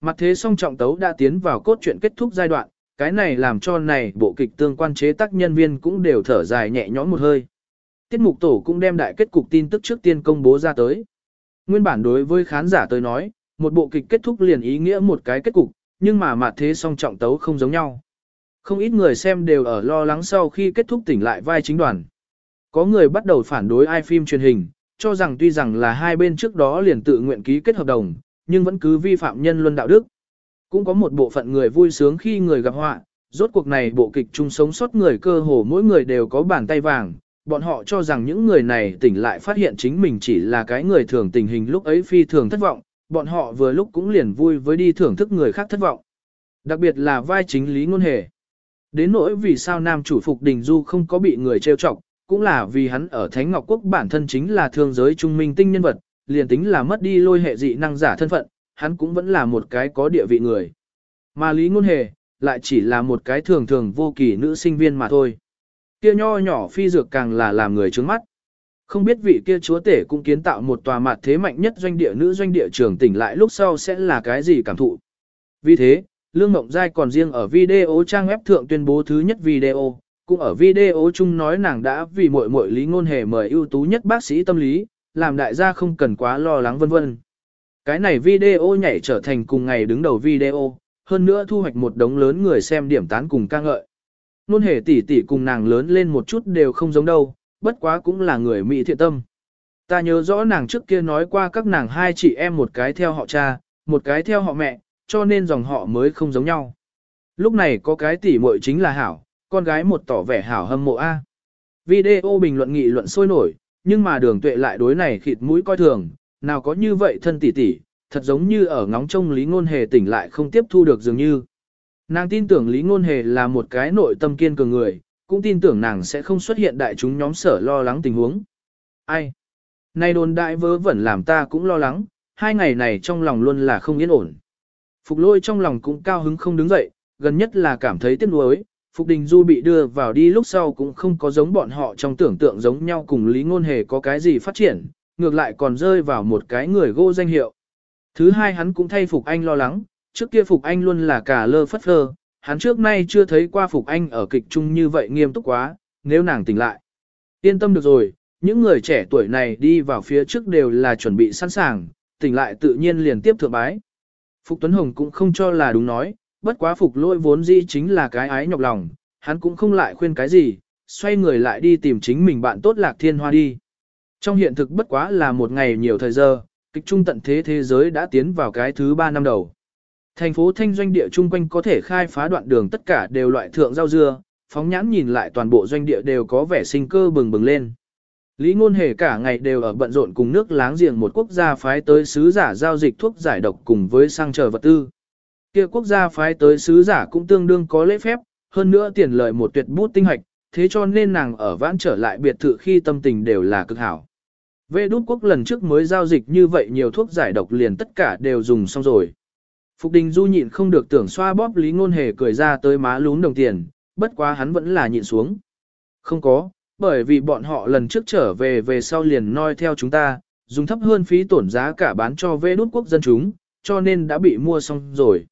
Mặt thế song trọng tấu đã tiến vào cốt truyện kết thúc giai đoạn, cái này làm cho này bộ kịch tương quan chế tác nhân viên cũng đều thở dài nhẹ nhõm một hơi. Tiết mục tổ cũng đem đại kết cục tin tức trước tiên công bố ra tới. Nguyên bản đối với khán giả tới nói, một bộ kịch kết thúc liền ý nghĩa một cái kết cục, nhưng mà mặt thế song trọng tấu không giống nhau. Không ít người xem đều ở lo lắng sau khi kết thúc tỉnh lại vai chính đoàn. Có người bắt đầu phản đối ai phim truyền hình, cho rằng tuy rằng là hai bên trước đó liền tự nguyện ký kết hợp đồng, nhưng vẫn cứ vi phạm nhân luân đạo đức. Cũng có một bộ phận người vui sướng khi người gặp họa, rốt cuộc này bộ kịch chung sống sót người cơ hồ mỗi người đều có bàn tay vàng, bọn họ cho rằng những người này tỉnh lại phát hiện chính mình chỉ là cái người thường tình hình lúc ấy phi thường thất vọng, bọn họ vừa lúc cũng liền vui với đi thưởng thức người khác thất vọng. Đặc biệt là vai chính lý ngôn hề. Đến nỗi vì sao nam chủ Phục Đình Du không có bị người trêu chọc, cũng là vì hắn ở Thánh Ngọc Quốc bản thân chính là thương giới trung minh tinh nhân vật, liền tính là mất đi lôi hệ dị năng giả thân phận, hắn cũng vẫn là một cái có địa vị người. Mà Lý Ngôn Hề, lại chỉ là một cái thường thường vô kỳ nữ sinh viên mà thôi. Kia nho nhỏ phi dược càng là làm người trướng mắt. Không biết vị kia chúa tể cũng kiến tạo một tòa mặt thế mạnh nhất doanh địa nữ doanh địa trường tỉnh lại lúc sau sẽ là cái gì cảm thụ. Vì thế, Lương Mộng Giai còn riêng ở video trang web thượng tuyên bố thứ nhất video, cũng ở video chung nói nàng đã vì muội muội lý ngôn hề mời ưu tú nhất bác sĩ tâm lý, làm đại gia không cần quá lo lắng vân vân. Cái này video nhảy trở thành cùng ngày đứng đầu video, hơn nữa thu hoạch một đống lớn người xem điểm tán cùng ca ngợi. Nôn hề tỷ tỷ cùng nàng lớn lên một chút đều không giống đâu, bất quá cũng là người Mỹ thiện tâm. Ta nhớ rõ nàng trước kia nói qua các nàng hai chị em một cái theo họ cha, một cái theo họ mẹ, cho nên dòng họ mới không giống nhau. Lúc này có cái tỷ muội chính là Hảo, con gái một tỏ vẻ Hảo hâm mộ A. Video bình luận nghị luận sôi nổi, nhưng mà đường tuệ lại đối này khịt mũi coi thường, nào có như vậy thân tỷ tỷ, thật giống như ở ngóng trông Lý Ngôn Hề tỉnh lại không tiếp thu được dường như. Nàng tin tưởng Lý Ngôn Hề là một cái nội tâm kiên cường người, cũng tin tưởng nàng sẽ không xuất hiện đại chúng nhóm sở lo lắng tình huống. Ai? nay đồn đại vớ vẩn làm ta cũng lo lắng, hai ngày này trong lòng luôn là không yên ổn. Phục lôi trong lòng cũng cao hứng không đứng dậy, gần nhất là cảm thấy tiếc nuối. Phục Đình Du bị đưa vào đi lúc sau cũng không có giống bọn họ trong tưởng tượng giống nhau cùng Lý Ngôn Hề có cái gì phát triển, ngược lại còn rơi vào một cái người gô danh hiệu. Thứ hai hắn cũng thay Phục Anh lo lắng, trước kia Phục Anh luôn là cả lơ phất phơ, hắn trước nay chưa thấy qua Phục Anh ở kịch trung như vậy nghiêm túc quá, nếu nàng tỉnh lại. Yên tâm được rồi, những người trẻ tuổi này đi vào phía trước đều là chuẩn bị sẵn sàng, tỉnh lại tự nhiên liền tiếp thượng bái. Phục Tuấn Hồng cũng không cho là đúng nói, bất quá Phục lôi vốn dĩ chính là cái ái nhọc lòng, hắn cũng không lại khuyên cái gì, xoay người lại đi tìm chính mình bạn tốt lạc thiên hoa đi. Trong hiện thực bất quá là một ngày nhiều thời giờ, kịch trung tận thế thế giới đã tiến vào cái thứ ba năm đầu. Thành phố thanh doanh địa chung quanh có thể khai phá đoạn đường tất cả đều loại thượng rau dưa, phóng nhãn nhìn lại toàn bộ doanh địa đều có vẻ sinh cơ bừng bừng lên. Lý ngôn hề cả ngày đều ở bận rộn cùng nước láng giềng một quốc gia phái tới sứ giả giao dịch thuốc giải độc cùng với sang chờ vật tư. Kia quốc gia phái tới sứ giả cũng tương đương có lễ phép, hơn nữa tiền lợi một tuyệt bút tinh hạch, thế cho nên nàng ở vãn trở lại biệt thự khi tâm tình đều là cực hảo. Vệ đút quốc lần trước mới giao dịch như vậy nhiều thuốc giải độc liền tất cả đều dùng xong rồi. Phục đình du nhịn không được tưởng xoa bóp lý ngôn hề cười ra tới má lún đồng tiền, bất quá hắn vẫn là nhịn xuống. Không có, bởi vì bọn họ lần trước trở về về sau liền noi theo chúng ta, dùng thấp hơn phí tổn giá cả bán cho vệ đút quốc dân chúng, cho nên đã bị mua xong rồi.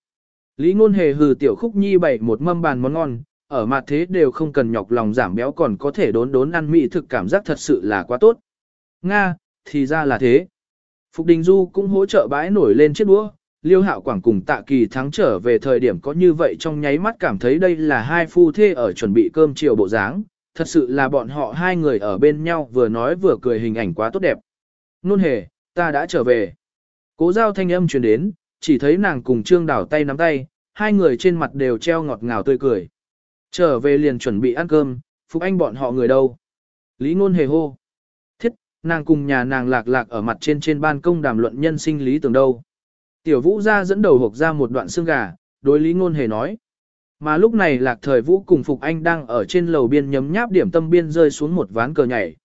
Lý ngôn hề hừ tiểu khúc nhi bày một mâm bàn món ngon, ở mặt thế đều không cần nhọc lòng giảm béo còn có thể đốn đốn ăn mỹ thực cảm giác thật sự là quá tốt. Nga, thì ra là thế. Phục Đình Du cũng hỗ trợ bãi nổi lên chiếc đũa, Liêu Hạo Quảng cùng Tạ Kỳ thắng trở về thời điểm có như vậy trong nháy mắt cảm thấy đây là hai phu thê ở chuẩn bị cơm chiều bộ dáng, thật sự là bọn họ hai người ở bên nhau vừa nói vừa cười hình ảnh quá tốt đẹp. Nôn hề, ta đã trở về. Cố giao thanh âm truyền đến, chỉ thấy nàng cùng Trương Đảo tay nắm tay, hai người trên mặt đều treo ngọt ngào tươi cười. Trở về liền chuẩn bị ăn cơm, Phục Anh bọn họ người đâu? Lý ngôn hề hô thiết nàng cùng nhà nàng lạc lạc ở mặt trên trên ban công đàm luận nhân sinh lý tưởng đâu. Tiểu vũ ra dẫn đầu hộp ra một đoạn xương gà, đối lý ngôn hề nói. Mà lúc này lạc thời vũ cùng Phục Anh đang ở trên lầu biên nhấm nháp điểm tâm biên rơi xuống một ván cờ nhảy.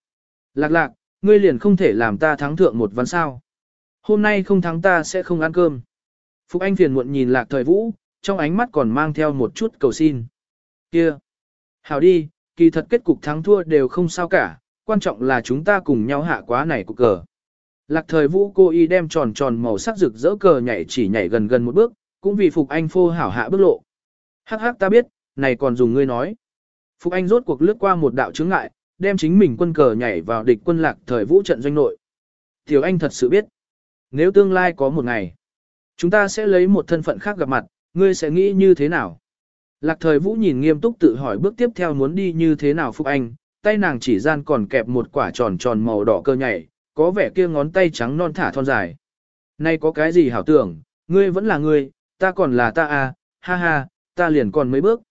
Lạc lạc, ngươi liền không thể làm ta thắng thượng một ván sao. Hôm nay không thắng ta sẽ không ăn cơm. Phục Anh phiền muộn nhìn lạc thời vũ, trong ánh mắt còn mang theo một chút cầu xin. Kia! Hảo đi, kỳ thật kết cục thắng thua đều không sao cả, quan trọng là chúng ta cùng nhau hạ quá này của cờ. Lạc thời vũ cô y đem tròn tròn màu sắc rực rỡ cờ nhảy chỉ nhảy gần gần một bước, cũng vì Phục Anh phô hảo hạ bước lộ. Hắc hắc ta biết, này còn dùng ngươi nói. Phục Anh rốt cuộc lướt qua một đạo chướng ngại, đem chính mình quân cờ nhảy vào địch quân lạc thời vũ trận doanh nội. Tiểu Anh thật sự biết, nếu tương lai có một ngày, chúng ta sẽ lấy một thân phận khác gặp mặt, ngươi sẽ nghĩ như thế nào? Lạc thời vũ nhìn nghiêm túc tự hỏi bước tiếp theo muốn đi như thế nào Phục Anh, tay nàng chỉ gian còn kẹp một quả tròn tròn màu đỏ cơ nhảy, có vẻ kia ngón tay trắng non thả thon dài. Nay có cái gì hảo tưởng, ngươi vẫn là ngươi, ta còn là ta à, ha ha, ta liền còn mấy bước.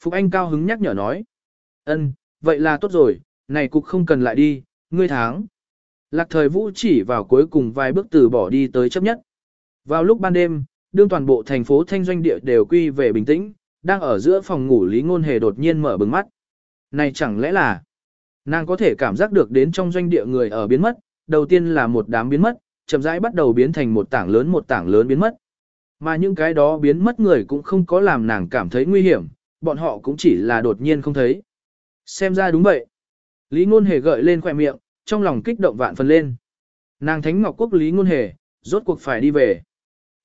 Phục Anh cao hứng nhắc nhở nói. Ân, vậy là tốt rồi, này cục không cần lại đi, ngươi tháng. Lạc thời vũ chỉ vào cuối cùng vài bước từ bỏ đi tới chấp nhất. Vào lúc ban đêm, đương toàn bộ thành phố thanh doanh địa đều quy về bình tĩnh, đang ở giữa phòng ngủ Lý Ngôn Hề đột nhiên mở bừng mắt. Này chẳng lẽ là, nàng có thể cảm giác được đến trong doanh địa người ở biến mất, đầu tiên là một đám biến mất, chậm rãi bắt đầu biến thành một tảng lớn một tảng lớn biến mất. Mà những cái đó biến mất người cũng không có làm nàng cảm thấy nguy hiểm, bọn họ cũng chỉ là đột nhiên không thấy. Xem ra đúng vậy. Lý Ngôn Hề gợi lên khỏe miệng, trong lòng kích động vạn phần lên. Nàng Thánh Ngọc Quốc Lý Ngôn Hề, rốt cuộc phải đi về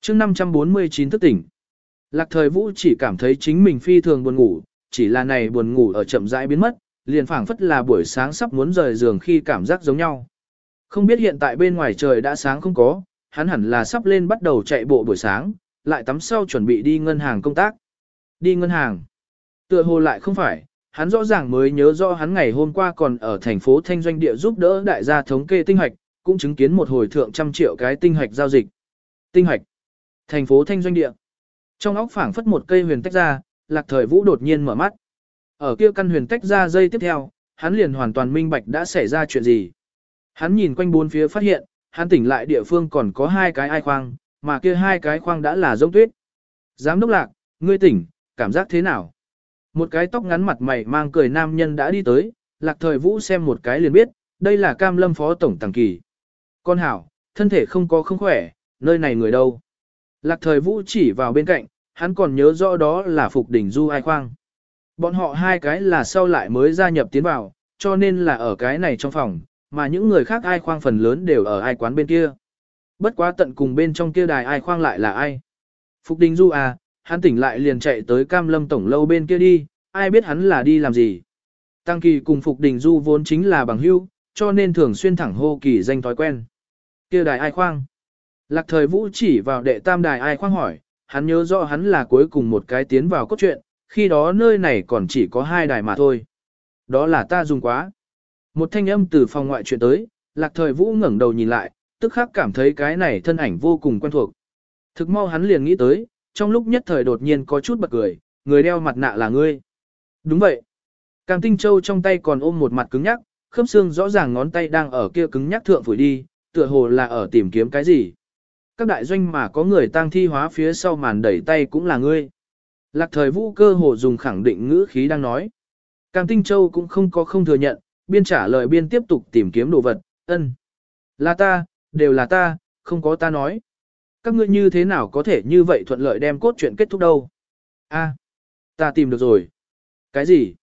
chương 549 thức tỉnh. Lạc thời vũ chỉ cảm thấy chính mình phi thường buồn ngủ, chỉ là này buồn ngủ ở chậm rãi biến mất, liền phảng phất là buổi sáng sắp muốn rời giường khi cảm giác giống nhau. Không biết hiện tại bên ngoài trời đã sáng không có, hắn hẳn là sắp lên bắt đầu chạy bộ buổi sáng, lại tắm sau chuẩn bị đi ngân hàng công tác. Đi ngân hàng. Tựa hồ lại không phải, hắn rõ ràng mới nhớ rõ hắn ngày hôm qua còn ở thành phố Thanh Doanh Địa giúp đỡ đại gia thống kê tinh hoạch, cũng chứng kiến một hồi thượng trăm triệu cái tinh hoạch giao dịch. Tinh hoạch. Thành phố Thanh Doanh Địa. Trong óc phảng phất một cây huyền tách ra, lạc thời vũ đột nhiên mở mắt. Ở kia căn huyền tách ra dây tiếp theo, hắn liền hoàn toàn minh bạch đã xảy ra chuyện gì. Hắn nhìn quanh bốn phía phát hiện, hắn tỉnh lại địa phương còn có hai cái ai khoang, mà kia hai cái khoang đã là giống tuyết. Giám đốc lạc, ngươi tỉnh, cảm giác thế nào? Một cái tóc ngắn mặt mày mang cười nam nhân đã đi tới, lạc thời vũ xem một cái liền biết, đây là cam lâm phó tổng tàng kỳ. Con hảo, thân thể không có không khỏe, nơi này người đâu? Lạc thời vũ chỉ vào bên cạnh, hắn còn nhớ rõ đó là Phục Đỉnh Du ai khoang. Bọn họ hai cái là sau lại mới gia nhập tiến vào, cho nên là ở cái này trong phòng, mà những người khác ai khoang phần lớn đều ở ai quán bên kia. Bất quá tận cùng bên trong kia đài ai khoang lại là ai. Phục Đình Du à, hắn tỉnh lại liền chạy tới Cam Lâm Tổng lâu bên kia đi, ai biết hắn là đi làm gì. Tăng Kỳ cùng Phục Đình Du vốn chính là bằng hữu, cho nên thường xuyên thẳng hô kỳ danh thói quen. Kia đài ai khoang. Lạc thời vũ chỉ vào đệ tam đài ai khoang hỏi, hắn nhớ rõ hắn là cuối cùng một cái tiến vào cốt truyện, khi đó nơi này còn chỉ có hai đài mà thôi. Đó là ta dùng quá. Một thanh âm từ phòng ngoại chuyện tới, lạc thời vũ ngẩng đầu nhìn lại, tức khắc cảm thấy cái này thân ảnh vô cùng quen thuộc. Thực mau hắn liền nghĩ tới, trong lúc nhất thời đột nhiên có chút bật cười, người đeo mặt nạ là ngươi. Đúng vậy. Cam Tinh Châu trong tay còn ôm một mặt cứng nhắc, khớp xương rõ ràng ngón tay đang ở kia cứng nhắc thượng phủi đi, tựa hồ là ở tìm kiếm cái gì. Các đại doanh mà có người tang thi hóa phía sau màn đẩy tay cũng là ngươi. Lạc thời vũ cơ hồ dùng khẳng định ngữ khí đang nói. Càng Tinh Châu cũng không có không thừa nhận, biên trả lời biên tiếp tục tìm kiếm đồ vật, ân. Là ta, đều là ta, không có ta nói. Các ngươi như thế nào có thể như vậy thuận lợi đem cốt truyện kết thúc đâu? A, ta tìm được rồi. Cái gì?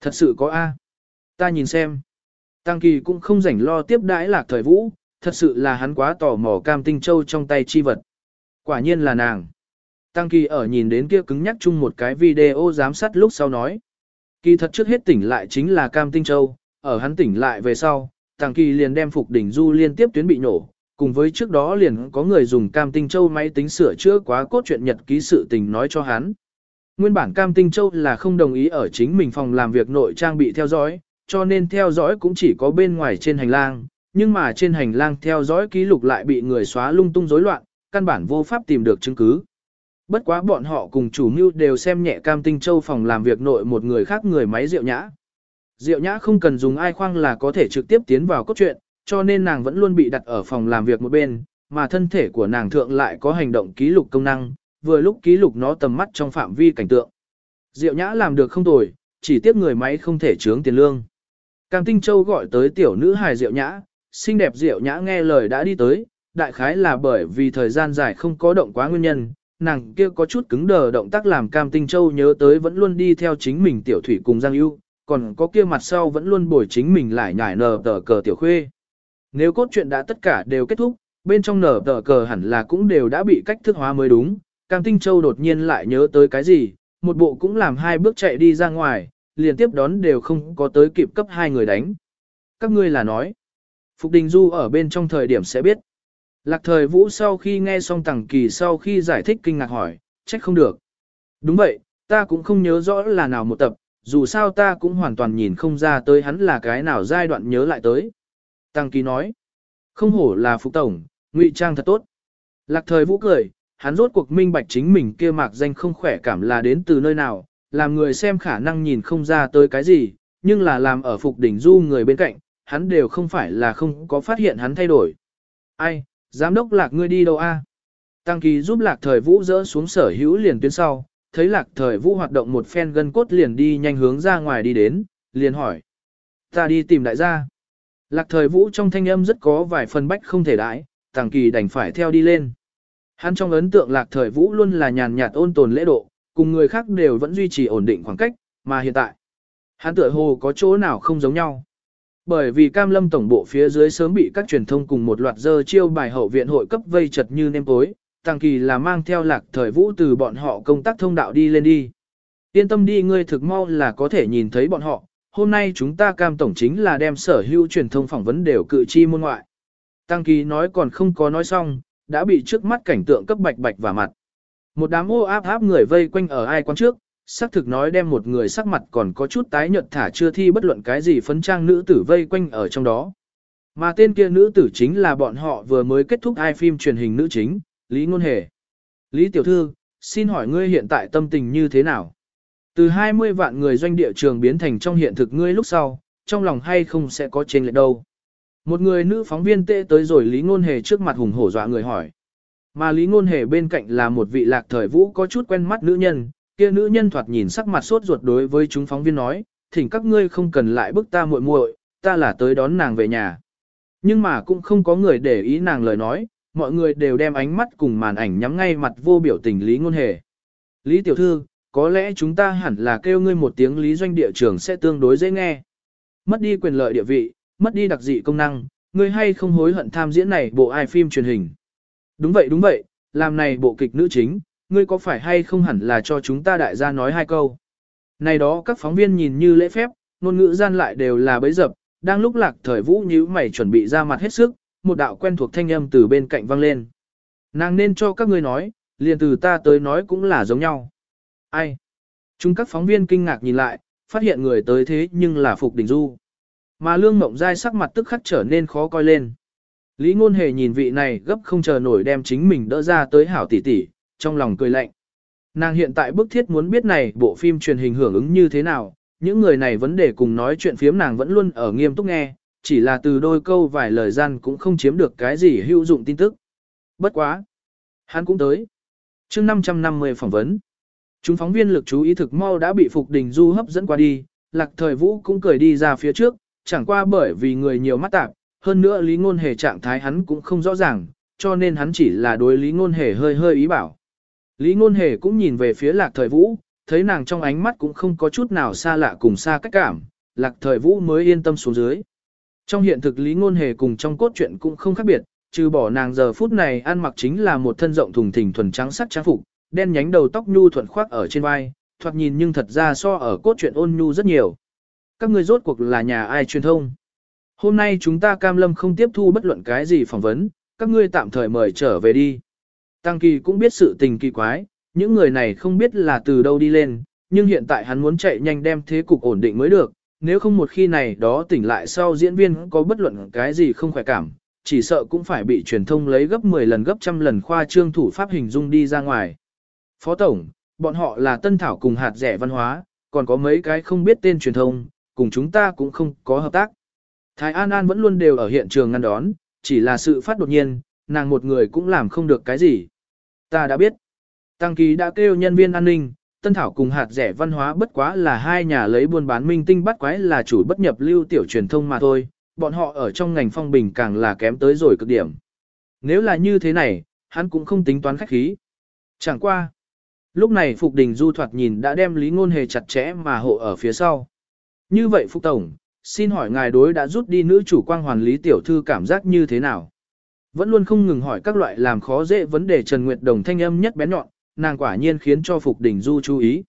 Thật sự có A. Ta nhìn xem. Tăng Kỳ cũng không rảnh lo tiếp đãi lạc thời vũ, thật sự là hắn quá tò mò cam tinh châu trong tay chi vật. Quả nhiên là nàng. Tăng Kỳ ở nhìn đến kia cứng nhắc chung một cái video giám sát lúc sau nói. Kỳ thật trước hết tỉnh lại chính là cam tinh châu, ở hắn tỉnh lại về sau, Tăng Kỳ liền đem phục đỉnh du liên tiếp tuyến bị nổ, cùng với trước đó liền có người dùng cam tinh châu máy tính sửa chữa quá cốt truyện nhật ký sự tình nói cho hắn. Nguyên bản cam tinh châu là không đồng ý ở chính mình phòng làm việc nội trang bị theo dõi, cho nên theo dõi cũng chỉ có bên ngoài trên hành lang, nhưng mà trên hành lang theo dõi ký lục lại bị người xóa lung tung rối loạn, căn bản vô pháp tìm được chứng cứ. Bất quá bọn họ cùng chủ mưu đều xem nhẹ cam tinh châu phòng làm việc nội một người khác người máy rượu nhã. Diệu nhã không cần dùng ai khoang là có thể trực tiếp tiến vào cốt truyện, cho nên nàng vẫn luôn bị đặt ở phòng làm việc một bên, mà thân thể của nàng thượng lại có hành động ký lục công năng, vừa lúc ký lục nó tầm mắt trong phạm vi cảnh tượng. Diệu nhã làm được không tồi, chỉ tiếp người máy không thể chướng tiền lương. Cam Tinh Châu gọi tới tiểu nữ hài Diệu nhã, xinh đẹp Diệu nhã nghe lời đã đi tới, đại khái là bởi vì thời gian dài không có động quá nguyên nhân, nàng kia có chút cứng đờ động tác làm Cam Tinh Châu nhớ tới vẫn luôn đi theo chính mình tiểu thủy cùng Giang Ưu, còn có kia mặt sau vẫn luôn bồi chính mình lại nhải nở tờ cờ tiểu khuê. Nếu cốt truyện đã tất cả đều kết thúc, bên trong nở tờ cờ hẳn là cũng đều đã bị cách thức hóa mới đúng, Cam Tinh Châu đột nhiên lại nhớ tới cái gì, một bộ cũng làm hai bước chạy đi ra ngoài, liền tiếp đón đều không có tới kịp cấp hai người đánh. Các ngươi là nói, Phục Đình Du ở bên trong thời điểm sẽ biết. Lạc thời vũ sau khi nghe xong tàng kỳ sau khi giải thích kinh ngạc hỏi, trách không được. Đúng vậy, ta cũng không nhớ rõ là nào một tập, dù sao ta cũng hoàn toàn nhìn không ra tới hắn là cái nào giai đoạn nhớ lại tới. Tăng kỳ nói, không hổ là Phục Tổng, ngụy trang thật tốt. Lạc thời vũ cười, hắn rốt cuộc minh bạch chính mình kia mạc danh không khỏe cảm là đến từ nơi nào, làm người xem khả năng nhìn không ra tới cái gì, nhưng là làm ở Phục đỉnh du người bên cạnh, hắn đều không phải là không có phát hiện hắn thay đổi. Ai, giám đốc lạc ngươi đi đâu a? Tăng kỳ giúp lạc thời vũ dỡ xuống sở hữu liền tuyến sau, thấy lạc thời vũ hoạt động một phen gân cốt liền đi nhanh hướng ra ngoài đi đến, liền hỏi. Ta đi tìm đại gia. Lạc thời vũ trong thanh âm rất có vài phần bách không thể đãi, tăng kỳ đành phải theo đi lên. Hắn trong ấn tượng lạc thời vũ luôn là nhàn nhạt ôn tồn lễ độ, cùng người khác đều vẫn duy trì ổn định khoảng cách, mà hiện tại, hắn tựa hồ có chỗ nào không giống nhau. Bởi vì cam lâm tổng bộ phía dưới sớm bị các truyền thông cùng một loạt dơ chiêu bài hậu viện hội cấp vây chật như nêm tối, tăng kỳ là mang theo lạc thời vũ từ bọn họ công tác thông đạo đi lên đi. Yên tâm đi ngươi thực mau là có thể nhìn thấy bọn họ, hôm nay chúng ta cam tổng chính là đem sở hữu truyền thông phỏng vấn đều cự chi môn ngoại. Tăng kỳ nói còn không có nói xong, đã bị trước mắt cảnh tượng cấp bạch bạch và mặt. Một đám ô áp áp người vây quanh ở ai quán trước, xác thực nói đem một người sắc mặt còn có chút tái nhợt thả chưa thi bất luận cái gì phấn trang nữ tử vây quanh ở trong đó. Mà tên kia nữ tử chính là bọn họ vừa mới kết thúc hai phim truyền hình nữ chính, Lý Ngôn Hề. Lý Tiểu Thư, xin hỏi ngươi hiện tại tâm tình như thế nào? Từ 20 vạn người doanh địa trường biến thành trong hiện thực ngươi lúc sau, trong lòng hay không sẽ có trên lệch đâu? Một người nữ phóng viên tệ tới rồi Lý Ngôn Hề trước mặt hùng hổ dọa người hỏi. Mà Lý Ngôn Hề bên cạnh là một vị lạc thời vũ có chút quen mắt nữ nhân, kia nữ nhân thoạt nhìn sắc mặt sốt ruột đối với chúng phóng viên nói, thỉnh các ngươi không cần lại bức ta muội muội, ta là tới đón nàng về nhà. Nhưng mà cũng không có người để ý nàng lời nói, mọi người đều đem ánh mắt cùng màn ảnh nhắm ngay mặt vô biểu tình Lý Ngôn Hề. Lý Tiểu Thư, có lẽ chúng ta hẳn là kêu ngươi một tiếng Lý Doanh địa trưởng sẽ tương đối dễ nghe. Mất đi quyền lợi địa vị, mất đi đặc dị công năng, ngươi hay không hối hận tham diễn này bộ ai phim truyền hình. Đúng vậy đúng vậy, làm này bộ kịch nữ chính, ngươi có phải hay không hẳn là cho chúng ta đại gia nói hai câu. Này đó các phóng viên nhìn như lễ phép, ngôn ngữ gian lại đều là bấy dập, đang lúc lạc thời vũ nhíu mày chuẩn bị ra mặt hết sức, một đạo quen thuộc thanh âm từ bên cạnh vang lên. Nàng nên cho các ngươi nói, liền từ ta tới nói cũng là giống nhau. Ai? Chúng các phóng viên kinh ngạc nhìn lại, phát hiện người tới thế nhưng là Phục Đình Du. Mà Lương Mộng Giai sắc mặt tức khắc trở nên khó coi lên. Lý Ngôn Hề nhìn vị này gấp không chờ nổi đem chính mình đỡ ra tới hảo tỷ tỷ, trong lòng cười lạnh. Nàng hiện tại bức thiết muốn biết này bộ phim truyền hình hưởng ứng như thế nào, những người này vấn đề cùng nói chuyện phiếm nàng vẫn luôn ở nghiêm túc nghe, chỉ là từ đôi câu vài lời gian cũng không chiếm được cái gì hữu dụng tin tức. Bất quá. Hắn cũng tới. chương 550 phỏng vấn. Chúng phóng viên lực chú ý thực mau đã bị Phục Đình Du hấp dẫn qua đi, lạc thời vũ cũng cười đi ra phía trước, chẳng qua bởi vì người nhiều mắt tạp, hơn nữa lý ngôn hề trạng thái hắn cũng không rõ ràng, cho nên hắn chỉ là đối lý ngôn hề hơi hơi ý bảo. Lý ngôn hề cũng nhìn về phía lạc thời vũ, thấy nàng trong ánh mắt cũng không có chút nào xa lạ cùng xa cách cảm, lạc thời vũ mới yên tâm xuống dưới. Trong hiện thực lý ngôn hề cùng trong cốt truyện cũng không khác biệt, trừ bỏ nàng giờ phút này ăn mặc chính là một thân rộng thùng thình thuần trắng sắc trang phục, đen nhánh đầu tóc nhu thuận khoác ở trên vai, thoạt nhìn nhưng thật ra so ở cốt truyện ôn nhu rất nhiều. Các người rốt cuộc là nhà ai truyền thông? Hôm nay chúng ta cam lâm không tiếp thu bất luận cái gì phỏng vấn, các ngươi tạm thời mời trở về đi. Tăng Kỳ cũng biết sự tình kỳ quái, những người này không biết là từ đâu đi lên, nhưng hiện tại hắn muốn chạy nhanh đem thế cục ổn định mới được, nếu không một khi này đó tỉnh lại sau diễn viên có bất luận cái gì không khỏe cảm, chỉ sợ cũng phải bị truyền thông lấy gấp 10 lần gấp trăm lần khoa trương thủ pháp hình dung đi ra ngoài. Phó Tổng, bọn họ là tân thảo cùng hạt rẻ văn hóa, còn có mấy cái không biết tên truyền thông, cùng chúng ta cũng không có hợp tác. Thái An An vẫn luôn đều ở hiện trường ngăn đón, chỉ là sự phát đột nhiên, nàng một người cũng làm không được cái gì. Ta đã biết. Tăng Kỳ đã kêu nhân viên an ninh, Tân Thảo cùng hạt rẻ văn hóa bất quá là hai nhà lấy buôn bán minh tinh bắt quái là chủ bất nhập lưu tiểu truyền thông mà thôi, bọn họ ở trong ngành phong bình càng là kém tới rồi cực điểm. Nếu là như thế này, hắn cũng không tính toán khách khí. Chẳng qua. Lúc này Phục Đình Du thoạt nhìn đã đem Lý Ngôn Hề chặt chẽ mà hộ ở phía sau. Như vậy Phục Tổng, xin hỏi ngài đối đã rút đi nữ chủ quang hoàn Lý Tiểu Thư cảm giác như thế nào? Vẫn luôn không ngừng hỏi các loại làm khó dễ vấn đề Trần Nguyệt Đồng thanh âm nhất bén nhọn, nàng quả nhiên khiến cho Phục Đình Du chú ý.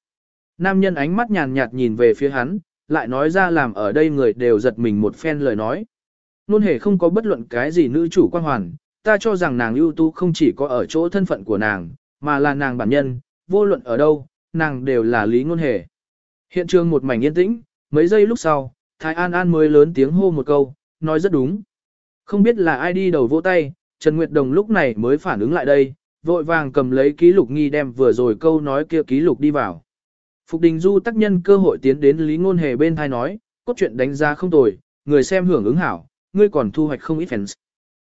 Nam nhân ánh mắt nhàn nhạt nhìn về phía hắn, lại nói ra làm ở đây người đều giật mình một phen lời nói. Nôn hề không có bất luận cái gì nữ chủ quan hoàn, ta cho rằng nàng ưu tú không chỉ có ở chỗ thân phận của nàng, mà là nàng bản nhân, vô luận ở đâu, nàng đều là lý ngôn hề. Hiện trường một mảnh yên tĩnh, mấy giây lúc sau, Thái An An mới lớn tiếng hô một câu, nói rất đúng. Không biết là ai đi đầu vỗ tay, Trần Nguyệt Đồng lúc này mới phản ứng lại đây, vội vàng cầm lấy ký lục nghi đem vừa rồi câu nói kia ký lục đi vào. Phục Đình Du tác nhân cơ hội tiến đến Lý Ngôn Hề bên thai nói, cốt truyện đánh giá không tồi, người xem hưởng ứng hảo, ngươi còn thu hoạch không ít fans.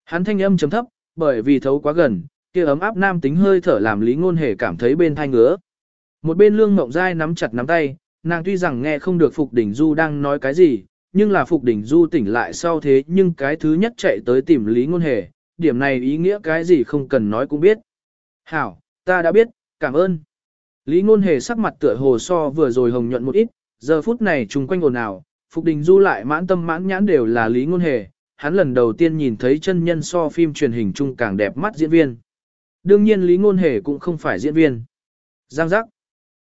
Hắn thanh âm chấm thấp, bởi vì thấu quá gần, kia ấm áp nam tính hơi thở làm Lý Ngôn Hề cảm thấy bên thai ngứa. Một bên Lương Mộng Giai nắm chặt nắm tay, nàng tuy rằng nghe không được Phục Đình Du đang nói cái gì, nhưng là Phục Đình Du tỉnh lại sau thế nhưng cái thứ nhất chạy tới tìm Lý Ngôn Hề, điểm này ý nghĩa cái gì không cần nói cũng biết. Hảo, ta đã biết, cảm ơn. Lý Ngôn Hề sắc mặt tựa hồ so vừa rồi hồng nhuận một ít, giờ phút này trùng quanh ồn ào, Phục Đình Du lại mãn tâm mãn nhãn đều là Lý Ngôn Hề, hắn lần đầu tiên nhìn thấy chân nhân so phim truyền hình chung càng đẹp mắt diễn viên. Đương nhiên Lý Ngôn Hề cũng không phải diễn viên. Giang giác.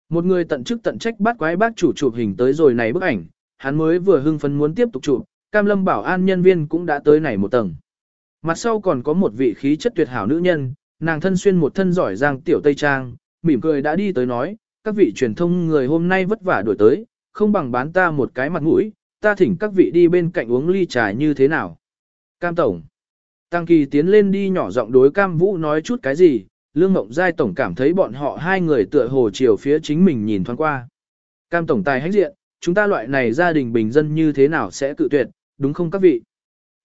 Một người tận chức tận trách bắt quái bác chủ chụp hình tới rồi này bức ảnh, hắn mới vừa hưng phấn muốn tiếp tục chụp, Cam Lâm bảo an nhân viên cũng đã tới này một tầng. Mặt sau còn có một vị khí chất tuyệt hảo nữ nhân, nàng thân xuyên một thân giỏi giang tiểu tây trang, mỉm cười đã đi tới nói, các vị truyền thông người hôm nay vất vả đuổi tới, không bằng bán ta một cái mặt mũi, ta thỉnh các vị đi bên cạnh uống ly trà như thế nào. Cam Tổng. Tăng Kỳ tiến lên đi nhỏ giọng đối Cam Vũ nói chút cái gì, Lương Mộng Giai Tổng cảm thấy bọn họ hai người tựa hồ chiều phía chính mình nhìn thoáng qua. Cam Tổng tài hãnh diện, chúng ta loại này gia đình bình dân như thế nào sẽ cự tuyệt, đúng không các vị?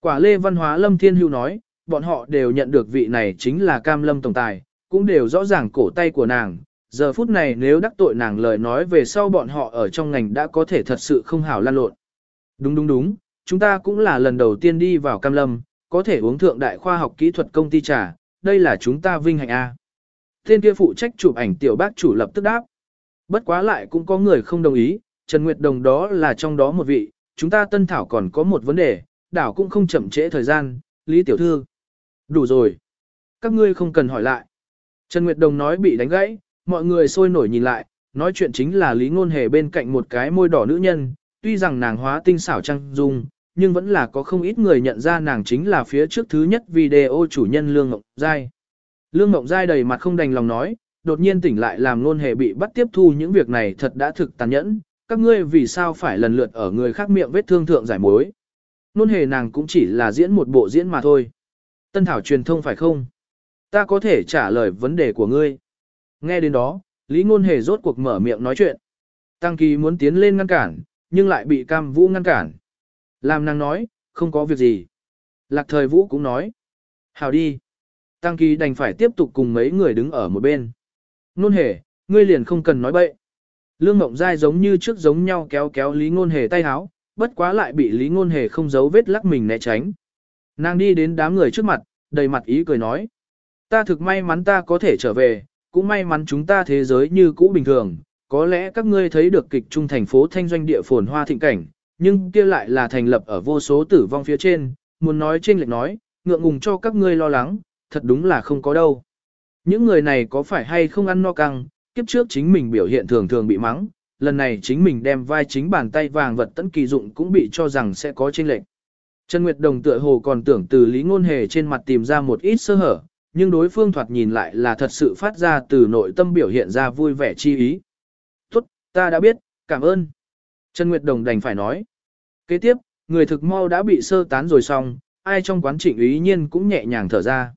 Quả Lê Văn Hóa Lâm Thiên Hưu nói, bọn họ đều nhận được vị này chính là Cam Lâm Tổng tài, cũng đều rõ ràng cổ tay của nàng. Giờ phút này nếu đắc tội nàng lời nói về sau bọn họ ở trong ngành đã có thể thật sự không hảo lan lộn. Đúng đúng đúng, chúng ta cũng là lần đầu tiên đi vào Cam Lâm, có thể uống thượng đại khoa học kỹ thuật công ty trà, đây là chúng ta vinh hạnh A. Tên kia phụ trách chụp ảnh tiểu bác chủ lập tức đáp. Bất quá lại cũng có người không đồng ý, Trần Nguyệt Đồng đó là trong đó một vị, chúng ta tân thảo còn có một vấn đề, đảo cũng không chậm trễ thời gian, Lý Tiểu Thư. Đủ rồi. Các ngươi không cần hỏi lại. Trần Nguyệt Đồng nói bị đánh gãy, mọi người sôi nổi nhìn lại, nói chuyện chính là Lý Ngôn Hề bên cạnh một cái môi đỏ nữ nhân, tuy rằng nàng hóa tinh xảo trang dung, nhưng vẫn là có không ít người nhận ra nàng chính là phía trước thứ nhất video chủ nhân Lương Ngọc Giai. Lương Ngọc Giai đầy mặt không đành lòng nói, đột nhiên tỉnh lại làm Ngôn Hề bị bắt tiếp thu những việc này thật đã thực tàn nhẫn, các ngươi vì sao phải lần lượt ở người khác miệng vết thương thượng giải mối. nôn Hề nàng cũng chỉ là diễn một bộ diễn mà thôi. Tân Thảo truyền thông phải không? Ta có thể trả lời vấn đề của ngươi. Nghe đến đó, Lý Ngôn Hề rốt cuộc mở miệng nói chuyện. Tăng Kỳ muốn tiến lên ngăn cản, nhưng lại bị Cam Vũ ngăn cản. Làm nàng nói, không có việc gì. Lạc thời Vũ cũng nói. Hào đi. Tăng Kỳ đành phải tiếp tục cùng mấy người đứng ở một bên. Ngôn Hề, ngươi liền không cần nói bậy. Lương Mộng Giai giống như trước giống nhau kéo kéo Lý Ngôn Hề tay háo, bất quá lại bị Lý Ngôn Hề không giấu vết lắc mình né tránh. Nàng đi đến đám người trước mặt, đầy mặt ý cười nói. Ta thực may mắn ta có thể trở về, cũng may mắn chúng ta thế giới như cũ bình thường, có lẽ các ngươi thấy được kịch trung thành phố thanh doanh địa phồn hoa thịnh cảnh, nhưng kia lại là thành lập ở vô số tử vong phía trên, muốn nói trên lệch nói, ngượng ngùng cho các ngươi lo lắng, thật đúng là không có đâu. Những người này có phải hay không ăn no căng, kiếp trước chính mình biểu hiện thường thường bị mắng, lần này chính mình đem vai chính bàn tay vàng vật tấn kỳ dụng cũng bị cho rằng sẽ có chênh lệch. Trần Nguyệt Đồng tựa hồ còn tưởng từ Lý Ngôn Hề trên mặt tìm ra một ít sơ hở, nhưng đối phương thoạt nhìn lại là thật sự phát ra từ nội tâm biểu hiện ra vui vẻ chi ý. Tốt, ta đã biết, cảm ơn. Trần Nguyệt Đồng đành phải nói. Kế tiếp, người thực mau đã bị sơ tán rồi xong, ai trong quán trịnh ý nhiên cũng nhẹ nhàng thở ra.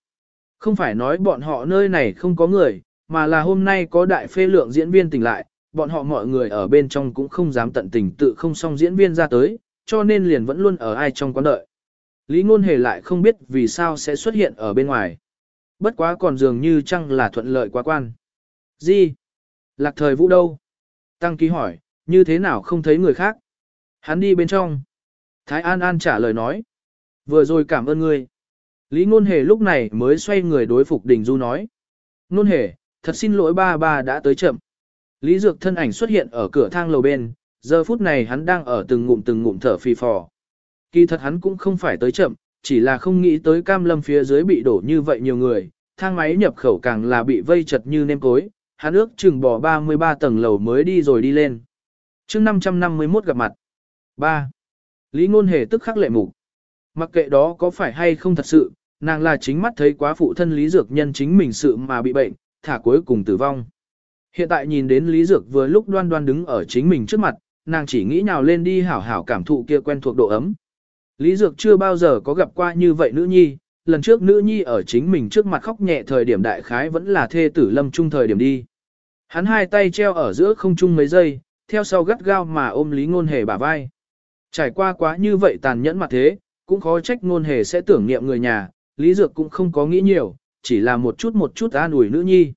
Không phải nói bọn họ nơi này không có người, mà là hôm nay có đại phê lượng diễn viên tỉnh lại, bọn họ mọi người ở bên trong cũng không dám tận tình tự không xong diễn viên ra tới, cho nên liền vẫn luôn ở ai trong quán đợi. Lý Ngôn Hề lại không biết vì sao sẽ xuất hiện ở bên ngoài. Bất quá còn dường như chăng là thuận lợi quá quan. Gì? Lạc thời vũ đâu? Tăng ký hỏi, như thế nào không thấy người khác? Hắn đi bên trong. Thái An An trả lời nói. Vừa rồi cảm ơn ngươi. Lý Ngôn Hề lúc này mới xoay người đối phục Đình Du nói. Ngôn Hề, thật xin lỗi ba ba đã tới chậm. Lý Dược thân ảnh xuất hiện ở cửa thang lầu bên, giờ phút này hắn đang ở từng ngụm từng ngụm thở phì phò. Kỳ thật hắn cũng không phải tới chậm, chỉ là không nghĩ tới cam lâm phía dưới bị đổ như vậy nhiều người, thang máy nhập khẩu càng là bị vây chật như nêm cối, hắn ước chừng bỏ 33 tầng lầu mới đi rồi đi lên. chương 551 gặp mặt. 3. Lý ngôn hề tức khắc lệ mục. Mặc kệ đó có phải hay không thật sự, nàng là chính mắt thấy quá phụ thân Lý Dược nhân chính mình sự mà bị bệnh, thả cuối cùng tử vong. Hiện tại nhìn đến Lý Dược vừa lúc đoan đoan đứng ở chính mình trước mặt, nàng chỉ nghĩ nào lên đi hảo hảo cảm thụ kia quen thuộc độ ấm. Lý Dược chưa bao giờ có gặp qua như vậy nữ nhi, lần trước nữ nhi ở chính mình trước mặt khóc nhẹ thời điểm đại khái vẫn là thê tử lâm trung thời điểm đi. Hắn hai tay treo ở giữa không trung mấy giây, theo sau gắt gao mà ôm Lý Ngôn Hề bả vai. Trải qua quá như vậy tàn nhẫn mặt thế, cũng khó trách Ngôn Hề sẽ tưởng niệm người nhà, Lý Dược cũng không có nghĩ nhiều, chỉ là một chút một chút an ủi nữ nhi.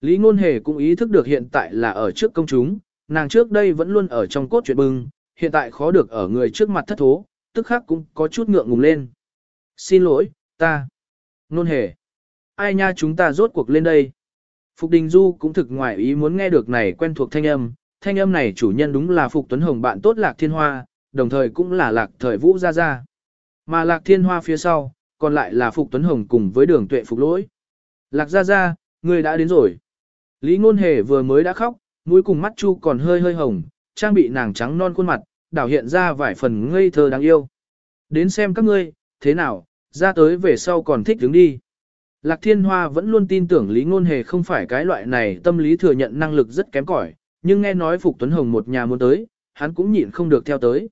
Lý Ngôn Hề cũng ý thức được hiện tại là ở trước công chúng, nàng trước đây vẫn luôn ở trong cốt truyện bưng, hiện tại khó được ở người trước mặt thất thố, tức khắc cũng có chút ngượng ngùng lên. Xin lỗi, ta. Ngôn Hề. Ai nha chúng ta rốt cuộc lên đây. Phục Đình Du cũng thực ngoại ý muốn nghe được này quen thuộc thanh âm, thanh âm này chủ nhân đúng là Phục Tuấn Hồng bạn tốt Lạc Thiên Hoa, đồng thời cũng là Lạc Thời Vũ Gia Gia. Mà Lạc Thiên Hoa phía sau, còn lại là Phục Tuấn Hồng cùng với đường tuệ Phục Lỗi. Lạc Gia Gia, người đã đến rồi. Lý Ngôn Hề vừa mới đã khóc, mũi cùng mắt chu còn hơi hơi hồng, trang bị nàng trắng non khuôn mặt, đảo hiện ra vài phần ngây thơ đáng yêu. Đến xem các ngươi, thế nào, ra tới về sau còn thích đứng đi. Lạc Thiên Hoa vẫn luôn tin tưởng Lý Ngôn Hề không phải cái loại này tâm lý thừa nhận năng lực rất kém cỏi, nhưng nghe nói Phục Tuấn Hồng một nhà muốn tới, hắn cũng nhịn không được theo tới.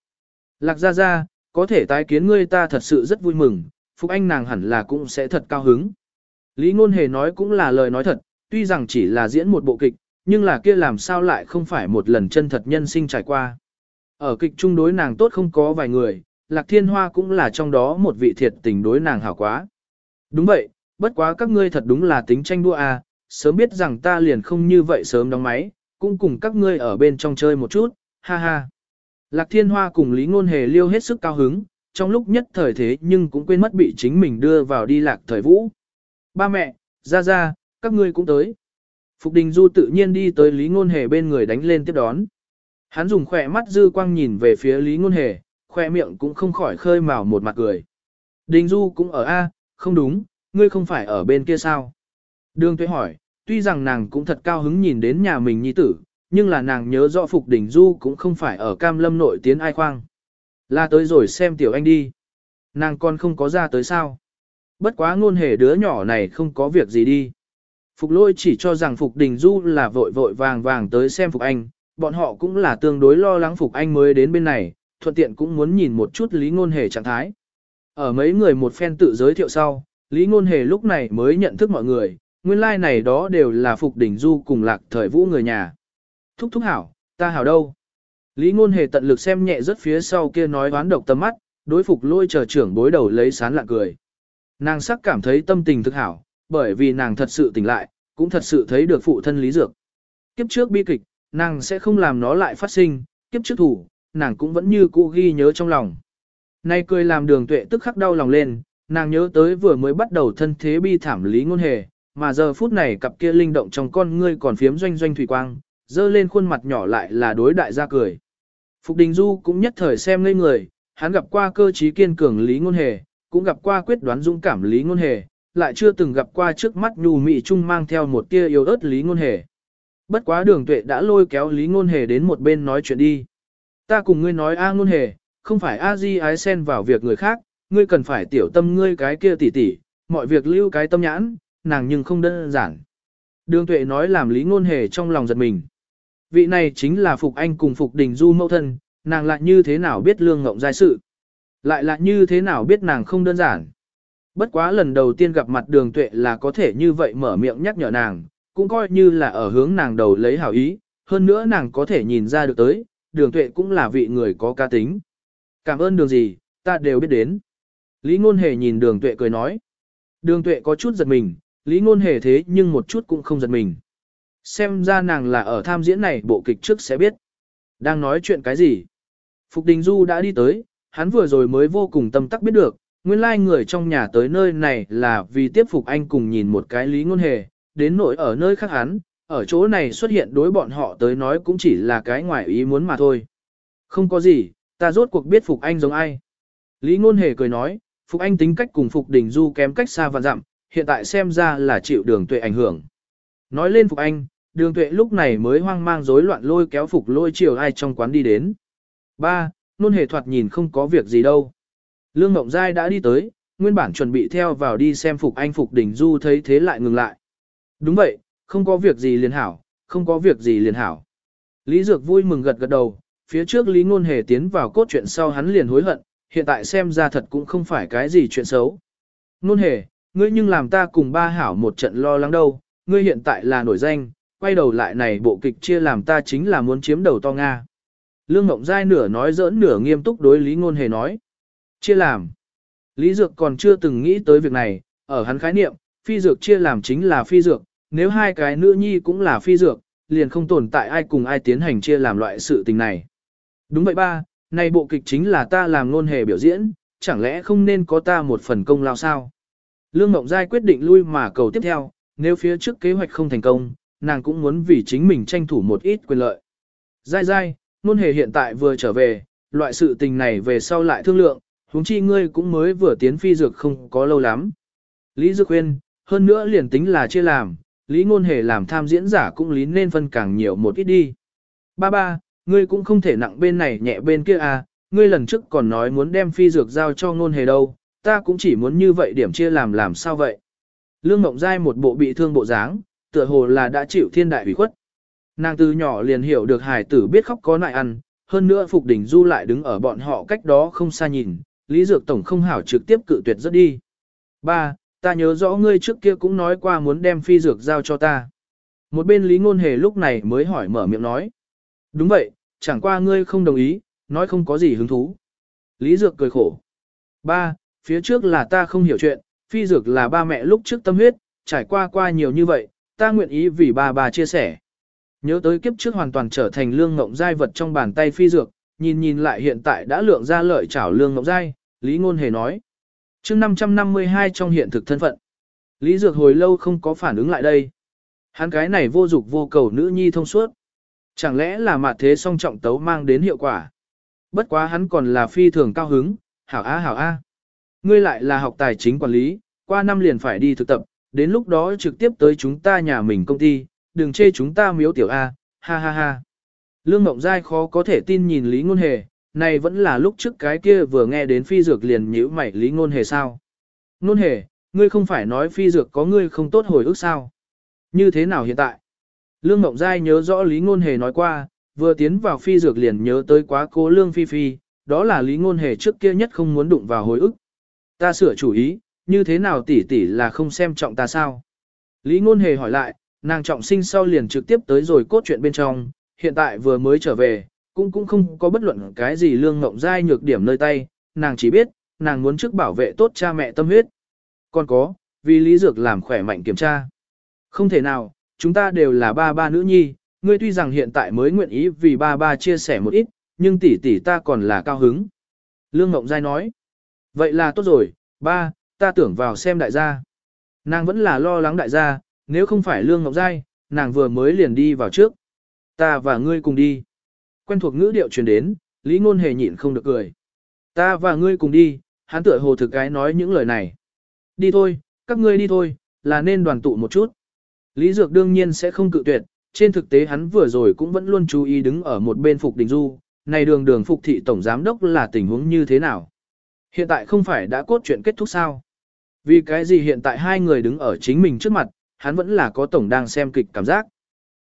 Lạc Gia Gia, có thể tái kiến ngươi ta thật sự rất vui mừng, Phục Anh nàng hẳn là cũng sẽ thật cao hứng. Lý Ngôn Hề nói cũng là lời nói thật, tuy rằng chỉ là diễn một bộ kịch, nhưng là kia làm sao lại không phải một lần chân thật nhân sinh trải qua. Ở kịch trung đối nàng tốt không có vài người, Lạc Thiên Hoa cũng là trong đó một vị thiệt tình đối nàng hảo quá. Đúng vậy, bất quá các ngươi thật đúng là tính tranh đua à, sớm biết rằng ta liền không như vậy sớm đóng máy, cũng cùng các ngươi ở bên trong chơi một chút, ha ha. Lạc Thiên Hoa cùng Lý Ngôn Hề liêu hết sức cao hứng, trong lúc nhất thời thế nhưng cũng quên mất bị chính mình đưa vào đi lạc thời vũ. Ba mẹ, ra ra, các ngươi cũng tới. Phục Đình Du tự nhiên đi tới Lý Ngôn Hề bên người đánh lên tiếp đón. Hắn dùng khỏe mắt dư quang nhìn về phía Lý Ngôn Hề, khỏe miệng cũng không khỏi khơi mào một mặt cười. Đình Du cũng ở A, không đúng, ngươi không phải ở bên kia sao? Đường tuệ hỏi, tuy rằng nàng cũng thật cao hứng nhìn đến nhà mình nhi tử, nhưng là nàng nhớ rõ Phục Đình Du cũng không phải ở Cam Lâm nội tiến ai khoang. Là tới rồi xem tiểu anh đi. Nàng con không có ra tới sao? Bất quá ngôn hề đứa nhỏ này không có việc gì đi. Phục lôi chỉ cho rằng Phục Đình Du là vội vội vàng vàng tới xem Phục Anh, bọn họ cũng là tương đối lo lắng Phục Anh mới đến bên này, thuận tiện cũng muốn nhìn một chút Lý Ngôn Hề trạng thái. Ở mấy người một phen tự giới thiệu sau, Lý Ngôn Hề lúc này mới nhận thức mọi người, nguyên lai like này đó đều là Phục Đình Du cùng lạc thời vũ người nhà. Thúc thúc hảo, ta hảo đâu? Lý Ngôn Hề tận lực xem nhẹ rất phía sau kia nói đoán độc tâm mắt, đối Phục lôi chờ trưởng bối đầu lấy sán lạ cười. Nàng sắc cảm thấy tâm tình thực hảo, bởi vì nàng thật sự tỉnh lại, cũng thật sự thấy được phụ thân Lý Dược. Kiếp trước bi kịch, nàng sẽ không làm nó lại phát sinh, kiếp trước thủ, nàng cũng vẫn như cũ ghi nhớ trong lòng. Nay cười làm đường tuệ tức khắc đau lòng lên, nàng nhớ tới vừa mới bắt đầu thân thế bi thảm lý ngôn hề, mà giờ phút này cặp kia linh động trong con ngươi còn phiếm doanh doanh thủy quang, dơ lên khuôn mặt nhỏ lại là đối đại gia cười. Phục Đình Du cũng nhất thời xem ngây người, hắn gặp qua cơ trí kiên cường lý ngôn hề, cũng gặp qua quyết đoán dũng cảm lý ngôn hề, lại chưa từng gặp qua trước mắt nhu mị trung mang theo một tia yêu ớt lý ngôn hề. Bất quá đường tuệ đã lôi kéo lý ngôn hề đến một bên nói chuyện đi. Ta cùng ngươi nói a ngôn hề, không phải a di ái xen vào việc người khác, ngươi cần phải tiểu tâm ngươi cái kia tỉ tỉ, mọi việc lưu cái tâm nhãn, nàng nhưng không đơn giản. Đường tuệ nói làm lý ngôn hề trong lòng giật mình. Vị này chính là Phục Anh cùng Phục Đình Du mẫu thân, nàng lại như thế nào biết lương ngộng giai sự. Lại là như thế nào biết nàng không đơn giản. Bất quá lần đầu tiên gặp mặt đường tuệ là có thể như vậy mở miệng nhắc nhở nàng, cũng coi như là ở hướng nàng đầu lấy hảo ý, hơn nữa nàng có thể nhìn ra được tới, đường tuệ cũng là vị người có ca tính. Cảm ơn đường gì, ta đều biết đến. Lý ngôn hề nhìn đường tuệ cười nói. Đường tuệ có chút giật mình, lý ngôn hề thế nhưng một chút cũng không giật mình. Xem ra nàng là ở tham diễn này bộ kịch trước sẽ biết. Đang nói chuyện cái gì? Phục Đình Du đã đi tới, hắn vừa rồi mới vô cùng tâm tắc biết được, nguyên lai like người trong nhà tới nơi này là vì tiếp phục anh cùng nhìn một cái lý ngôn hề, đến nỗi ở nơi khác hắn, ở chỗ này xuất hiện đối bọn họ tới nói cũng chỉ là cái ngoài ý muốn mà thôi. Không có gì, ta rốt cuộc biết phục anh giống ai. Lý ngôn hề cười nói, phục anh tính cách cùng phục đình du kém cách xa và dặm, hiện tại xem ra là chịu đường tuệ ảnh hưởng. Nói lên phục anh, đường tuệ lúc này mới hoang mang rối loạn lôi kéo phục lôi chiều ai trong quán đi đến. Ba, nôn hề thoạt nhìn không có việc gì đâu. Lương Mộng Giai đã đi tới, nguyên bản chuẩn bị theo vào đi xem phục anh phục đỉnh du thấy thế lại ngừng lại. Đúng vậy, không có việc gì liền hảo, không có việc gì liền hảo. Lý Dược vui mừng gật gật đầu, phía trước Lý Ngôn Hề tiến vào cốt chuyện sau hắn liền hối hận, hiện tại xem ra thật cũng không phải cái gì chuyện xấu. Ngôn Hề, ngươi nhưng làm ta cùng ba hảo một trận lo lắng đâu, ngươi hiện tại là nổi danh, quay đầu lại này bộ kịch chia làm ta chính là muốn chiếm đầu to Nga. Lương Ngộng Giai nửa nói giỡn nửa nghiêm túc đối Lý Ngôn Hề nói. Chia làm. Lý Dược còn chưa từng nghĩ tới việc này, ở hắn khái niệm, phi dược chia làm chính là phi dược, nếu hai cái nữ nhi cũng là phi dược, liền không tồn tại ai cùng ai tiến hành chia làm loại sự tình này. Đúng vậy ba, này bộ kịch chính là ta làm ngôn hề biểu diễn, chẳng lẽ không nên có ta một phần công lao sao? Lương Ngộng Giai quyết định lui mà cầu tiếp theo, nếu phía trước kế hoạch không thành công, nàng cũng muốn vì chính mình tranh thủ một ít quyền lợi. Giai Giai, nôn hề hiện tại vừa trở về, loại sự tình này về sau lại thương lượng, huống chi ngươi cũng mới vừa tiến phi dược không có lâu lắm. Lý Dược khuyên, hơn nữa liền tính là chia làm, Lý Ngôn Hề làm tham diễn giả cũng lý nên phân càng nhiều một ít đi. Ba ba, ngươi cũng không thể nặng bên này nhẹ bên kia à, ngươi lần trước còn nói muốn đem phi dược giao cho Ngôn Hề đâu, ta cũng chỉ muốn như vậy điểm chia làm làm sao vậy. Lương Mộng Giai một bộ bị thương bộ dáng, tựa hồ là đã chịu thiên đại ủy khuất. Nàng từ nhỏ liền hiểu được hài tử biết khóc có nại ăn, hơn nữa Phục Đỉnh Du lại đứng ở bọn họ cách đó không xa nhìn, Lý Dược Tổng không hảo trực tiếp cự tuyệt rất đi. Ba, ta nhớ rõ ngươi trước kia cũng nói qua muốn đem phi dược giao cho ta. Một bên Lý Ngôn Hề lúc này mới hỏi mở miệng nói. Đúng vậy, chẳng qua ngươi không đồng ý, nói không có gì hứng thú. Lý Dược cười khổ. Ba, phía trước là ta không hiểu chuyện, phi dược là ba mẹ lúc trước tâm huyết, trải qua qua nhiều như vậy, ta nguyện ý vì ba bà chia sẻ. Nhớ tới kiếp trước hoàn toàn trở thành lương ngộng giai vật trong bàn tay phi dược, nhìn nhìn lại hiện tại đã lượng ra lợi chảo lương ngộng giai, Lý Ngôn Hề nói chương 552 trong hiện thực thân phận. Lý Dược hồi lâu không có phản ứng lại đây. Hắn cái này vô dục vô cầu nữ nhi thông suốt. Chẳng lẽ là mặt thế song trọng tấu mang đến hiệu quả. Bất quá hắn còn là phi thường cao hứng, hảo a hảo a. Ngươi lại là học tài chính quản lý, qua năm liền phải đi thực tập, đến lúc đó trực tiếp tới chúng ta nhà mình công ty, đừng chê chúng ta miếu tiểu A, ha ha ha. Lương Mộng Giai khó có thể tin nhìn Lý Ngôn Hề, này vẫn là lúc trước cái kia vừa nghe đến phi dược liền nhíu mày lý ngôn hề sao. Ngôn hề, ngươi không phải nói phi dược có ngươi không tốt hồi ức sao? Như thế nào hiện tại? Lương Mộng Giai nhớ rõ Lý Ngôn Hề nói qua, vừa tiến vào phi dược liền nhớ tới quá cố Lương Phi Phi, đó là Lý Ngôn Hề trước kia nhất không muốn đụng vào hồi ức. Ta sửa chủ ý, như thế nào tỷ tỷ là không xem trọng ta sao? Lý Ngôn Hề hỏi lại, nàng trọng sinh sau liền trực tiếp tới rồi cốt truyện bên trong, hiện tại vừa mới trở về, cũng cũng không có bất luận cái gì lương ngộng dai nhược điểm nơi tay, nàng chỉ biết, nàng muốn trước bảo vệ tốt cha mẹ tâm huyết. Còn có, vì lý dược làm khỏe mạnh kiểm tra. Không thể nào, chúng ta đều là ba ba nữ nhi, ngươi tuy rằng hiện tại mới nguyện ý vì ba ba chia sẻ một ít, nhưng tỷ tỷ ta còn là cao hứng. Lương Ngộng Giai nói, vậy là tốt rồi, ba, ta tưởng vào xem đại gia. Nàng vẫn là lo lắng đại gia, nếu không phải Lương ngọc Giai, nàng vừa mới liền đi vào trước. Ta và ngươi cùng đi. Quen thuộc ngữ điệu truyền đến, Lý Ngôn Hề nhịn không được cười. Ta và ngươi cùng đi, hắn tựa hồ thực cái nói những lời này. Đi thôi, các ngươi đi thôi, là nên đoàn tụ một chút. Lý Dược đương nhiên sẽ không cự tuyệt, trên thực tế hắn vừa rồi cũng vẫn luôn chú ý đứng ở một bên Phục Đình Du, này đường đường Phục Thị Tổng Giám Đốc là tình huống như thế nào. Hiện tại không phải đã cốt chuyện kết thúc sao? Vì cái gì hiện tại hai người đứng ở chính mình trước mặt, hắn vẫn là có tổng đang xem kịch cảm giác.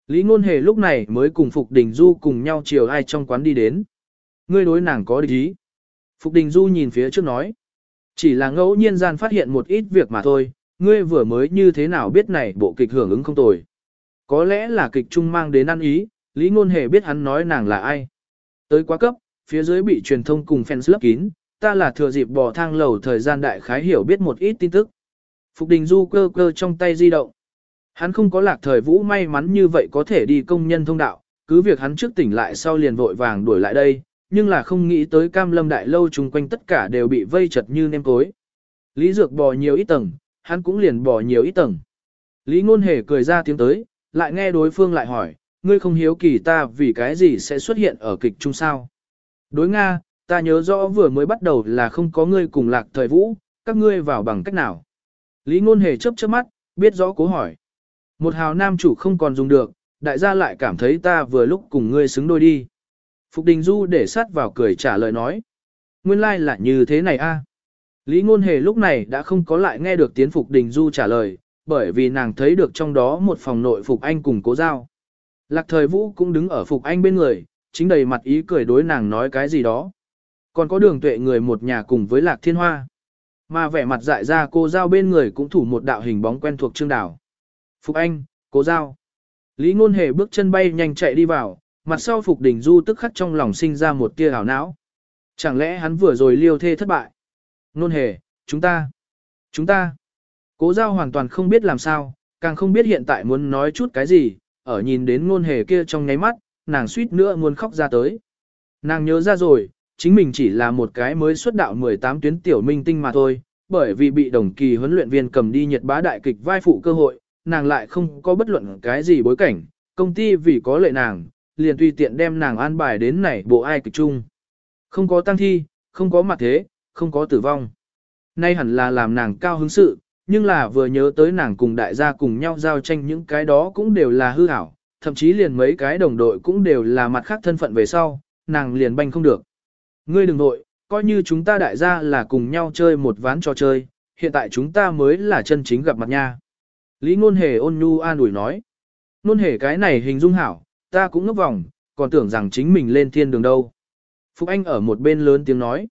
Lý Ngôn Hề lúc này mới cùng Phục Đình Du cùng nhau chiều ai trong quán đi đến. Ngươi đối nàng có địch ý. Phục Đình Du nhìn phía trước nói. Chỉ là ngẫu nhiên gian phát hiện một ít việc mà thôi, ngươi vừa mới như thế nào biết này bộ kịch hưởng ứng không tồi. Có lẽ là kịch trung mang đến ăn ý, Lý Ngôn Hề biết hắn nói nàng là ai. Tới quá cấp, phía dưới bị truyền thông cùng fans lấp kín, ta là thừa dịp bò thang lầu thời gian đại khái hiểu biết một ít tin tức. Phục Đình Du cơ cơ trong tay di động. Hắn không có lạc thời vũ may mắn như vậy có thể đi công nhân thông đạo, cứ việc hắn trước tỉnh lại sau liền vội vàng đuổi lại đây, nhưng là không nghĩ tới cam lâm đại lâu chung quanh tất cả đều bị vây chật như nêm cối. Lý Dược bò nhiều ít tầng, hắn cũng liền bò nhiều ít tầng. Lý Ngôn Hề cười ra tiếng tới, lại nghe đối phương lại hỏi, ngươi không hiếu kỳ ta vì cái gì sẽ xuất hiện ở kịch chung sao. Đối Nga, ta nhớ rõ vừa mới bắt đầu là không có ngươi cùng lạc thời vũ, các ngươi vào bằng cách nào. Lý Ngôn Hề chớp chớp mắt, biết rõ cố hỏi. Một hào nam chủ không còn dùng được, đại gia lại cảm thấy ta vừa lúc cùng ngươi xứng đôi đi. Phục Đình Du để sát vào cười trả lời nói. Nguyên lai like là như thế này a. Lý Ngôn Hề lúc này đã không có lại nghe được tiến Phục Đình Du trả lời, bởi vì nàng thấy được trong đó một phòng nội Phục Anh cùng cố giao. Lạc thời vũ cũng đứng ở Phục Anh bên người, chính đầy mặt ý cười đối nàng nói cái gì đó. Còn có đường tuệ người một nhà cùng với Lạc Thiên Hoa. Mà vẻ mặt dại ra cô giao bên người cũng thủ một đạo hình bóng quen thuộc Trương Đảo. Phục Anh, cố giao. Lý Ngôn Hề bước chân bay nhanh chạy đi vào, mặt sau Phục Đình Du tức khắc trong lòng sinh ra một tia ảo não. Chẳng lẽ hắn vừa rồi liêu thê thất bại? Ngôn Hề, chúng ta, chúng ta. Cố giao hoàn toàn không biết làm sao, càng không biết hiện tại muốn nói chút cái gì, ở nhìn đến Ngôn Hề kia trong nháy mắt, nàng suýt nữa muốn khóc ra tới. Nàng nhớ ra rồi, chính mình chỉ là một cái mới xuất đạo 18 tuyến tiểu minh tinh mà thôi, bởi vì bị đồng kỳ huấn luyện viên cầm đi nhiệt bá đại kịch vai phụ cơ hội, nàng lại không có bất luận cái gì bối cảnh, công ty vì có lệ nàng, liền tùy tiện đem nàng an bài đến này bộ ai kịch chung. Không có tăng thi, không có mặt thế, không có tử vong. Nay hẳn là làm nàng cao hứng sự, nhưng là vừa nhớ tới nàng cùng đại gia cùng nhau giao tranh những cái đó cũng đều là hư ảo, thậm chí liền mấy cái đồng đội cũng đều là mặt khác thân phận về sau, nàng liền banh không được. Ngươi đừng nội, coi như chúng ta đại gia là cùng nhau chơi một ván trò chơi, hiện tại chúng ta mới là chân chính gặp mặt nha. Lý ngôn hề ôn nhu an ủi nói. Ngôn hề cái này hình dung hảo, ta cũng ngốc vòng, còn tưởng rằng chính mình lên thiên đường đâu. Phúc Anh ở một bên lớn tiếng nói.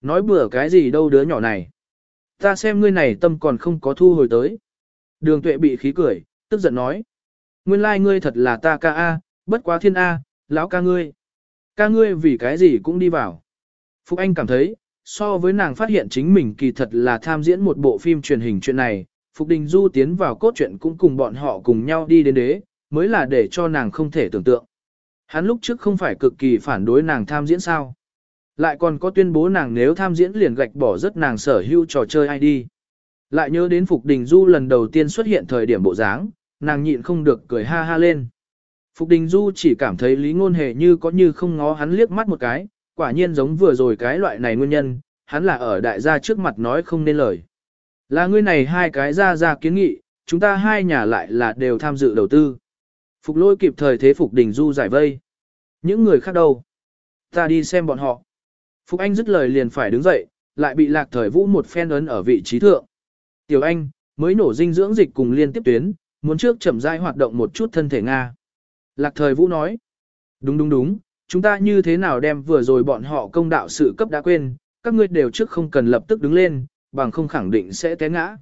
Nói bừa cái gì đâu đứa nhỏ này. Ta xem ngươi này tâm còn không có thu hồi tới. Đường tuệ bị khí cười, tức giận nói. Nguyên lai like ngươi thật là ta ca A, bất quá thiên A, lão ca ngươi. Ca ngươi vì cái gì cũng đi vào. Phúc Anh cảm thấy, so với nàng phát hiện chính mình kỳ thật là tham diễn một bộ phim truyền hình chuyện này, Phục Đình Du tiến vào cốt truyện cũng cùng bọn họ cùng nhau đi đến đế, mới là để cho nàng không thể tưởng tượng. Hắn lúc trước không phải cực kỳ phản đối nàng tham diễn sao. Lại còn có tuyên bố nàng nếu tham diễn liền gạch bỏ rất nàng sở hữu trò chơi ID. Lại nhớ đến Phục Đình Du lần đầu tiên xuất hiện thời điểm bộ dáng, nàng nhịn không được cười ha ha lên. Phục Đình Du chỉ cảm thấy lý ngôn hề như có như không ngó hắn liếc mắt một cái, quả nhiên giống vừa rồi cái loại này nguyên nhân, hắn là ở đại gia trước mặt nói không nên lời. Là ngươi này hai cái ra ra kiến nghị, chúng ta hai nhà lại là đều tham dự đầu tư. Phục lôi kịp thời thế Phục Đình Du giải vây. Những người khác đâu? Ta đi xem bọn họ. Phục Anh dứt lời liền phải đứng dậy, lại bị lạc thời vũ một phen ấn ở vị trí thượng. Tiểu Anh, mới nổ dinh dưỡng dịch cùng liên tiếp tuyến, muốn trước chậm rãi hoạt động một chút thân thể Nga. Lạc thời vũ nói. Đúng đúng đúng, chúng ta như thế nào đem vừa rồi bọn họ công đạo sự cấp đã quên, các ngươi đều trước không cần lập tức đứng lên, bằng không khẳng định sẽ té ngã.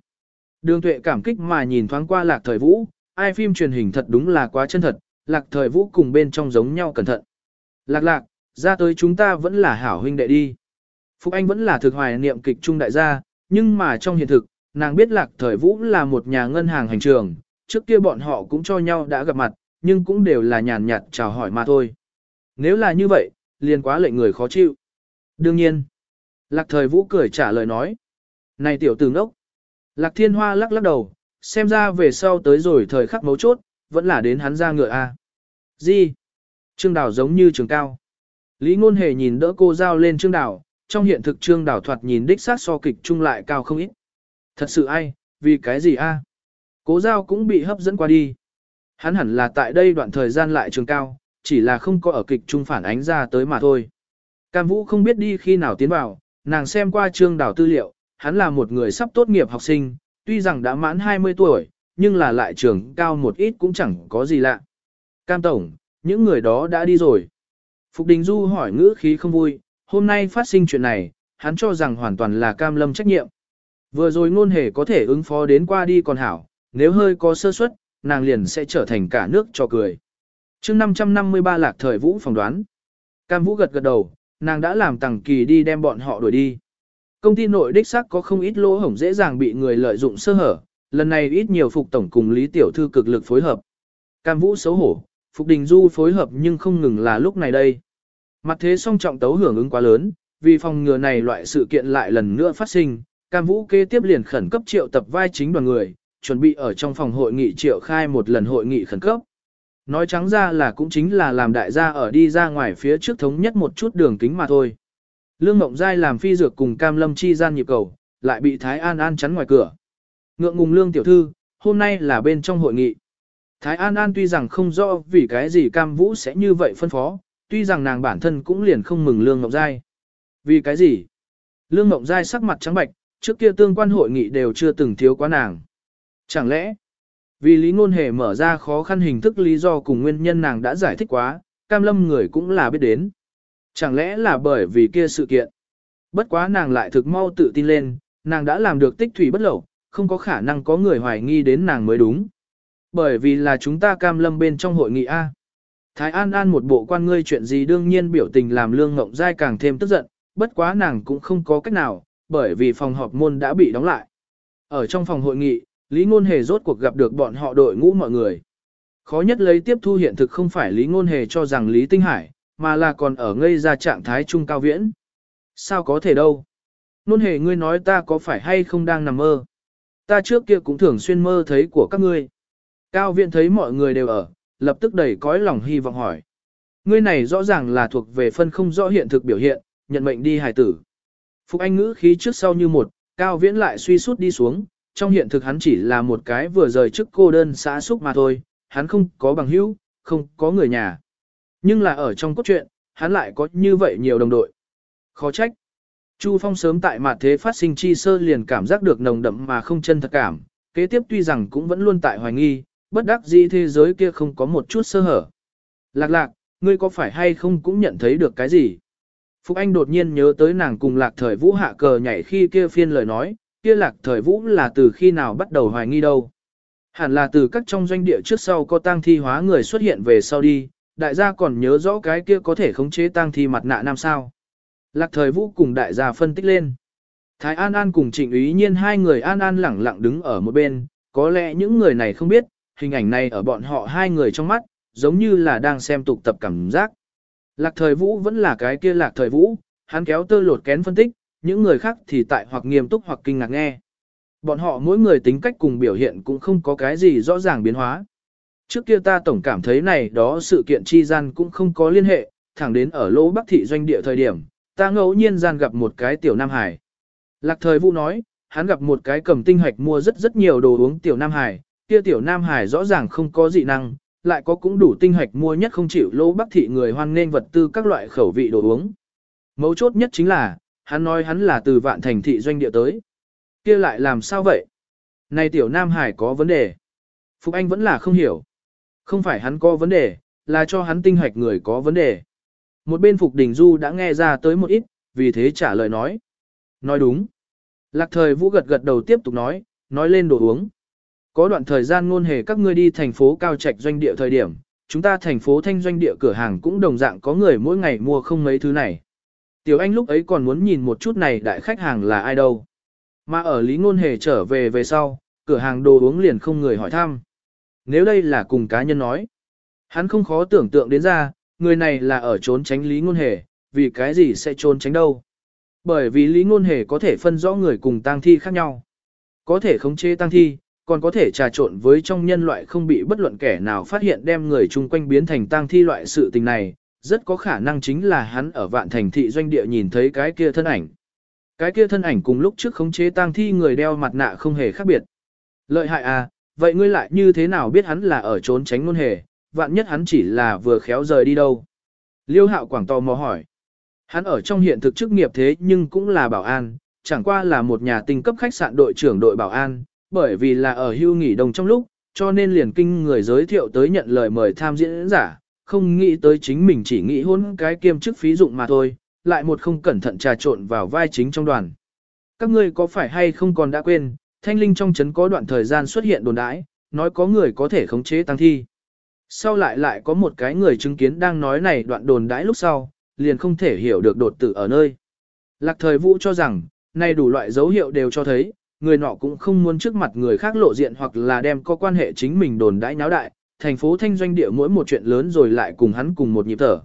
Đường tuệ cảm kích mà nhìn thoáng qua lạc thời vũ, ai phim truyền hình thật đúng là quá chân thật, lạc thời vũ cùng bên trong giống nhau cẩn thận. Lạc lạc, ra tới chúng ta vẫn là hảo huynh đệ đi. Phúc Anh vẫn là thực hoài niệm kịch trung đại gia, nhưng mà trong hiện thực, nàng biết lạc thời vũ là một nhà ngân hàng hành trường, trước kia bọn họ cũng cho nhau đã gặp mặt, nhưng cũng đều là nhàn nhạt chào hỏi mà thôi. Nếu là như vậy, liền quá lệnh người khó chịu. Đương nhiên, lạc thời vũ cười trả lời nói. Này tiểu tử ngốc. Lạc thiên hoa lắc lắc đầu, xem ra về sau tới rồi thời khắc mấu chốt, vẫn là đến hắn ra ngựa a. Gì? Trương Đào giống như trường cao. Lý Ngôn Hề nhìn đỡ cô giao lên Trương Đào, trong hiện thực Trương Đào thoạt nhìn đích sát so kịch trung lại cao không ít. Thật sự ai, vì cái gì a? Cố giao cũng bị hấp dẫn qua đi. Hắn hẳn là tại đây đoạn thời gian lại trường cao, chỉ là không có ở kịch trung phản ánh ra tới mà thôi. Cam Vũ không biết đi khi nào tiến vào, nàng xem qua Trương Đào tư liệu, hắn là một người sắp tốt nghiệp học sinh, tuy rằng đã mãn 20 tuổi, nhưng là lại trường cao một ít cũng chẳng có gì lạ. Cam Tổng, những người đó đã đi rồi. Phục Đình Du hỏi ngữ khí không vui, hôm nay phát sinh chuyện này, hắn cho rằng hoàn toàn là Cam Lâm trách nhiệm. Vừa rồi ngôn hề có thể ứng phó đến qua đi còn hảo, nếu hơi có sơ suất, nàng liền sẽ trở thành cả nước cho cười chương 553 lạc thời vũ phỏng đoán. Cam Vũ gật gật đầu, nàng đã làm tàng kỳ đi đem bọn họ đuổi đi. Công ty nội đích xác có không ít lỗ hổng dễ dàng bị người lợi dụng sơ hở, lần này ít nhiều Phục Tổng cùng Lý Tiểu Thư cực lực phối hợp. Cam Vũ xấu hổ, Phục Đình Du phối hợp nhưng không ngừng là lúc này đây. Mặt thế song trọng tấu hưởng ứng quá lớn, vì phòng ngừa này loại sự kiện lại lần nữa phát sinh, Cam Vũ kế tiếp liền khẩn cấp triệu tập vai chính đoàn người, chuẩn bị ở trong phòng hội nghị triệu khai một lần hội nghị khẩn cấp. Nói trắng ra là cũng chính là làm đại gia ở đi ra ngoài phía trước thống nhất một chút đường kính mà thôi. Lương Ngộng Giai làm phi dược cùng Cam Lâm chi gian nhịp cầu, lại bị Thái An An chắn ngoài cửa. Ngượng ngùng Lương tiểu thư, hôm nay là bên trong hội nghị. Thái An An tuy rằng không rõ vì cái gì Cam Vũ sẽ như vậy phân phó, tuy rằng nàng bản thân cũng liền không mừng Lương Ngộng Giai. Vì cái gì? Lương Ngộng Giai sắc mặt trắng bạch, trước kia tương quan hội nghị đều chưa từng thiếu quá nàng. Chẳng lẽ, vì Lý Ngôn Hề mở ra khó khăn hình thức lý do cùng nguyên nhân nàng đã giải thích quá, Cam Lâm người cũng là biết đến. Chẳng lẽ là bởi vì kia sự kiện? Bất quá nàng lại thực mau tự tin lên, nàng đã làm được tích thủy bất lậu, không có khả năng có người hoài nghi đến nàng mới đúng. Bởi vì là chúng ta cam lâm bên trong hội nghị A. Thái An An một bộ quan ngươi chuyện gì đương nhiên biểu tình làm lương ngộng dai càng thêm tức giận, bất quá nàng cũng không có cách nào, bởi vì phòng họp môn đã bị đóng lại. Ở trong phòng hội nghị, Lý Ngôn Hề rốt cuộc gặp được bọn họ đội ngũ mọi người. Khó nhất lấy tiếp thu hiện thực không phải Lý Ngôn Hề cho rằng Lý Tinh Hải, mà là còn ở ngây ra trạng thái trung cao viễn. Sao có thể đâu? Ngôn Hề ngươi nói ta có phải hay không đang nằm mơ? Ta trước kia cũng thường xuyên mơ thấy của các ngươi. Cao Viễn thấy mọi người đều ở, lập tức đầy cõi lòng hy vọng hỏi. Ngươi này rõ ràng là thuộc về phân không rõ hiện thực biểu hiện, nhận mệnh đi hài tử. Phục Anh ngữ khí trước sau như một, Cao Viễn lại suy sút đi xuống, trong hiện thực hắn chỉ là một cái vừa rời chức cô đơn xã xúc mà thôi, hắn không có bằng hữu, không có người nhà. Nhưng là ở trong cốt truyện, hắn lại có như vậy nhiều đồng đội. Khó trách. Chu Phong sớm tại mặt thế phát sinh chi sơ liền cảm giác được nồng đậm mà không chân thật cảm, kế tiếp tuy rằng cũng vẫn luôn tại hoài nghi, bất đắc dĩ thế giới kia không có một chút sơ hở. Lạc lạc, ngươi có phải hay không cũng nhận thấy được cái gì? Phục Anh đột nhiên nhớ tới nàng cùng lạc thời vũ hạ cờ nhảy khi kia phiên lời nói, kia lạc thời vũ là từ khi nào bắt đầu hoài nghi đâu. Hẳn là từ các trong doanh địa trước sau có tang thi hóa người xuất hiện về sau đi, đại gia còn nhớ rõ cái kia có thể khống chế tang thi mặt nạ nam sao. Lạc thời vũ cùng đại gia phân tích lên. Thái An An cùng trịnh ý nhiên hai người An An lẳng lặng đứng ở một bên, có lẽ những người này không biết, hình ảnh này ở bọn họ hai người trong mắt, giống như là đang xem tục tập cảm giác. Lạc thời vũ vẫn là cái kia lạc thời vũ, hắn kéo tơ lột kén phân tích, những người khác thì tại hoặc nghiêm túc hoặc kinh ngạc nghe. Bọn họ mỗi người tính cách cùng biểu hiện cũng không có cái gì rõ ràng biến hóa. Trước kia ta tổng cảm thấy này đó sự kiện chi gian cũng không có liên hệ, thẳng đến ở lỗ bắc thị doanh địa thời điểm, ta ngẫu nhiên gian gặp một cái tiểu Nam Hải. Lạc thời vũ nói, hắn gặp một cái cầm tinh hoạch mua rất rất nhiều đồ uống tiểu Nam Hải, kia tiểu Nam Hải rõ ràng không có dị năng, lại có cũng đủ tinh hoạch mua nhất không chịu lỗ bắc thị người hoan nên vật tư các loại khẩu vị đồ uống. Mấu chốt nhất chính là, hắn nói hắn là từ vạn thành thị doanh địa tới. kia lại làm sao vậy? Này tiểu Nam Hải có vấn đề. Phục Anh vẫn là không hiểu. Không phải hắn có vấn đề, là cho hắn tinh hoạch người có vấn đề. Một bên Phục Đình Du đã nghe ra tới một ít, vì thế trả lời nói. Nói đúng. Lạc thời vũ gật gật đầu tiếp tục nói, nói lên đồ uống. Có đoạn thời gian ngôn hề các ngươi đi thành phố cao trạch doanh địa thời điểm, chúng ta thành phố thanh doanh địa cửa hàng cũng đồng dạng có người mỗi ngày mua không mấy thứ này. Tiểu Anh lúc ấy còn muốn nhìn một chút này đại khách hàng là ai đâu. Mà ở Lý Ngôn Hề trở về về sau, cửa hàng đồ uống liền không người hỏi thăm. Nếu đây là cùng cá nhân nói, hắn không khó tưởng tượng đến ra, người này là ở trốn tránh Lý Ngôn Hề, vì cái gì sẽ trốn tránh đâu. Bởi vì Lý Ngôn Hề có thể phân rõ người cùng tang thi khác nhau. Có thể khống chế tang thi, còn có thể trà trộn với trong nhân loại không bị bất luận kẻ nào phát hiện đem người chung quanh biến thành tang thi loại sự tình này, rất có khả năng chính là hắn ở vạn thành thị doanh địa nhìn thấy cái kia thân ảnh. Cái kia thân ảnh cùng lúc trước khống chế tang thi người đeo mặt nạ không hề khác biệt. Lợi hại à, vậy ngươi lại như thế nào biết hắn là ở trốn tránh ngôn hề, vạn nhất hắn chỉ là vừa khéo rời đi đâu. Liêu hạo quảng tò mò hỏi. Hắn ở trong hiện thực chức nghiệp thế nhưng cũng là bảo an, chẳng qua là một nhà tinh cấp khách sạn đội trưởng đội bảo an, bởi vì là ở hưu nghỉ đồng trong lúc, cho nên liền kinh người giới thiệu tới nhận lời mời tham diễn giả, không nghĩ tới chính mình chỉ nghĩ hôn cái kiêm chức phí dụng mà thôi, lại một không cẩn thận trà trộn vào vai chính trong đoàn. Các ngươi có phải hay không còn đã quên, thanh linh trong chấn có đoạn thời gian xuất hiện đồn đãi, nói có người có thể khống chế tăng thi. Sau lại lại có một cái người chứng kiến đang nói này đoạn đồn đãi lúc sau, liền không thể hiểu được đột tử ở nơi. Lạc thời vũ cho rằng, nay đủ loại dấu hiệu đều cho thấy, người nọ cũng không muốn trước mặt người khác lộ diện hoặc là đem có quan hệ chính mình đồn đãi nháo đại, thành phố thanh doanh địa mỗi một chuyện lớn rồi lại cùng hắn cùng một nhịp thở.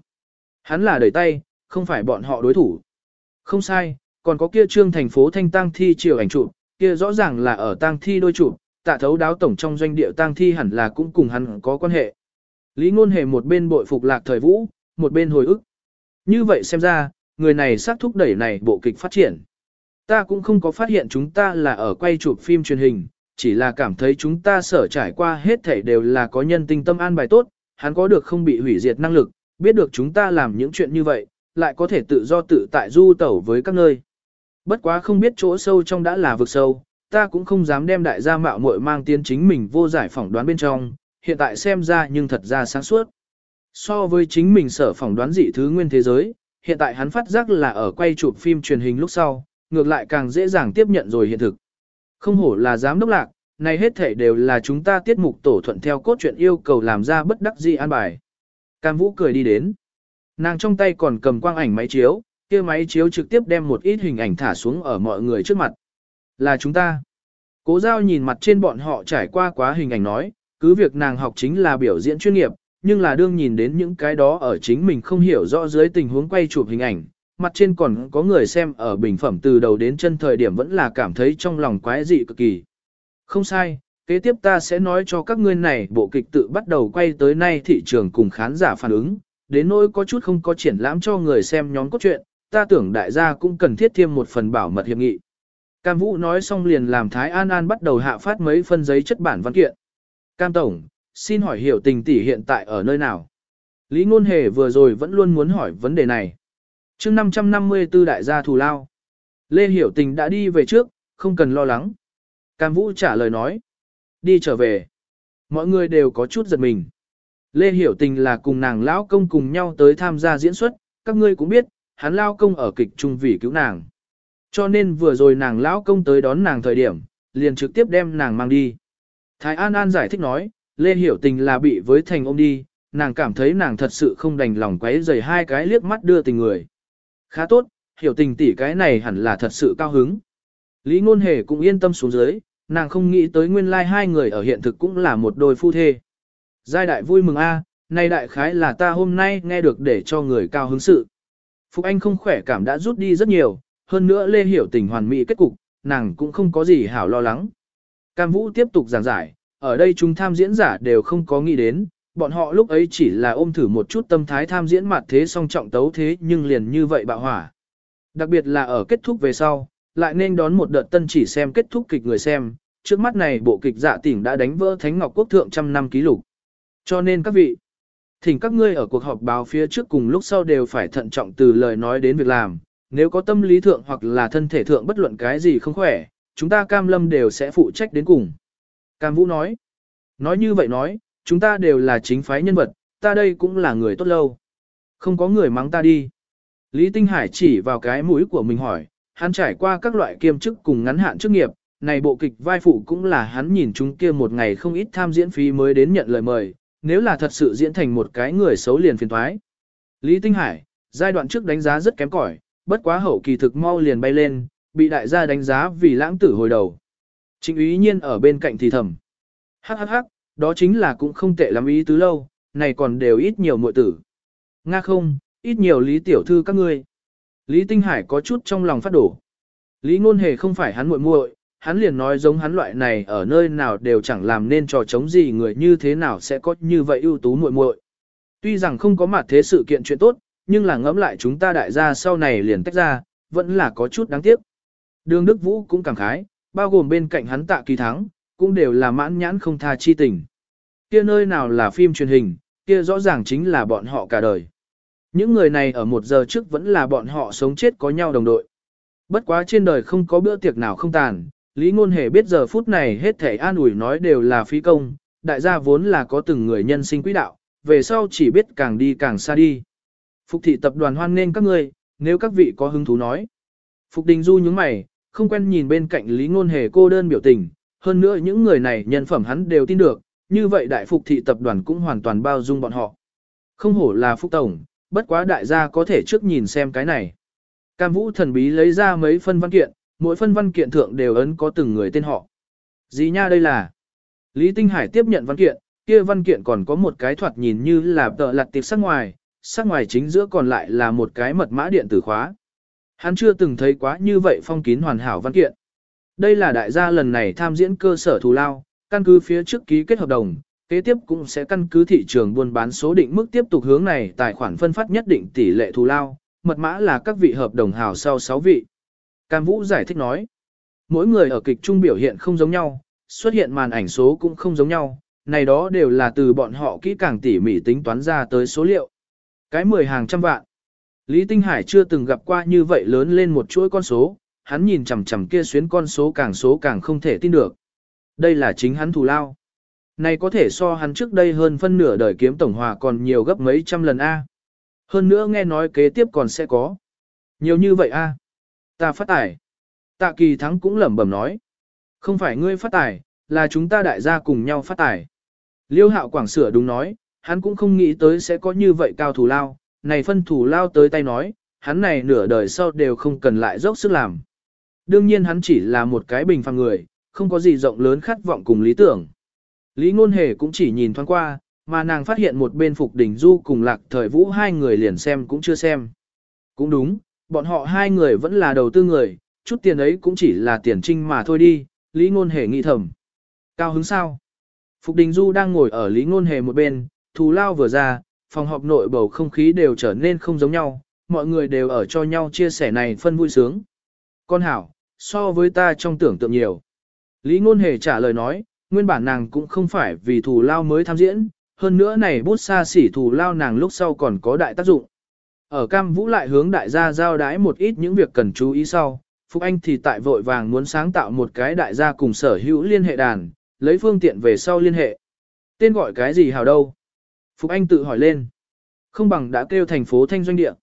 Hắn là đẩy tay, không phải bọn họ đối thủ. Không sai, còn có kia trương thành phố thanh tang thi chiều ảnh chụp, kia rõ ràng là ở tang thi đôi chụp, tạ thấu đáo tổng trong doanh địa tang thi hẳn là cũng cùng hắn có quan hệ. Lý ngôn hề một bên bội phục lạc thời vũ, một bên hồi ức. Như vậy xem ra, người này xác thúc đẩy này bộ kịch phát triển. Ta cũng không có phát hiện chúng ta là ở quay chụp phim truyền hình, chỉ là cảm thấy chúng ta sở trải qua hết thảy đều là có nhân tinh tâm an bài tốt, hắn có được không bị hủy diệt năng lực, biết được chúng ta làm những chuyện như vậy, lại có thể tự do tự tại du tẩu với các nơi. Bất quá không biết chỗ sâu trong đã là vực sâu, ta cũng không dám đem đại gia mạo muội mang tiến chính mình vô giải phỏng đoán bên trong, hiện tại xem ra nhưng thật ra sáng suốt. So với chính mình sở phỏng đoán dị thứ nguyên thế giới, hiện tại hắn phát giác là ở quay chụp phim truyền hình lúc sau, ngược lại càng dễ dàng tiếp nhận rồi hiện thực. Không hổ là giám đốc lạc, này hết thể đều là chúng ta tiết mục tổ thuận theo cốt truyện yêu cầu làm ra bất đắc dĩ an bài. Cam Vũ cười đi đến. Nàng trong tay còn cầm quang ảnh máy chiếu, kia máy chiếu trực tiếp đem một ít hình ảnh thả xuống ở mọi người trước mặt. Là chúng ta. Cố giao nhìn mặt trên bọn họ trải qua quá hình ảnh nói, cứ việc nàng học chính là biểu diễn chuyên nghiệp, nhưng là đương nhìn đến những cái đó ở chính mình không hiểu rõ dưới tình huống quay chụp hình ảnh, mặt trên còn có người xem ở bình phẩm từ đầu đến chân thời điểm vẫn là cảm thấy trong lòng quái dị cực kỳ. Không sai, kế tiếp ta sẽ nói cho các ngươi này bộ kịch tự bắt đầu quay tới nay thị trường cùng khán giả phản ứng, đến nỗi có chút không có triển lãm cho người xem nhóm cốt truyện, ta tưởng đại gia cũng cần thiết thêm một phần bảo mật hiệp nghị. Cam Vũ nói xong liền làm Thái An An bắt đầu hạ phát mấy phân giấy chất bản văn kiện. Cam Tổng, xin hỏi hiểu tình tỷ hiện tại ở nơi nào? Lý Ngôn Hề vừa rồi vẫn luôn muốn hỏi vấn đề này chương 554 đại gia thù lao. Lê Hiểu Tình đã đi về trước, không cần lo lắng. Cam Vũ trả lời nói. Đi trở về. Mọi người đều có chút giật mình. Lê Hiểu Tình là cùng nàng lão công cùng nhau tới tham gia diễn xuất, các ngươi cũng biết, hắn lao công ở kịch trung vì cứu nàng. Cho nên vừa rồi nàng lão công tới đón nàng thời điểm, liền trực tiếp đem nàng mang đi. Thái An An giải thích nói, Lê Hiểu Tình là bị với thành ôm đi, nàng cảm thấy nàng thật sự không đành lòng quấy rầy hai cái liếc mắt đưa tình người. Khá tốt, Hiểu Tình tỷ cái này hẳn là thật sự cao hứng. Lý Ngôn Hề cũng yên tâm xuống dưới, nàng không nghĩ tới nguyên lai like hai người ở hiện thực cũng là một đôi phu thê. Giai đại vui mừng a, nay đại khái là ta hôm nay nghe được để cho người cao hứng sự. Phục Anh không khỏe cảm đã rút đi rất nhiều, hơn nữa Lê Hiểu tình hoàn mỹ kết cục, nàng cũng không có gì hảo lo lắng. Cam Vũ tiếp tục giảng giải, ở đây chúng tham diễn giả đều không có nghĩ đến, bọn họ lúc ấy chỉ là ôm thử một chút tâm thái tham diễn mặt thế song trọng tấu thế nhưng liền như vậy bạo hỏa. Đặc biệt là ở kết thúc về sau, lại nên đón một đợt tân chỉ xem kết thúc kịch người xem, trước mắt này bộ kịch dạ tỉnh đã đánh vỡ Thánh Ngọc Quốc thượng trăm năm ký lục. Cho nên các vị, thỉnh các ngươi ở cuộc họp báo phía trước cùng lúc sau đều phải thận trọng từ lời nói đến việc làm, nếu có tâm lý thượng hoặc là thân thể thượng bất luận cái gì không khỏe, chúng ta cam lâm đều sẽ phụ trách đến cùng. Cam Vũ nói, nói như vậy nói, chúng ta đều là chính phái nhân vật, ta đây cũng là người tốt lâu. Không có người mắng ta đi. Lý Tinh Hải chỉ vào cái mũi của mình hỏi, hắn trải qua các loại kiêm chức cùng ngắn hạn chức nghiệp, này bộ kịch vai phụ cũng là hắn nhìn chúng kia một ngày không ít tham diễn phí mới đến nhận lời mời, nếu là thật sự diễn thành một cái người xấu liền phiền thoái. Lý Tinh Hải, giai đoạn trước đánh giá rất kém cỏi, bất quá hậu kỳ thực mau liền bay lên, bị đại gia đánh giá vì lãng tử hồi đầu. Trịnh ý nhiên ở bên cạnh thì thầm. Hắc hắc hắc, đó chính là cũng không tệ lắm ý tứ lâu, này còn đều ít nhiều muội tử. Nga không, ít nhiều lý tiểu thư các ngươi. Lý Tinh Hải có chút trong lòng phát đổ. Lý ngôn hề không phải hắn muội muội, hắn liền nói giống hắn loại này ở nơi nào đều chẳng làm nên trò chống gì người như thế nào sẽ có như vậy ưu tú muội muội. Tuy rằng không có mặt thế sự kiện chuyện tốt, nhưng là ngẫm lại chúng ta đại gia sau này liền tách ra, vẫn là có chút đáng tiếc. Đường Đức Vũ cũng cảm khái, bao gồm bên cạnh hắn tạ kỳ thắng, cũng đều là mãn nhãn không tha chi tình. Kia nơi nào là phim truyền hình, kia rõ ràng chính là bọn họ cả đời. Những người này ở một giờ trước vẫn là bọn họ sống chết có nhau đồng đội. Bất quá trên đời không có bữa tiệc nào không tàn, Lý Ngôn Hề biết giờ phút này hết thể an ủi nói đều là phí công, đại gia vốn là có từng người nhân sinh quỹ đạo, về sau chỉ biết càng đi càng xa đi. Phục thị tập đoàn hoan nên các ngươi, nếu các vị có hứng thú nói. Phục Đình Du nhướng mày, không quen nhìn bên cạnh Lý Ngôn Hề cô đơn biểu tình, hơn nữa những người này nhân phẩm hắn đều tin được, như vậy đại phục thị tập đoàn cũng hoàn toàn bao dung bọn họ. Không hổ là Phúc Tổng, bất quá đại gia có thể trước nhìn xem cái này. Cam Vũ thần bí lấy ra mấy phân văn kiện, mỗi phân văn kiện thượng đều ấn có từng người tên họ. Gì nha đây là? Lý Tinh Hải tiếp nhận văn kiện, kia văn kiện còn có một cái thoạt nhìn như là tờ lặt tiệp sắc ngoài, sắc ngoài chính giữa còn lại là một cái mật mã điện tử khóa. Hắn chưa từng thấy quá như vậy phong kín hoàn hảo văn kiện. Đây là đại gia lần này tham diễn cơ sở thù lao, căn cứ phía trước ký kết hợp đồng, kế tiếp cũng sẽ căn cứ thị trường buôn bán số định mức tiếp tục hướng này tài khoản phân phát nhất định tỷ lệ thù lao, mật mã là các vị hợp đồng hào sau 6 vị. Cam Vũ giải thích nói, mỗi người ở kịch trung biểu hiện không giống nhau, xuất hiện màn ảnh số cũng không giống nhau, này đó đều là từ bọn họ kỹ càng tỉ mỉ tính toán ra tới số liệu. Cái mười hàng trăm vạn. Lý Tinh Hải chưa từng gặp qua như vậy lớn lên một chuỗi con số, hắn nhìn chằm chằm kia xuyến con số càng số càng không thể tin được. Đây là chính hắn thù lao. Này có thể so hắn trước đây hơn phân nửa đời kiếm tổng hòa còn nhiều gấp mấy trăm lần A. Hơn nữa nghe nói kế tiếp còn sẽ có. Nhiều như vậy A. Ta phát tài. Tạ kỳ thắng cũng lẩm bẩm nói. Không phải ngươi phát tài, là chúng ta đại gia cùng nhau phát tài. Liêu hạo quảng sửa đúng nói, hắn cũng không nghĩ tới sẽ có như vậy cao thủ lao, này phân thủ lao tới tay nói, hắn này nửa đời sau đều không cần lại dốc sức làm. Đương nhiên hắn chỉ là một cái bình phàm người, không có gì rộng lớn khát vọng cùng lý tưởng. Lý ngôn hề cũng chỉ nhìn thoáng qua, mà nàng phát hiện một bên Phục Đình Du cùng Lạc Thời Vũ hai người liền xem cũng chưa xem. Cũng đúng, bọn họ hai người vẫn là đầu tư người, chút tiền ấy cũng chỉ là tiền trinh mà thôi đi, Lý ngôn hề nghĩ thầm. Cao hứng sao? Phục Đình Du đang ngồi ở Lý ngôn hề một bên, thù lao vừa ra, phòng họp nội bầu không khí đều trở nên không giống nhau, mọi người đều ở cho nhau chia sẻ này phân vui sướng. Con hảo, so với ta trong tưởng tượng nhiều. Lý ngôn hề trả lời nói, nguyên bản nàng cũng không phải vì thù lao mới tham diễn, hơn nữa này bút xa xỉ thù lao nàng lúc sau còn có đại tác dụng. Ở Cam Vũ lại hướng đại gia giao đái một ít những việc cần chú ý sau, Phúc Anh thì tại vội vàng muốn sáng tạo một cái đại gia cùng sở hữu liên hệ đàn, lấy phương tiện về sau liên hệ. Tên gọi cái gì hào đâu? Phúc Anh tự hỏi lên. Không bằng đã kêu thành phố thanh doanh địa.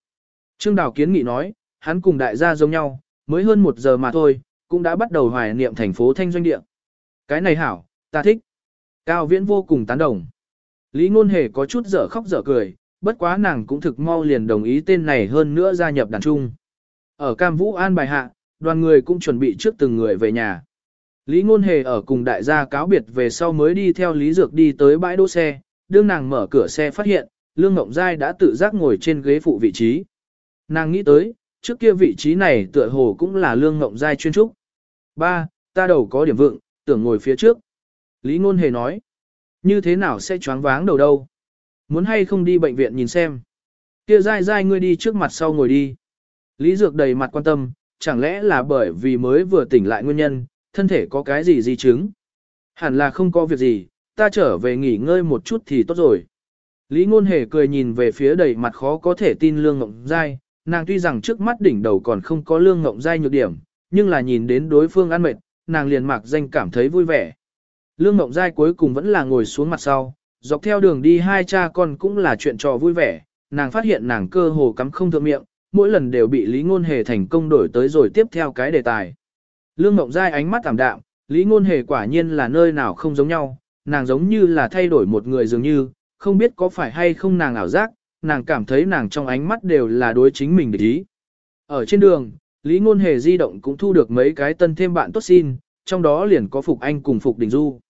Trương Đào Kiến nghị nói, hắn cùng đại gia giống nhau, mới hơn một giờ mà thôi, cũng đã bắt đầu hoài niệm thành phố thanh doanh địa. Cái này hảo, ta thích. Cao Viễn vô cùng tán đồng. Lý Ngôn Hề có chút dở khóc dở cười, bất quá nàng cũng thực mau liền đồng ý tên này hơn nữa gia nhập đàn trung. Ở Cam Vũ An bài hạ, đoàn người cũng chuẩn bị trước từng người về nhà. Lý Ngôn Hề ở cùng đại gia cáo biệt về sau mới đi theo Lý Dược đi tới bãi đỗ xe, đương nàng mở cửa xe phát hiện, Lương Ngộng Giai đã tự giác ngồi trên ghế phụ vị trí. Nàng nghĩ tới, trước kia vị trí này tựa hồ cũng là Lương Ngộng Giai chuyên trúc. Ba, ta đầu có điểm vượng, tưởng ngồi phía trước. Lý Ngôn Hề nói, như thế nào sẽ choáng váng đầu đâu? Muốn hay không đi bệnh viện nhìn xem. Kia Giai Giai ngươi đi trước mặt sau ngồi đi. Lý Dược đầy mặt quan tâm, chẳng lẽ là bởi vì mới vừa tỉnh lại nguyên nhân, thân thể có cái gì di chứng? Hẳn là không có việc gì, ta trở về nghỉ ngơi một chút thì tốt rồi. Lý Ngôn Hề cười nhìn về phía đầy mặt khó có thể tin Lương Ngộng Giai, nàng tuy rằng trước mắt đỉnh đầu còn không có Lương Ngộng Giai nhược điểm, nhưng là nhìn đến đối phương ăn mệt, nàng liền mạc danh cảm thấy vui vẻ. Lương Ngộng Giai cuối cùng vẫn là ngồi xuống mặt sau, dọc theo đường đi hai cha con cũng là chuyện trò vui vẻ, nàng phát hiện nàng cơ hồ cắm không thượng miệng, mỗi lần đều bị Lý Ngôn Hề thành công đổi tới rồi tiếp theo cái đề tài. Lương Ngộng Giai ánh mắt tạm đạm, Lý Ngôn Hề quả nhiên là nơi nào không giống nhau, nàng giống như là thay đổi một người dường như, không biết có phải hay không nàng ảo giác, nàng cảm thấy nàng trong ánh mắt đều là đối chính mình để ý. Ở trên đường, Lý Ngôn Hề di động cũng thu được mấy cái tân thêm bạn tốt xin, trong đó liền có Phục Anh cùng Phục Đình Du.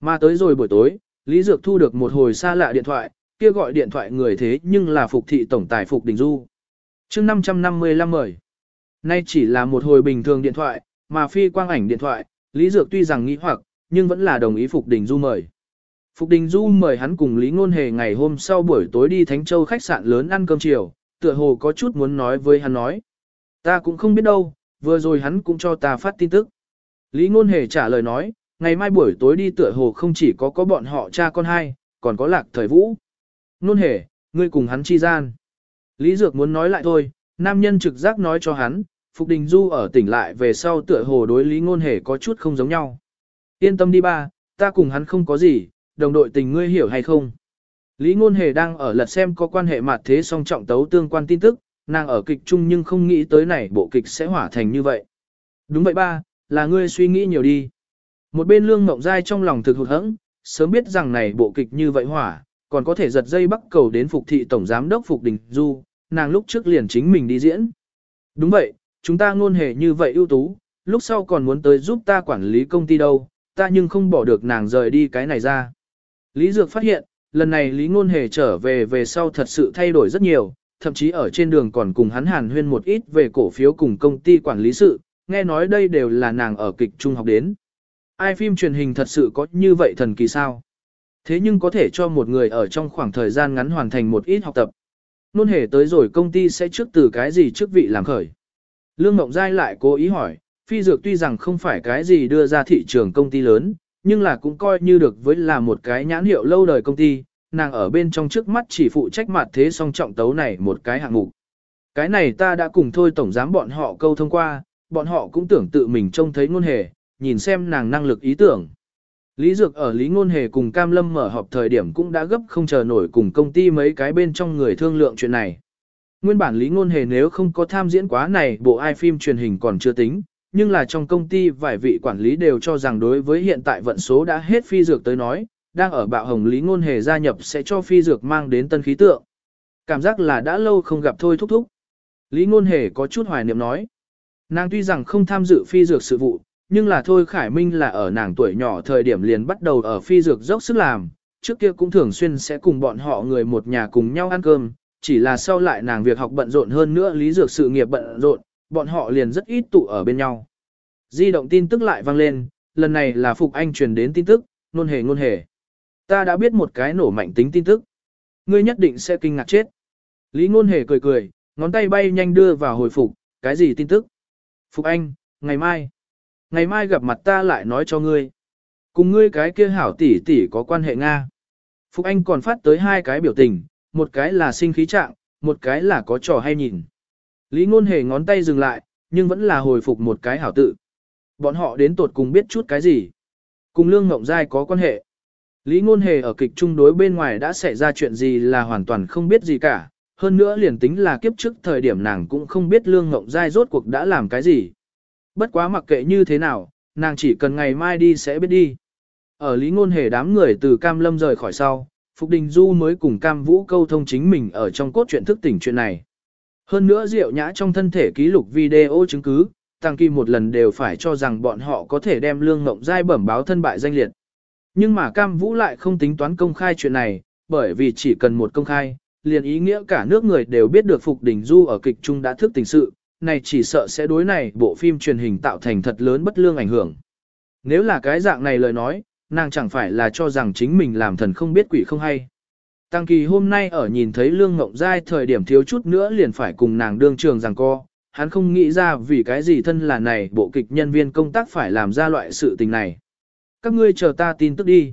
Mà tới rồi buổi tối, Lý Dược thu được một hồi xa lạ điện thoại, kia gọi điện thoại người thế nhưng là Phục Thị Tổng Tài Phục Đình Du. Trước 555 mời. Nay chỉ là một hồi bình thường điện thoại, mà phi quang ảnh điện thoại, Lý Dược tuy rằng nghĩ hoặc, nhưng vẫn là đồng ý Phục Đình Du mời. Phục Đình Du mời hắn cùng Lý Ngôn Hề ngày hôm sau buổi tối đi Thánh Châu khách sạn lớn ăn cơm chiều, tựa hồ có chút muốn nói với hắn nói. Ta cũng không biết đâu, vừa rồi hắn cũng cho ta phát tin tức. Lý Ngôn Hề trả lời nói, ngày mai buổi tối đi tựa hồ không chỉ có có bọn họ cha con hai, còn có lạc thời vũ. Ngôn Hề, ngươi cùng hắn chi gian. Lý Dược muốn nói lại thôi, nam nhân trực giác nói cho hắn, Phục Đình Du ở tỉnh lại về sau tựa hồ đối Lý Ngôn Hề có chút không giống nhau. Yên tâm đi ba, ta cùng hắn không có gì, đồng đội tình ngươi hiểu hay không? Lý Ngôn Hề đang ở lật xem có quan hệ mặt thế song trọng tấu tương quan tin tức, nàng ở kịch chung nhưng không nghĩ tới này bộ kịch sẽ hỏa thành như vậy. Đúng vậy ba, là ngươi suy nghĩ nhiều đi. Một bên lương mộng dai trong lòng thực hụt hẫng, sớm biết rằng này bộ kịch như vậy hỏa, còn có thể giật dây bắt cầu đến phục thị tổng giám đốc Phục Đình Du, nàng lúc trước liền chính mình đi diễn. Đúng vậy, chúng ta ngôn hề như vậy ưu tú, lúc sau còn muốn tới giúp ta quản lý công ty đâu, ta nhưng không bỏ được nàng rời đi cái này ra. Lý Dược phát hiện, lần này Lý Ngôn Hề trở về về sau thật sự thay đổi rất nhiều, thậm chí ở trên đường còn cùng hắn hàn huyên một ít về cổ phiếu cùng công ty quản lý sự, nghe nói đây đều là nàng ở kịch trung học đến. Ai phim truyền hình thật sự có như vậy thần kỳ sao? Thế nhưng có thể cho một người ở trong khoảng thời gian ngắn hoàn thành một ít học tập. Nôn hề tới rồi công ty sẽ trước từ cái gì trước vị làm khởi. Lương Mộng Giai lại cố ý hỏi, phi dược tuy rằng không phải cái gì đưa ra thị trường công ty lớn, nhưng là cũng coi như được với là một cái nhãn hiệu lâu đời công ty, nàng ở bên trong trước mắt chỉ phụ trách mặt thế song trọng tấu này một cái hạng mục. Cái này ta đã cùng thôi tổng giám bọn họ câu thông qua, bọn họ cũng tưởng tự mình trông thấy ngôn hề, nhìn xem nàng năng lực ý tưởng. Lý Dược ở Lý Ngôn Hề cùng Cam Lâm mở họp thời điểm cũng đã gấp không chờ nổi cùng công ty mấy cái bên trong người thương lượng chuyện này. Nguyên bản Lý Ngôn Hề nếu không có tham diễn quá này bộ ai phim truyền hình còn chưa tính, nhưng là trong công ty vài vị quản lý đều cho rằng đối với hiện tại vận số đã hết phi dược tới nói, đang ở bạo hồng Lý Ngôn Hề gia nhập sẽ cho phi dược mang đến tân khí tượng. Cảm giác là đã lâu không gặp thôi thúc thúc. Lý Ngôn Hề có chút hoài niệm nói. Nàng tuy rằng không tham dự phi dược sự vụ, nhưng là thôi Khải Minh là ở nàng tuổi nhỏ thời điểm liền bắt đầu ở phi dược dốc sức làm, trước kia cũng thường xuyên sẽ cùng bọn họ người một nhà cùng nhau ăn cơm, chỉ là sau lại nàng việc học bận rộn hơn nữa lý dược sự nghiệp bận rộn, bọn họ liền rất ít tụ ở bên nhau. Di động tin tức lại vang lên, lần này là Phục Anh truyền đến tin tức, nôn hề nôn hề. Ta đã biết một cái nổ mạnh tính tin tức. Ngươi nhất định sẽ kinh ngạc chết. Lý ngôn hề cười cười, ngón tay bay nhanh đưa vào hồi phục, cái gì tin tức? Phục Anh, ngày mai. Ngày mai gặp mặt ta lại nói cho ngươi. Cùng ngươi cái kia hảo tỷ tỷ có quan hệ Nga. Phục Anh còn phát tới hai cái biểu tình, một cái là sinh khí trạng, một cái là có trò hay nhìn. Lý ngôn hề ngón tay dừng lại, nhưng vẫn là hồi phục một cái hảo tự. Bọn họ đến tột cùng biết chút cái gì. Cùng Lương Ngộng Giai có quan hệ. Lý ngôn hề ở kịch trung đối bên ngoài đã xảy ra chuyện gì là hoàn toàn không biết gì cả. Hơn nữa liền tính là kiếp trước thời điểm nàng cũng không biết Lương Ngộng Giai rốt cuộc đã làm cái gì. Bất quá mặc kệ như thế nào, nàng chỉ cần ngày mai đi sẽ biết đi. Ở Lý Ngôn Hề đám người từ Cam Lâm rời khỏi sau, Phục Đình Du mới cùng Cam Vũ câu thông chính mình ở trong cốt truyện thức tỉnh chuyện này. Hơn nữa Diệu Nhã trong thân thể ký lục video chứng cứ, Tăng Kỳ một lần đều phải cho rằng bọn họ có thể đem Lương Ngộng Giai bẩm báo thân bại danh liệt. Nhưng mà Cam Vũ lại không tính toán công khai chuyện này, bởi vì chỉ cần một công khai, liền ý nghĩa cả nước người đều biết được Phục Đình Du ở kịch trung đã thức tỉnh sự, này chỉ sợ sẽ đối này bộ phim truyền hình tạo thành thật lớn bất lương ảnh hưởng. Nếu là cái dạng này lời nói, nàng chẳng phải là cho rằng chính mình làm thần không biết quỷ không hay. Tăng kỳ hôm nay ở nhìn thấy Lương Ngộng Giai thời điểm thiếu chút nữa liền phải cùng nàng đương trường rằng co, hắn không nghĩ ra vì cái gì thân là này bộ kịch nhân viên công tác phải làm ra loại sự tình này. Các ngươi chờ ta tin tức đi.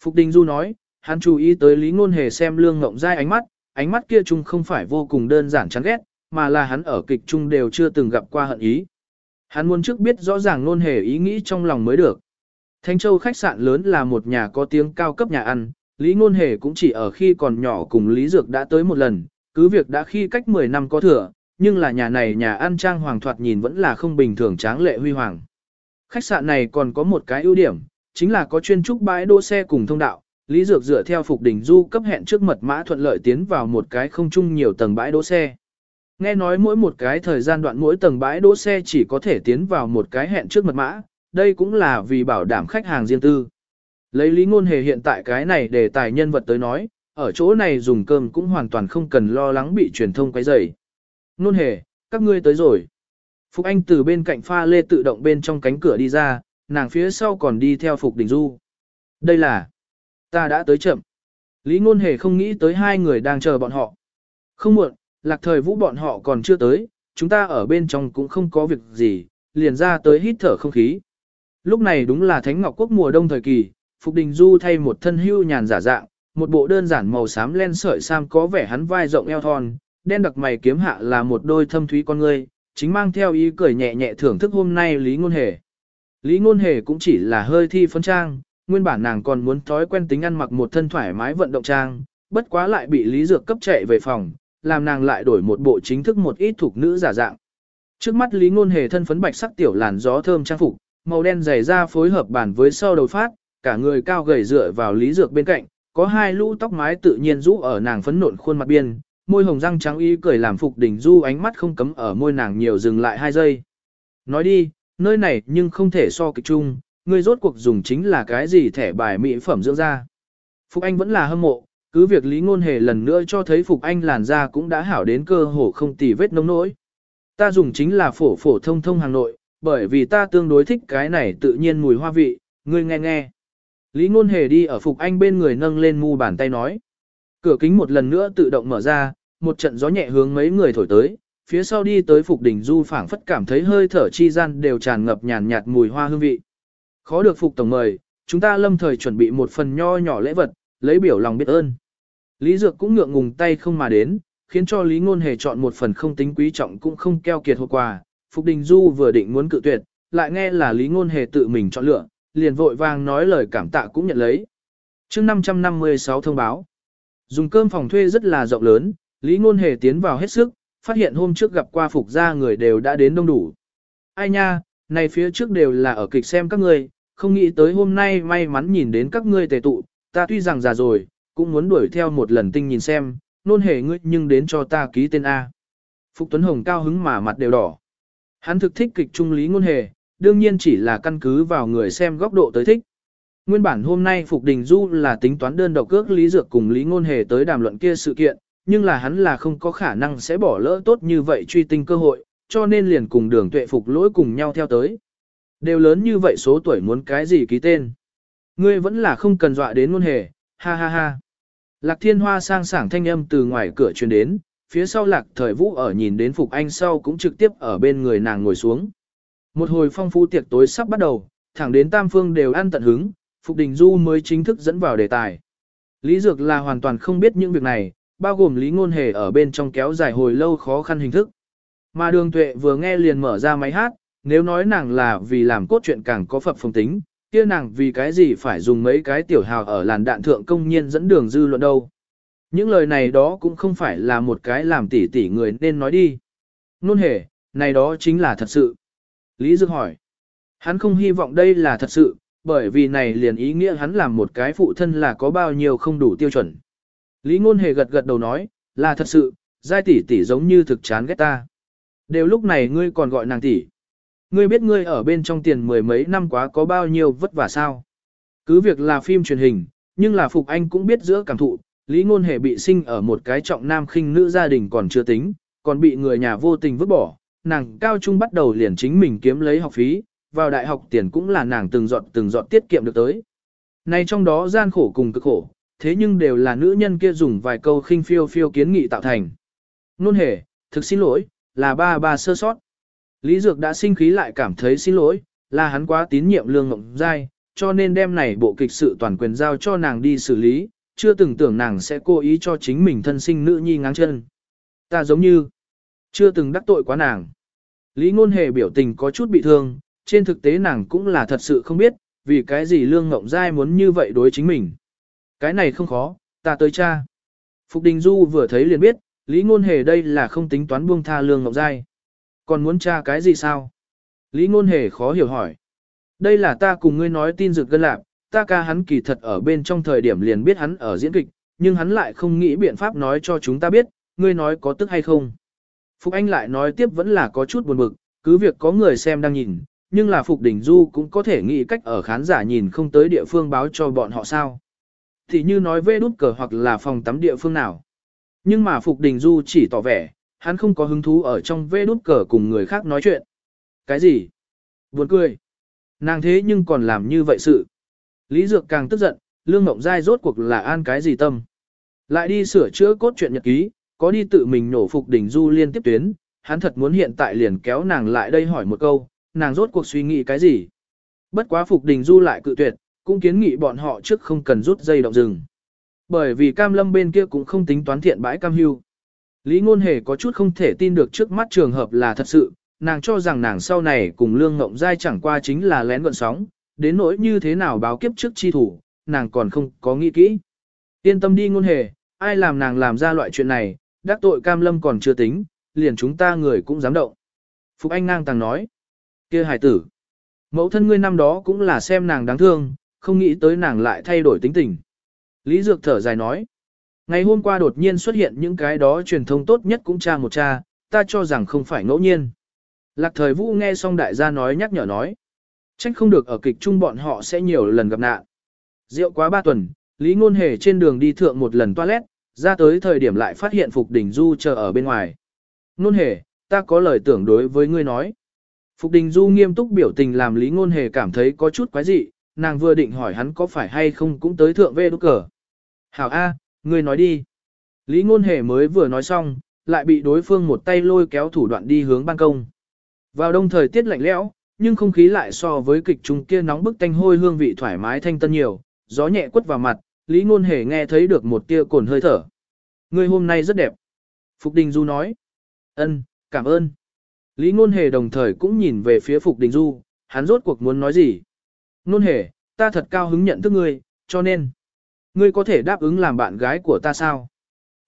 Phục Đình Du nói, hắn chú ý tới Lý Ngôn Hề xem Lương Ngộng Giai ánh mắt, ánh mắt kia chung không phải vô cùng đơn giản chán ghét, mà là hắn ở kịch chung đều chưa từng gặp qua hận ý. Hắn muốn trước biết rõ ràng Ngôn Hề ý nghĩ trong lòng mới được. Thanh Châu khách sạn lớn là một nhà có tiếng cao cấp nhà ăn, Lý Ngôn Hề cũng chỉ ở khi còn nhỏ cùng Lý Dược đã tới một lần, cứ việc đã khi cách 10 năm có thừa, nhưng là nhà này nhà ăn trang hoàng thoạt nhìn vẫn là không bình thường tráng lệ huy hoàng. Khách sạn này còn có một cái ưu điểm, chính là có chuyên trúc bãi đỗ xe cùng thông đạo, Lý Dược dựa theo phục đỉnh du cấp hẹn trước mật mã thuận lợi tiến vào một cái không chung nhiều tầng bãi đỗ xe. Nghe nói mỗi một cái thời gian đoạn mỗi tầng bãi đỗ xe chỉ có thể tiến vào một cái hẹn trước mật mã, đây cũng là vì bảo đảm khách hàng riêng tư. Lấy lý ngôn hề hiện tại cái này để tài nhân vật tới nói, ở chỗ này dùng cơm cũng hoàn toàn không cần lo lắng bị truyền thông quấy rầy. Ngôn hề, các ngươi tới rồi. Phục Anh từ bên cạnh pha lê tự động bên trong cánh cửa đi ra, nàng phía sau còn đi theo Phục Đình Du. Đây là... Ta đã tới chậm. Lý ngôn hề không nghĩ tới hai người đang chờ bọn họ. Không muộn, lạc thời vũ bọn họ còn chưa tới, chúng ta ở bên trong cũng không có việc gì, liền ra tới hít thở không khí. Lúc này đúng là Thánh Ngọc Quốc mùa đông thời kỳ, Phục Đình Du thay một thân hưu nhàn giả dạng, một bộ đơn giản màu xám len sợi sam có vẻ hắn vai rộng eo thon, đen đặc mày kiếm hạ là một đôi thâm thúy con ngươi, chính mang theo ý cười nhẹ nhẹ thưởng thức hôm nay Lý Ngôn Hề. Lý Ngôn Hề cũng chỉ là hơi thi phấn trang, nguyên bản nàng còn muốn thói quen tính ăn mặc một thân thoải mái vận động trang, bất quá lại bị Lý Dược cấp chạy về phòng, làm nàng lại đổi một bộ chính thức một ít thuộc nữ giả dạng. Trước mắt Lý Ngôn Hề thân phấn bạch sắc tiểu làn gió thơm trang phục, màu đen dày da phối hợp bản với sau đầu phát, cả người cao gầy dựa vào Lý Dược bên cạnh, có hai lũ tóc mái tự nhiên rũ ở nàng phấn nộn khuôn mặt biên, môi hồng răng trắng y cười làm phục đỉnh du ánh mắt không cấm ở môi nàng nhiều dừng lại hai giây. Nói đi, nơi này nhưng không thể so kịch chung, ngươi rốt cuộc dùng chính là cái gì thẻ bài mỹ phẩm dưỡng da. Phục Anh vẫn là hâm mộ, cứ việc Lý Ngôn Hề lần nữa cho thấy Phục Anh làn da cũng đã hảo đến cơ hồ không tì vết nông nỗi. Ta dùng chính là phổ phổ thông thông hàng nội, bởi vì ta tương đối thích cái này tự nhiên mùi hoa vị, ngươi nghe nghe. Lý Ngôn Hề đi ở Phục Anh bên người nâng lên mu bàn tay nói. Cửa kính một lần nữa tự động mở ra, một trận gió nhẹ hướng mấy người thổi tới, phía sau đi tới Phục Đình Du phảng phất cảm thấy hơi thở chi gian đều tràn ngập nhàn nhạt mùi hoa hương vị. Khó được Phục Tổng mời, chúng ta lâm thời chuẩn bị một phần nho nhỏ lễ vật, lấy biểu lòng biết ơn. Lý Dược cũng ngượng ngùng tay không mà đến, khiến cho Lý Ngôn Hề chọn một phần không tính quý trọng cũng không keo kiệt hộp quà. Phục Đình Du vừa định muốn cự tuyệt, lại nghe là Lý Ngôn Hề tự mình chọn lựa, liền vội vàng nói lời cảm tạ cũng nhận lấy. chương 556 thông báo. Dùng cơm phòng thuê rất là rộng lớn, Lý Ngôn Hề tiến vào hết sức, phát hiện hôm trước gặp qua Phục gia người đều đã đến đông đủ. Ai nha, này phía trước đều là ở kịch xem các ngươi, không nghĩ tới hôm nay may mắn nhìn đến các ngươi tề tụ, ta tuy rằng già rồi, cũng muốn đuổi theo một lần tinh nhìn xem, nôn hề ngươi nhưng đến cho ta ký tên A. Phục Tuấn Hồng cao hứng mà mặt đều đỏ. Hắn thực thích kịch trung lý ngôn hề, đương nhiên chỉ là căn cứ vào người xem góc độ tới thích. Nguyên bản hôm nay Phục Đình Du là tính toán đơn độc cước Lý Dược cùng Lý Ngôn Hề tới đàm luận kia sự kiện, nhưng là hắn là không có khả năng sẽ bỏ lỡ tốt như vậy truy tinh cơ hội, cho nên liền cùng đường tuệ Phục lỗi cùng nhau theo tới. Đều lớn như vậy số tuổi muốn cái gì ký tên. Ngươi vẫn là không cần dọa đến Ngôn Hề, ha ha ha. Lạc Thiên Hoa sang sảng thanh âm từ ngoài cửa truyền đến, phía sau Lạc Thời Vũ ở nhìn đến Phục Anh sau cũng trực tiếp ở bên người nàng ngồi xuống. Một hồi phong phú tiệc tối sắp bắt đầu, thẳng đến Tam Phương đều ăn tận hứng, Phục Đình Du mới chính thức dẫn vào đề tài. Lý Dược là hoàn toàn không biết những việc này, bao gồm Lý Ngôn Hề ở bên trong kéo dài hồi lâu khó khăn hình thức. Mà Đường Tuệ vừa nghe liền mở ra máy hát, nếu nói nàng là vì làm cốt truyện càng có phập phong tính, kia nàng vì cái gì phải dùng mấy cái tiểu hào ở làn đạn thượng công nhiên dẫn đường dư luận đâu. Những lời này đó cũng không phải là một cái làm tỉ tỉ người nên nói đi. Nôn hề, này đó chính là thật sự. Lý Dược hỏi. Hắn không hy vọng đây là thật sự, bởi vì này liền ý nghĩa hắn làm một cái phụ thân là có bao nhiêu không đủ tiêu chuẩn. Lý Ngôn Hề gật gật đầu nói, là thật sự, giai tỷ tỷ giống như thực chán ghét ta. Đều lúc này ngươi còn gọi nàng tỷ. Ngươi biết ngươi ở bên trong tiền mười mấy năm quá có bao nhiêu vất vả sao? Cứ việc là phim truyền hình, nhưng là Phục Anh cũng biết giữa cảm thụ, Lý Ngôn Hề bị sinh ở một cái trọng nam khinh nữ gia đình còn chưa tính, còn bị người nhà vô tình vứt bỏ, nàng cao trung bắt đầu liền chính mình kiếm lấy học phí, vào đại học tiền cũng là nàng từng dọn từng dọn tiết kiệm được tới. Này trong đó gian khổ cùng cực khổ, thế nhưng đều là nữ nhân kia dùng vài câu khinh phiêu phiêu kiến nghị tạo thành. Nôn hề, thực xin lỗi, là ba ba sơ sót. Lý Dược đã sinh khí lại cảm thấy xin lỗi, là hắn quá tín nhiệm lương ngộng dai, cho nên đem này bộ kịch sự toàn quyền giao cho nàng đi xử lý, chưa từng tưởng nàng sẽ cố ý cho chính mình thân sinh nữ nhi ngáng chân. Ta giống như, chưa từng đắc tội quá nàng. Lý ngôn hề biểu tình có chút bị thương, trên thực tế nàng cũng là thật sự không biết, vì cái gì lương ngộng giai muốn như vậy đối chính mình. Cái này không khó, ta tới cha. Phục Đình Du vừa thấy liền biết, Lý ngôn hề đây là không tính toán buông tha lương ngộng giai Còn muốn tra cái gì sao? Lý ngôn hề khó hiểu hỏi. Đây là ta cùng ngươi nói tin dược gân lạc, ta ca hắn kỳ thật ở bên trong thời điểm liền biết hắn ở diễn kịch, nhưng hắn lại không nghĩ biện pháp nói cho chúng ta biết, ngươi nói có tức hay không. Phục Anh lại nói tiếp vẫn là có chút buồn bực, cứ việc có người xem đang nhìn, nhưng là Phục Đình Du cũng có thể nghĩ cách ở khán giả nhìn không tới địa phương báo cho bọn họ sao. Thì như nói về đút cờ hoặc là phòng tắm địa phương nào. Nhưng mà Phục Đình Du chỉ tỏ vẻ, hắn không có hứng thú ở trong vê đút cờ cùng người khác nói chuyện. Cái gì? Buồn cười. Nàng thế nhưng còn làm như vậy sự. Lý Dược càng tức giận, Lương Ngộng Giai rốt cuộc là an cái gì tâm. Lại đi sửa chữa cốt truyện nhật ký, có đi tự mình nổ phục đỉnh du liên tiếp tuyến, hắn thật muốn hiện tại liền kéo nàng lại đây hỏi một câu, nàng rốt cuộc suy nghĩ cái gì. Bất quá phục đình du lại cự tuyệt, cũng kiến nghị bọn họ trước không cần rút dây động rừng. Bởi vì cam lâm bên kia cũng không tính toán thiện bãi cam hưu. Lý ngôn hề có chút không thể tin được trước mắt trường hợp là thật sự, nàng cho rằng nàng sau này cùng lương ngộng dai chẳng qua chính là lén gọn sóng, đến nỗi như thế nào báo kiếp trước chi thủ, nàng còn không có nghĩ kỹ. Yên tâm đi ngôn hề, ai làm nàng làm ra loại chuyện này, đắc tội cam lâm còn chưa tính, liền chúng ta người cũng dám động. Phục Anh ngang tàng nói, kia hài tử, mẫu thân ngươi năm đó cũng là xem nàng đáng thương, không nghĩ tới nàng lại thay đổi tính tình. Lý Dược thở dài nói, ngày hôm qua đột nhiên xuất hiện những cái đó truyền thông tốt nhất cũng tra một cha, ta cho rằng không phải ngẫu nhiên. Lạc thời vũ nghe xong đại gia nói nhắc nhở nói, trách không được ở kịch chung bọn họ sẽ nhiều lần gặp nạn. Rượu quá ba tuần, Lý Ngôn Hề trên đường đi thượng một lần toilet, ra tới thời điểm lại phát hiện Phục Đình Du chờ ở bên ngoài. Nôn hề, ta có lời tưởng đối với ngươi nói. Phục Đình Du nghiêm túc biểu tình làm Lý Ngôn Hề cảm thấy có chút quái dị, nàng vừa định hỏi hắn có phải hay không cũng tới thượng về đúc cờ. Hảo A, ngươi nói đi. Lý Ngôn Hề mới vừa nói xong, lại bị đối phương một tay lôi kéo thủ đoạn đi hướng ban công. Vào đông thời tiết lạnh lẽo, nhưng không khí lại so với kịch trung kia nóng bức tanh hôi hương vị thoải mái thanh tân nhiều, gió nhẹ quất vào mặt, Lý Ngôn Hề nghe thấy được một tia cồn hơi thở. Người hôm nay rất đẹp. Phục Đình Du nói. Ân, cảm ơn. Lý Ngôn Hề đồng thời cũng nhìn về phía Phục Đình Du, hắn rốt cuộc muốn nói gì. Ngôn Hề, ta thật cao hứng nhận thức ngươi, cho nên. Ngươi có thể đáp ứng làm bạn gái của ta sao?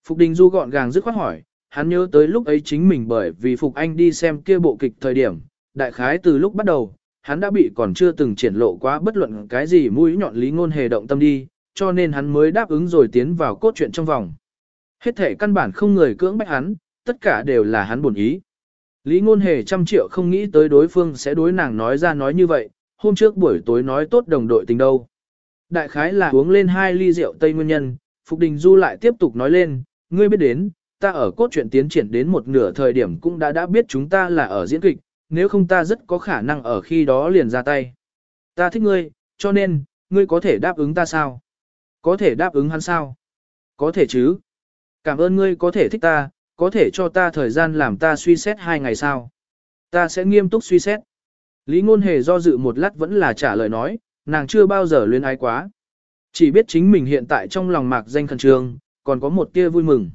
Phục Đình Du gọn gàng dứt khoát hỏi, hắn nhớ tới lúc ấy chính mình bởi vì Phục Anh đi xem kia bộ kịch thời điểm, đại khái từ lúc bắt đầu, hắn đã bị còn chưa từng triển lộ quá bất luận cái gì mũi nhọn lý ngôn hề động tâm đi, cho nên hắn mới đáp ứng rồi tiến vào cốt truyện trong vòng. Hết thể căn bản không người cưỡng bách hắn, tất cả đều là hắn buồn ý. Lý ngôn hề trăm triệu không nghĩ tới đối phương sẽ đối nàng nói ra nói như vậy, hôm trước buổi tối nói tốt đồng đội tình đâu. Đại khái là uống lên hai ly rượu tây nguyên nhân, Phục Đình Du lại tiếp tục nói lên, ngươi biết đến, ta ở cốt truyện tiến triển đến một nửa thời điểm cũng đã đã biết chúng ta là ở diễn kịch, nếu không ta rất có khả năng ở khi đó liền ra tay. Ta thích ngươi, cho nên, ngươi có thể đáp ứng ta sao? Có thể đáp ứng hắn sao? Có thể chứ. Cảm ơn ngươi có thể thích ta, có thể cho ta thời gian làm ta suy xét hai ngày sao? Ta sẽ nghiêm túc suy xét. Lý ngôn hề do dự một lát vẫn là trả lời nói, nàng chưa bao giờ luyến ái quá. Chỉ biết chính mình hiện tại trong lòng mạc danh khẩn trương, còn có một tia vui mừng.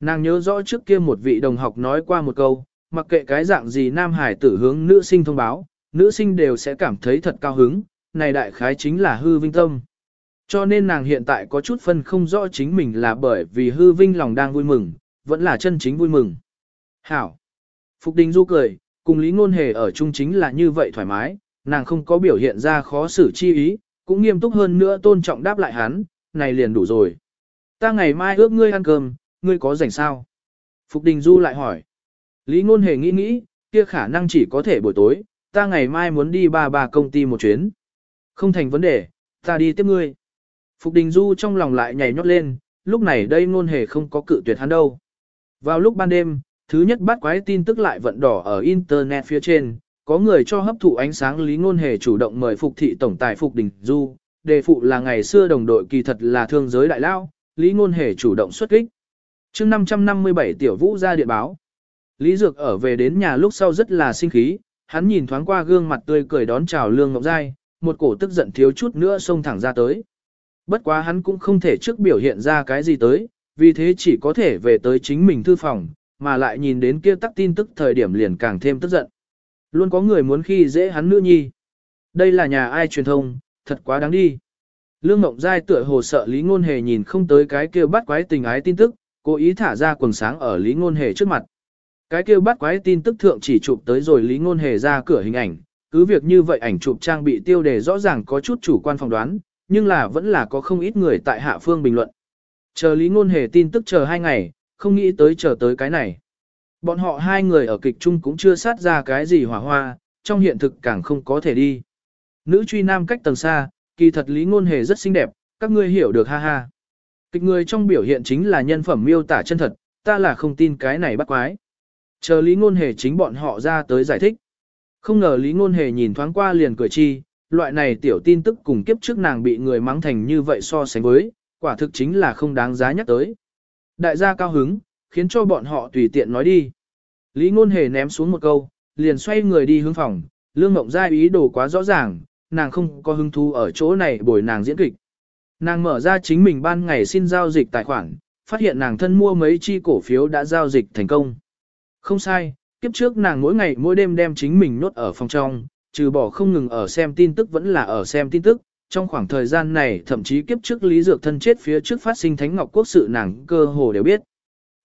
Nàng nhớ rõ trước kia một vị đồng học nói qua một câu, mặc kệ cái dạng gì nam hải tử hướng nữ sinh thông báo, nữ sinh đều sẽ cảm thấy thật cao hứng, này đại khái chính là hư vinh tâm. Cho nên nàng hiện tại có chút phân không rõ chính mình là bởi vì hư vinh lòng đang vui mừng, vẫn là chân chính vui mừng. Hảo! Phục Đình Du cười, cùng Lý Ngôn Hề ở chung chính là như vậy thoải mái, nàng không có biểu hiện ra khó xử chi ý, cũng nghiêm túc hơn nữa tôn trọng đáp lại hắn, này liền đủ rồi. Ta ngày mai ước ngươi ăn cơm, ngươi có rảnh sao? Phục Đình Du lại hỏi. Lý Ngôn Hề nghĩ nghĩ, kia khả năng chỉ có thể buổi tối, ta ngày mai muốn đi ba ba công ty một chuyến. Không thành vấn đề, ta đi tiếp ngươi. Phục Đình Du trong lòng lại nhảy nhót lên, lúc này đây Ngôn Hề không có cự tuyệt hắn đâu. Vào lúc ban đêm, thứ nhất bắt quái tin tức lại vận đỏ ở Internet phía trên, có người cho hấp thụ ánh sáng Lý Ngôn Hề chủ động mời Phục Thị Tổng Tài Phục Đình Du, đề phụ là ngày xưa đồng đội kỳ thật là thương giới đại lao, Lý Ngôn Hề chủ động xuất kích. chương 557 tiểu vũ ra điện báo. Lý Dược ở về đến nhà lúc sau rất là sinh khí, hắn nhìn thoáng qua gương mặt tươi cười đón chào Lương Ngọc Giai, một cổ tức giận thiếu chút nữa xông thẳng ra tới. Bất quá hắn cũng không thể trước biểu hiện ra cái gì tới, vì thế chỉ có thể về tới chính mình thư phòng, mà lại nhìn đến kia tắc tin tức thời điểm liền càng thêm tức giận. Luôn có người muốn khi dễ hắn nữ nhi. Đây là nhà ai truyền thông, thật quá đáng đi. Lương Ngọc Giai tựa hồ sợ Lý Ngôn Hề nhìn không tới cái kia bắt quái tình ái tin tức, cố ý thả ra quần sáng ở Lý Ngôn Hề trước mặt. Cái kia bắt quái tin tức thượng chỉ chụp tới rồi Lý Ngôn Hề ra cửa hình ảnh, cứ việc như vậy ảnh chụp trang bị tiêu đề rõ ràng có chút chủ quan phỏng đoán, nhưng là vẫn là có không ít người tại hạ phương bình luận. Chờ Lý Ngôn Hề tin tức chờ hai ngày, không nghĩ tới chờ tới cái này. Bọn họ hai người ở kịch chung cũng chưa sát ra cái gì hỏa hoa, trong hiện thực càng không có thể đi. Nữ truy nam cách tầng xa, kỳ thật Lý Ngôn Hề rất xinh đẹp, các ngươi hiểu được ha ha. Kịch người trong biểu hiện chính là nhân phẩm miêu tả chân thật, ta là không tin cái này bắt quái. Chờ Lý Ngôn Hề chính bọn họ ra tới giải thích. Không ngờ Lý Ngôn Hề nhìn thoáng qua liền cười chi, loại này tiểu tin tức cùng kiếp trước nàng bị người mắng thành như vậy so sánh với, quả thực chính là không đáng giá nhắc tới. Đại gia cao hứng, khiến cho bọn họ tùy tiện nói đi. Lý Ngôn Hề ném xuống một câu, liền xoay người đi hướng phòng, Lương Mộng Gia ý đồ quá rõ ràng, nàng không có hứng thú ở chỗ này bồi nàng diễn kịch. Nàng mở ra chính mình ban ngày xin giao dịch tài khoản, phát hiện nàng thân mua mấy chi cổ phiếu đã giao dịch thành công. Không sai, kiếp trước nàng mỗi ngày mỗi đêm đem chính mình nốt ở phòng trong, trừ bỏ không ngừng ở xem tin tức vẫn là ở xem tin tức. Trong khoảng thời gian này thậm chí kiếp trước Lý Dược thân chết phía trước phát sinh Thánh Ngọc Quốc sự nàng cơ hồ đều biết.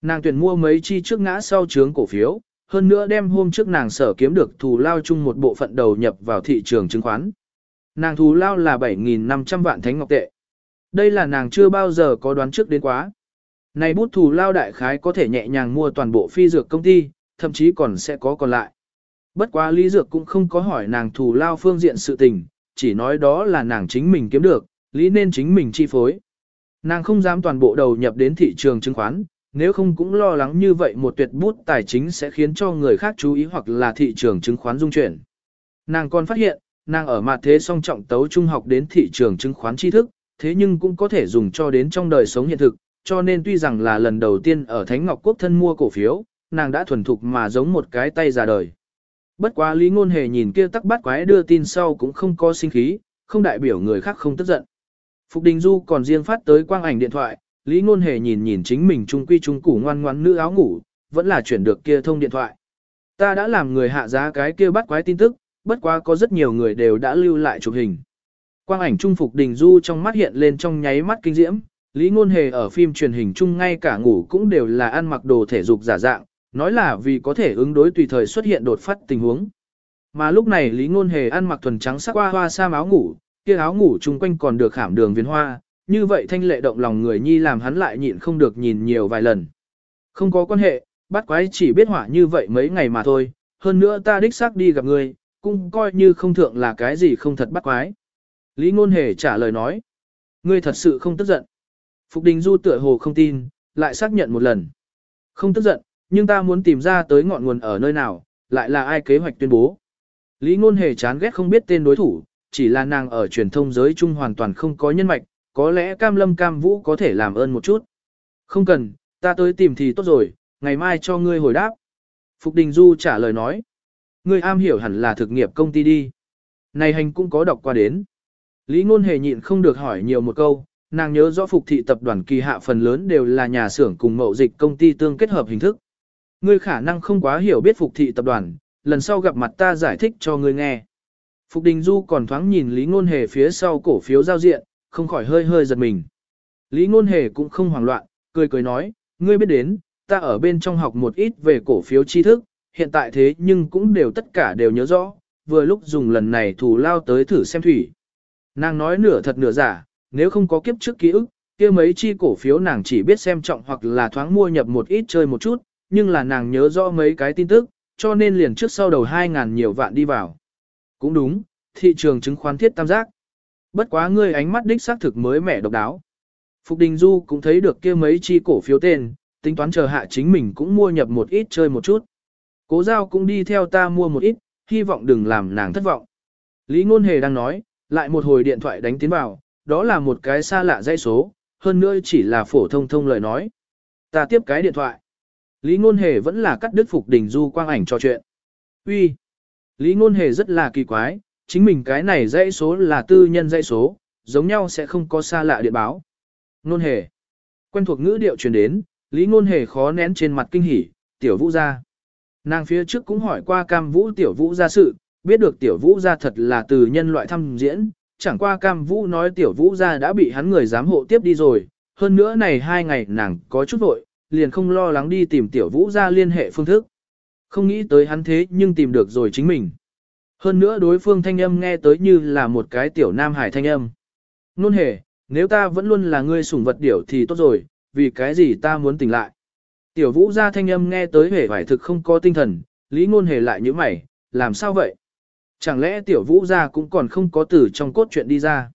Nàng tuyển mua mấy chi trước ngã sau trướng cổ phiếu, hơn nữa đem hôm trước nàng sở kiếm được thù lao chung một bộ phận đầu nhập vào thị trường chứng khoán. Nàng thù lao là 7.500 vạn Thánh Ngọc Tệ. Đây là nàng chưa bao giờ có đoán trước đến quá. Này bút thù lao đại khái có thể nhẹ nhàng mua toàn bộ phi dược công ty, thậm chí còn sẽ có còn lại. Bất quá Lý Dược cũng không có hỏi nàng thù lao phương diện sự tình, chỉ nói đó là nàng chính mình kiếm được, lý nên chính mình chi phối. Nàng không dám toàn bộ đầu nhập đến thị trường chứng khoán, nếu không cũng lo lắng như vậy một tuyệt bút tài chính sẽ khiến cho người khác chú ý hoặc là thị trường chứng khoán dung chuyển. Nàng còn phát hiện, nàng ở mặt thế song trọng tấu trung học đến thị trường chứng khoán tri thức, thế nhưng cũng có thể dùng cho đến trong đời sống hiện thực, cho nên tuy rằng là lần đầu tiên ở Thánh Ngọc Quốc thân mua cổ phiếu, nàng đã thuần thục mà giống một cái tay già đời. Bất quá Lý Ngôn Hề nhìn kia tắc bát quái đưa tin sau cũng không có sinh khí, không đại biểu người khác không tức giận. Phục Đình Du còn riêng phát tới quang ảnh điện thoại, Lý Ngôn Hề nhìn nhìn chính mình trung quy trung củ ngoan ngoãn nữ áo ngủ, vẫn là chuyển được kia thông điện thoại. Ta đã làm người hạ giá cái kia bắt quái tin tức, bất quá có rất nhiều người đều đã lưu lại chụp hình. Quang ảnh trung Phục Đình Du trong mắt hiện lên trong nháy mắt kinh diễm, Lý Ngôn Hề ở phim truyền hình chung ngay cả ngủ cũng đều là ăn mặc đồ thể dục giả dạng, nói là vì có thể ứng đối tùy thời xuất hiện đột phát tình huống. Mà lúc này Lý Ngôn Hề ăn mặc thuần trắng sắc hoa hoa sa áo ngủ, kia áo ngủ chung quanh còn được khảm đường viên hoa, như vậy thanh lệ động lòng người nhi làm hắn lại nhịn không được nhìn nhiều vài lần. Không có quan hệ, bắt quái chỉ biết hỏa như vậy mấy ngày mà thôi, hơn nữa ta đích xác đi gặp ngươi, cũng coi như không thượng là cái gì không thật bắt quái. Lý Ngôn Hề trả lời nói, ngươi thật sự không tức giận. Phục Đình Du tựa hồ không tin, lại xác nhận một lần. Không tức giận, nhưng ta muốn tìm ra tới ngọn nguồn ở nơi nào, lại là ai kế hoạch tuyên bố. Lý Ngôn Hề chán ghét không biết tên đối thủ, chỉ là nàng ở truyền thông giới chung hoàn toàn không có nhân mạch, có lẽ Cam Lâm Cam Vũ có thể làm ơn một chút. Không cần, ta tới tìm thì tốt rồi, ngày mai cho ngươi hồi đáp. Phục Đình Du trả lời nói. Ngươi am hiểu hẳn là thực nghiệp công ty đi. Này hành cũng có đọc qua đến. Lý Ngôn Hề nhịn không được hỏi nhiều một câu, nàng nhớ rõ phục thị tập đoàn kỳ hạ phần lớn đều là nhà xưởng cùng mậu dịch công ty tương kết hợp hình thức. Ngươi khả năng không quá hiểu biết phục thị tập đoàn, lần sau gặp mặt ta giải thích cho ngươi nghe. Phục Đình Du còn thoáng nhìn Lý Ngôn Hề phía sau cổ phiếu giao diện, không khỏi hơi hơi giật mình. Lý Ngôn Hề cũng không hoảng loạn, cười cười nói, ngươi biết đến, ta ở bên trong học một ít về cổ phiếu tri thức, hiện tại thế nhưng cũng đều tất cả đều nhớ rõ, vừa lúc dùng lần này thủ lao tới thử xem thủy. Nàng nói nửa thật nửa giả, nếu không có kiếp trước ký ức, kia mấy chi cổ phiếu nàng chỉ biết xem trọng hoặc là thoáng mua nhập một ít chơi một chút, nhưng là nàng nhớ rõ mấy cái tin tức, cho nên liền trước sau đầu 2.000 nhiều vạn đi vào. Cũng đúng, thị trường chứng khoán thiết tam giác. Bất quá ngươi ánh mắt đích xác thực mới mẻ độc đáo. Phục Đình Du cũng thấy được kia mấy chi cổ phiếu tên, tính toán chờ hạ chính mình cũng mua nhập một ít chơi một chút. Cố giao cũng đi theo ta mua một ít, hy vọng đừng làm nàng thất vọng. Lý Ngôn Hề đang nói, lại một hồi điện thoại đánh tiến vào, đó là một cái xa lạ dây số, hơn nữa chỉ là phổ thông thông lời nói. Ta tiếp cái điện thoại. Lý Ngôn Hề vẫn là cắt đứt Phục Đình Du quang ảnh trò chuyện. Uy, Lý Ngôn Hề rất là kỳ quái, chính mình cái này dãy số là tư nhân dãy số, giống nhau sẽ không có xa lạ điện báo. Ngôn Hề. Quen thuộc ngữ điệu truyền đến, Lý Ngôn Hề khó nén trên mặt kinh hỉ, tiểu vũ gia. Nàng phía trước cũng hỏi qua cam vũ tiểu vũ gia sự, biết được tiểu vũ gia thật là từ nhân loại thăm diễn, chẳng qua cam vũ nói tiểu vũ gia đã bị hắn người giám hộ tiếp đi rồi, hơn nữa này hai ngày nàng có chút vội, liền không lo lắng đi tìm tiểu vũ gia liên hệ phương thức. Không nghĩ tới hắn thế nhưng tìm được rồi chính mình. Hơn nữa đối phương thanh âm nghe tới như là một cái tiểu nam hải thanh âm. Nôn hề, nếu ta vẫn luôn là ngươi sủng vật điểu thì tốt rồi, vì cái gì ta muốn tỉnh lại. Tiểu vũ gia thanh âm nghe tới hề vải thực không có tinh thần, lý ngôn hề lại như mày, làm sao vậy? Chẳng lẽ tiểu vũ gia cũng còn không có từ trong cốt chuyện đi ra?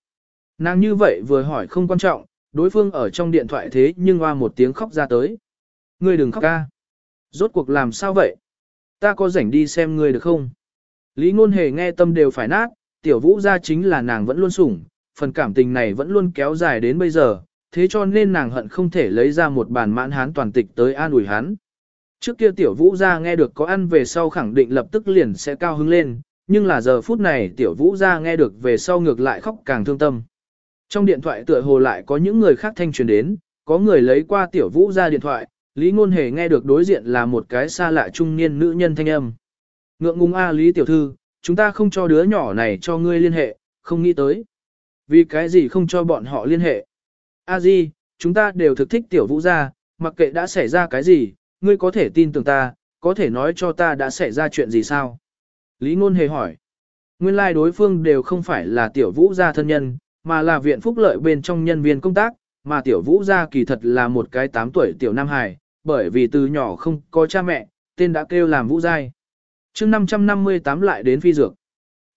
Nàng như vậy vừa hỏi không quan trọng, đối phương ở trong điện thoại thế nhưng hoa một tiếng khóc ra tới. Ngươi đừng khóc ca. Rốt cuộc làm sao vậy? Ta có rảnh đi xem ngươi được không? Lý ngôn hề nghe tâm đều phải nát, tiểu vũ gia chính là nàng vẫn luôn sủng, phần cảm tình này vẫn luôn kéo dài đến bây giờ, thế cho nên nàng hận không thể lấy ra một bàn mãn hán toàn tịch tới an ủi hắn. Trước kia tiểu vũ gia nghe được có ăn về sau khẳng định lập tức liền sẽ cao hứng lên, nhưng là giờ phút này tiểu vũ gia nghe được về sau ngược lại khóc càng thương tâm. Trong điện thoại tựa hồ lại có những người khác thanh truyền đến, có người lấy qua tiểu vũ gia điện thoại, Lý Ngôn Hề nghe được đối diện là một cái xa lạ trung niên nữ nhân thanh âm. Ngượng ngùng A Lý Tiểu Thư, chúng ta không cho đứa nhỏ này cho ngươi liên hệ, không nghĩ tới. Vì cái gì không cho bọn họ liên hệ? A Di, chúng ta đều thực thích Tiểu Vũ gia, mặc kệ đã xảy ra cái gì, ngươi có thể tin tưởng ta, có thể nói cho ta đã xảy ra chuyện gì sao? Lý Ngôn Hề hỏi. Nguyên lai like đối phương đều không phải là Tiểu Vũ gia thân nhân, mà là viện phúc lợi bên trong nhân viên công tác, mà Tiểu Vũ gia kỳ thật là một cái 8 tuổi Tiểu Nam Hải, bởi vì từ nhỏ không có cha mẹ, tên đã kêu làm Vũ Giai. chương 558 lại đến phi dược.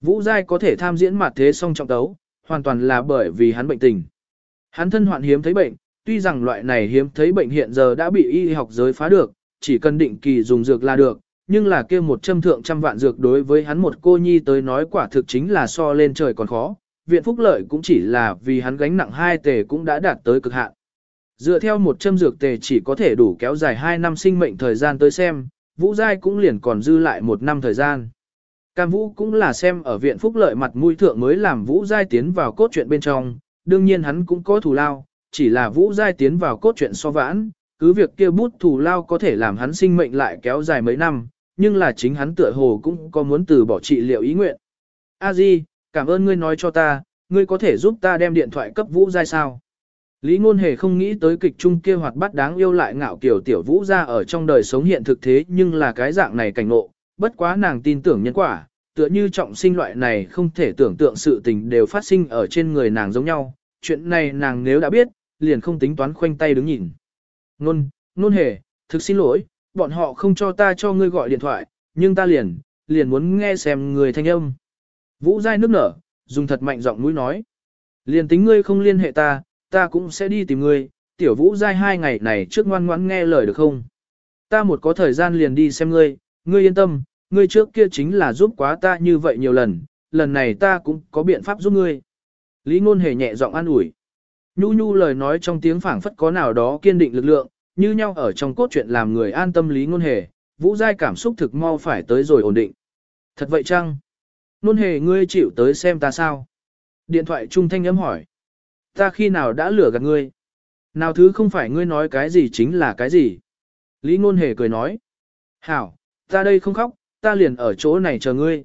Vũ Giai có thể tham diễn mặt thế song trọng tấu, hoàn toàn là bởi vì hắn bệnh tình. Hắn thân hoạn hiếm thấy bệnh, tuy rằng loại này hiếm thấy bệnh hiện giờ đã bị y học giới phá được, chỉ cần định kỳ dùng dược là được, nhưng là kia một châm thượng trăm vạn dược đối với hắn một cô nhi tới nói quả thực chính là so lên trời còn khó. Viện Phúc Lợi cũng chỉ là vì hắn gánh nặng hai tề cũng đã đạt tới cực hạn. Dựa theo một châm dược tề chỉ có thể đủ kéo dài 2 năm sinh mệnh thời gian tới xem, Vũ Giai cũng liền còn dư lại một năm thời gian. Cam Vũ cũng là xem ở viện phúc lợi mặt mũi thượng mới làm Vũ Giai tiến vào cốt truyện bên trong, đương nhiên hắn cũng có thù lao, chỉ là Vũ Giai tiến vào cốt truyện so vãn, cứ việc kia bút thù lao có thể làm hắn sinh mệnh lại kéo dài mấy năm, nhưng là chính hắn tựa hồ cũng có muốn từ bỏ trị liệu ý nguyện. A Di, cảm ơn ngươi nói cho ta, ngươi có thể giúp ta đem điện thoại cấp Vũ Giai sao? Lý Ngôn Hề không nghĩ tới kịch trung kia hoạt bát đáng yêu lại ngạo kiểu tiểu Vũ ra ở trong đời sống hiện thực thế nhưng là cái dạng này cảnh ngộ, bất quá nàng tin tưởng nhân quả, tựa như trọng sinh loại này không thể tưởng tượng sự tình đều phát sinh ở trên người nàng giống nhau, chuyện này nàng nếu đã biết, liền không tính toán khoanh tay đứng nhìn. Nôn, nôn hề, thực xin lỗi, bọn họ không cho ta cho ngươi gọi điện thoại, nhưng ta liền, liền muốn nghe xem người thanh âm. Vũ dai nước nở, dùng thật mạnh giọng mũi nói. Liền tính ngươi không liên hệ ta, ta cũng sẽ đi tìm ngươi, tiểu vũ dai hai ngày này trước ngoan ngoãn nghe lời được không? Ta một có thời gian liền đi xem ngươi, ngươi yên tâm, ngươi trước kia chính là giúp quá ta như vậy nhiều lần, lần này ta cũng có biện pháp giúp ngươi. Lý ngôn hề nhẹ giọng an ủi. Nhu nhu lời nói trong tiếng phảng phất có nào đó kiên định lực lượng, như nhau ở trong cốt truyện làm người an tâm lý ngôn hề, vũ giai cảm xúc thực mau phải tới rồi ổn định. Thật vậy chăng? Nôn hề ngươi chịu tới xem ta sao? Điện thoại trung thanh ấm hỏi. Ta khi nào đã lừa gạt ngươi? Nào thứ không phải ngươi nói cái gì chính là cái gì? Lý ngôn hề cười nói. Hảo, ta đây không khóc, ta liền ở chỗ này chờ ngươi.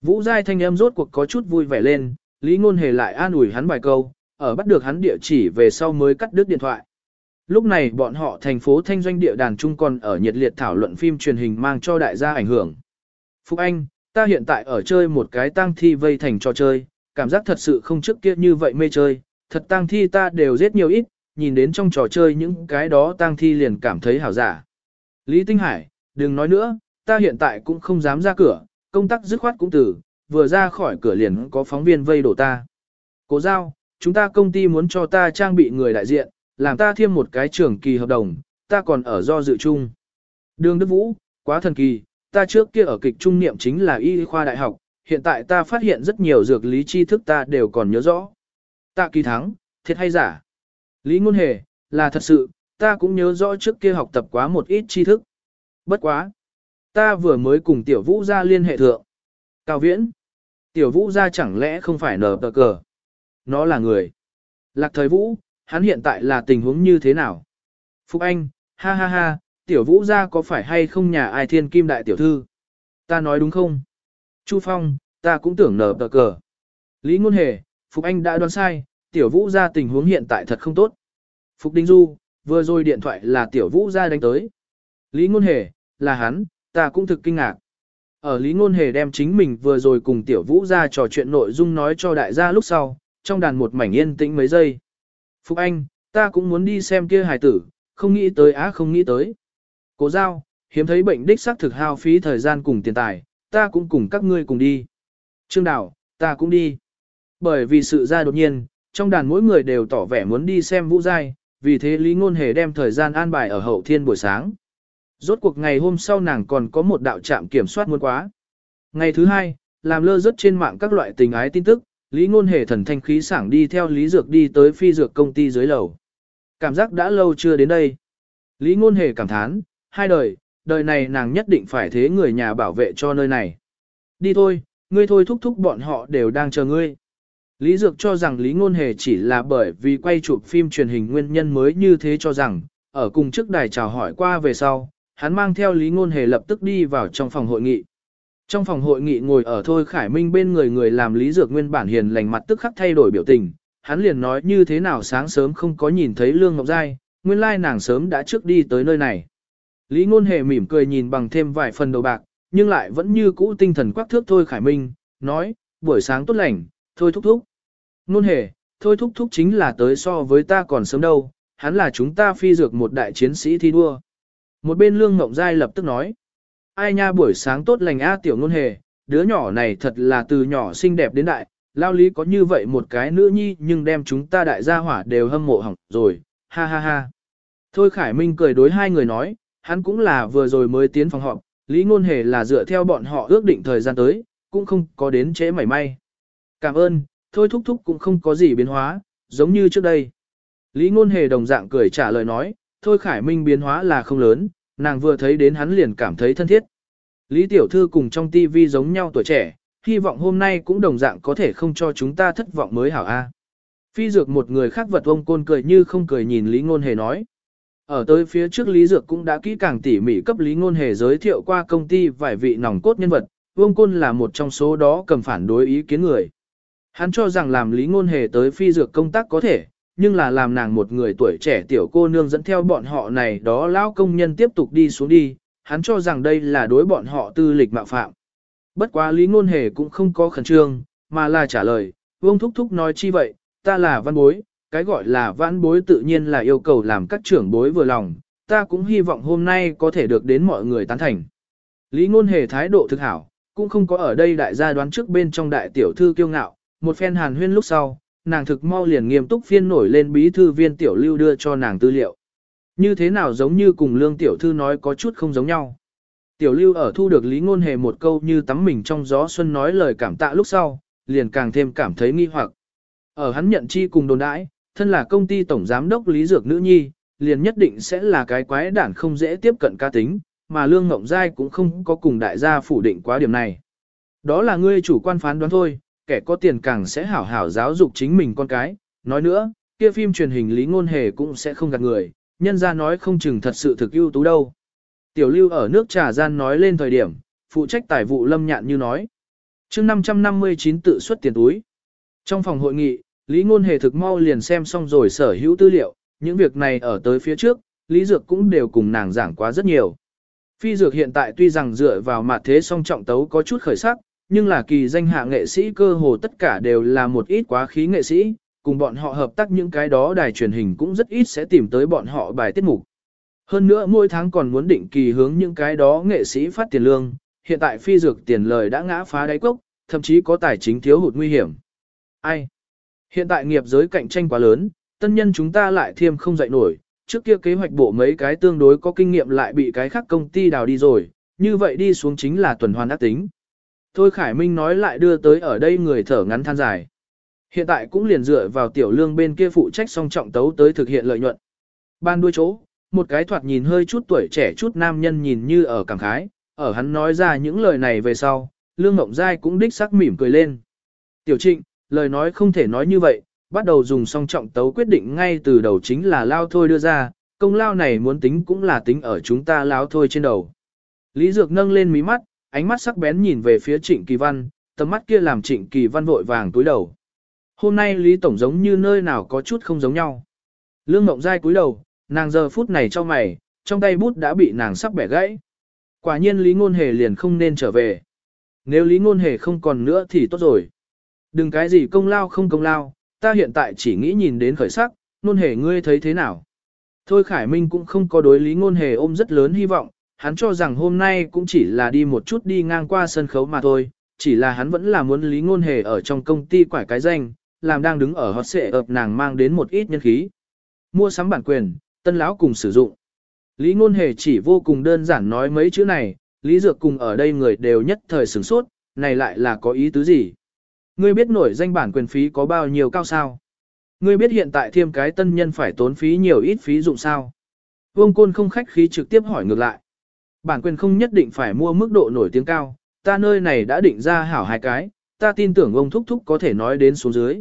Vũ giai thanh em rốt cuộc có chút vui vẻ lên, Lý ngôn hề lại an ủi hắn vài câu, ở bắt được hắn địa chỉ về sau mới cắt đứt điện thoại. Lúc này bọn họ thành phố thanh doanh địa đàn trung còn ở nhiệt liệt thảo luận phim truyền hình mang cho đại gia ảnh hưởng. Phúc Anh, ta hiện tại ở chơi một cái tang thi vây thành trò chơi, cảm giác thật sự không trước kia như vậy mê chơi, thật tang thi ta đều giết nhiều ít, nhìn đến trong trò chơi những cái đó tang thi liền cảm thấy hảo giả. Lý Tinh Hải, đừng nói nữa, ta hiện tại cũng không dám ra cửa, công tác dứt khoát cũng từ, vừa ra khỏi cửa liền có phóng viên vây đổ ta. Cố giao, chúng ta công ty muốn cho ta trang bị người đại diện, làm ta thêm một cái trưởng kỳ hợp đồng, ta còn ở do dự chung. Đường Đức Vũ, quá thần kỳ, ta trước kia ở kịch trung niệm chính là y khoa đại học, hiện tại ta phát hiện rất nhiều dược lý tri thức ta đều còn nhớ rõ tạ kỳ thắng, thiệt hay giả? Lý ngôn hề, là thật sự, ta cũng nhớ rõ trước kia học tập quá một ít tri thức. Bất quá. Ta vừa mới cùng tiểu vũ ra liên hệ thượng. Cao viễn. Tiểu vũ ra chẳng lẽ không phải nở tờ cờ. Nó là người. Lạc thời vũ, hắn hiện tại là tình huống như thế nào? Phúc Anh, ha ha ha, tiểu vũ ra có phải hay không nhà ai thiên kim đại tiểu thư? Ta nói đúng không? Chu Phong, ta cũng tưởng nở tờ cờ. Lý Ngôn Hề, Phục Anh đã đoán sai, tiểu vũ ra tình huống hiện tại thật không tốt. Phục Đinh Du, vừa rồi điện thoại là tiểu vũ ra đánh tới. Lý Ngôn Hề, là hắn, ta cũng thực kinh ngạc. Ở Lý Ngôn Hề đem chính mình vừa rồi cùng tiểu vũ ra trò chuyện nội dung nói cho đại gia lúc sau, trong đàn một mảnh yên tĩnh mấy giây. Phục Anh, ta cũng muốn đi xem kia hài tử, không nghĩ tới á không nghĩ tới. Cố giao, hiếm thấy bệnh đích xác thực hao phí thời gian cùng tiền tài, ta cũng cùng các ngươi cùng đi. Trương Đào, ta cũng đi. Bởi vì sự ra đột nhiên, trong đàn mỗi người đều tỏ vẻ muốn đi xem vũ giai, vì thế Lý Ngôn Hề đem thời gian an bài ở hậu thiên buổi sáng. Rốt cuộc ngày hôm sau nàng còn có một đạo trạm kiểm soát muốn quá. Ngày thứ hai, làm lơ rất trên mạng các loại tình ái tin tức, Lý Ngôn Hề thần thanh khí sảng đi theo Lý Dược đi tới phi dược công ty dưới lầu. Cảm giác đã lâu chưa đến đây. Lý Ngôn Hề cảm thán, hai đời, đời này nàng nhất định phải thế người nhà bảo vệ cho nơi này. Đi thôi, ngươi thôi thúc thúc bọn họ đều đang chờ ngươi. Lý Dược cho rằng Lý Ngôn Hề chỉ là bởi vì quay chụp phim truyền hình nguyên nhân mới như thế cho rằng, ở cùng trước đài chào hỏi qua về sau, hắn mang theo Lý Ngôn Hề lập tức đi vào trong phòng hội nghị. Trong phòng hội nghị ngồi ở Thôi Khải Minh bên người người làm Lý Dược nguyên bản hiền lành mặt tức khắc thay đổi biểu tình, hắn liền nói như thế nào sáng sớm không có nhìn thấy Lương Ngọc Giai, nguyên lai nàng sớm đã trước đi tới nơi này. Lý Ngôn Hề mỉm cười nhìn bằng thêm vài phần đầu bạc, nhưng lại vẫn như cũ tinh thần quắc thước Thôi Khải Minh, nói, buổi sáng tốt lành, thôi thúc thúc. Nôn Hề, thôi thúc thúc chính là tới so với ta còn sớm đâu, hắn là chúng ta phi dược một đại chiến sĩ thi đua. Một bên Lương Ngọc Giai lập tức nói, ai nha buổi sáng tốt lành a tiểu nôn hề, đứa nhỏ này thật là từ nhỏ xinh đẹp đến đại, lao lý có như vậy một cái nữ nhi nhưng đem chúng ta đại gia hỏa đều hâm mộ hỏng rồi, ha ha ha. Thôi Khải Minh cười đối hai người nói, hắn cũng là vừa rồi mới tiến phòng họp, lý ngôn hề là dựa theo bọn họ ước định thời gian tới, cũng không có đến trễ mảy may. Cảm ơn, thôi thúc thúc cũng không có gì biến hóa, giống như trước đây. Lý ngôn hề đồng dạng cười trả lời nói, thôi Khải Minh biến hóa là không lớn, nàng vừa thấy đến hắn liền cảm thấy thân thiết. Lý Tiểu Thư cùng trong TV giống nhau tuổi trẻ, hy vọng hôm nay cũng đồng dạng có thể không cho chúng ta thất vọng mới hảo A. Phi Dược một người khác vật ông côn cười như không cười nhìn Lý Ngôn Hề nói. Ở tới phía trước Lý Dược cũng đã kỹ càng tỉ mỉ cấp Lý Ngôn Hề giới thiệu qua công ty vài vị nòng cốt nhân vật, Vương Côn là một trong số đó cầm phản đối ý kiến người. Hắn cho rằng làm Lý Ngôn Hề tới Phi Dược công tác có thể, nhưng là làm nàng một người tuổi trẻ tiểu cô nương dẫn theo bọn họ này đó lão công nhân tiếp tục đi xuống đi, hắn cho rằng đây là đối bọn họ tư lịch mạo phạm. Bất quá Lý Ngôn Hề cũng không có khẩn trương, mà là trả lời, Vương Thúc Thúc nói chi vậy, ta là văn bối, cái gọi là văn bối tự nhiên là yêu cầu làm các trưởng bối vừa lòng, ta cũng hy vọng hôm nay có thể được đến mọi người tán thành. Lý Ngôn Hề thái độ thực hảo, cũng không có ở đây đại gia đoán trước bên trong đại tiểu thư kiêu ngạo, một phen hàn huyên lúc sau, nàng thực mau liền nghiêm túc phiên nổi lên bí thư viên tiểu lưu đưa cho nàng tư liệu. Như thế nào giống như cùng lương tiểu thư nói có chút không giống nhau. Tiểu lưu ở thu được lý ngôn hề một câu như tắm mình trong gió xuân nói lời cảm tạ lúc sau, liền càng thêm cảm thấy nghi hoặc. Ở hắn nhận chi cùng đồn đãi, thân là công ty tổng giám đốc lý dược nữ nhi, liền nhất định sẽ là cái quái đản không dễ tiếp cận ca tính, mà lương ngộng giai cũng không có cùng đại gia phủ định quá điểm này. Đó là ngươi chủ quan phán đoán thôi, kẻ có tiền càng sẽ hảo hảo giáo dục chính mình con cái. Nói nữa, kia phim truyền hình lý ngôn hề cũng sẽ không gạt người, nhân ra nói không chừng thật sự thực ưu tú đâu. Tiểu lưu ở nước trà gian nói lên thời điểm, phụ trách tài vụ lâm nhạn như nói. mươi 559 tự xuất tiền túi. Trong phòng hội nghị, Lý Ngôn Hề thực mau liền xem xong rồi sở hữu tư liệu, những việc này ở tới phía trước, Lý Dược cũng đều cùng nàng giảng quá rất nhiều. Phi Dược hiện tại tuy rằng dựa vào mặt thế song trọng tấu có chút khởi sắc, nhưng là kỳ danh hạ nghệ sĩ cơ hồ tất cả đều là một ít quá khí nghệ sĩ, cùng bọn họ hợp tác những cái đó đài truyền hình cũng rất ít sẽ tìm tới bọn họ bài tiết mục. Hơn nữa mỗi tháng còn muốn định kỳ hướng những cái đó nghệ sĩ phát tiền lương, hiện tại phi dược tiền lời đã ngã phá đáy cốc, thậm chí có tài chính thiếu hụt nguy hiểm. Ai? Hiện tại nghiệp giới cạnh tranh quá lớn, tân nhân chúng ta lại thiêm không dậy nổi, trước kia kế hoạch bộ mấy cái tương đối có kinh nghiệm lại bị cái khác công ty đào đi rồi, như vậy đi xuống chính là tuần hoàn ác tính. Thôi Khải Minh nói lại đưa tới ở đây người thở ngắn than dài. Hiện tại cũng liền dựa vào tiểu lương bên kia phụ trách song trọng tấu tới thực hiện lợi nhuận. Ban đuôi chỗ, một cái thoạt nhìn hơi chút tuổi trẻ chút nam nhân nhìn như ở cảm khái, ở hắn nói ra những lời này về sau, lương ngộng dai cũng đích sắc mỉm cười lên. Tiểu trịnh, lời nói không thể nói như vậy, bắt đầu dùng song trọng tấu quyết định ngay từ đầu chính là lao thôi đưa ra, công lao này muốn tính cũng là tính ở chúng ta lao thôi trên đầu. Lý Dược nâng lên mí mắt, ánh mắt sắc bén nhìn về phía Trịnh Kỳ Văn, tầm mắt kia làm Trịnh Kỳ Văn vội vàng túi đầu. Hôm nay Lý Tổng giống như nơi nào có chút không giống nhau. Lương Ngộng Giai cúi đầu, nàng giờ phút này cho mày, trong tay bút đã bị nàng sắp bẻ gãy. Quả nhiên Lý Ngôn Hề liền không nên trở về. Nếu Lý Ngôn Hề không còn nữa thì tốt rồi. Đừng cái gì công lao không công lao, ta hiện tại chỉ nghĩ nhìn đến khởi sắc, Ngôn Hề ngươi thấy thế nào. Thôi Khải Minh cũng không có đối Lý Ngôn Hề ôm rất lớn hy vọng, hắn cho rằng hôm nay cũng chỉ là đi một chút đi ngang qua sân khấu mà thôi, chỉ là hắn vẫn là muốn lý ngôn hề ở trong công ty quải cái danh, làm đang đứng ở hot xệ ập nàng mang đến một ít nhân khí. Mua sắm bản quyền, tân lão cùng sử dụng. Lý ngôn hề chỉ vô cùng đơn giản nói mấy chữ này, lý dược cùng ở đây người đều nhất thời sửng sốt, này lại là có ý tứ gì? Ngươi biết nổi danh bản quyền phí có bao nhiêu cao sao? Ngươi biết hiện tại thêm cái tân nhân phải tốn phí nhiều ít phí dụng sao? Vương Côn không khách khí trực tiếp hỏi ngược lại. Bản quyền không nhất định phải mua mức độ nổi tiếng cao, ta nơi này đã định ra hảo hai cái, ta tin tưởng ông Thúc Thúc có thể nói đến số dưới.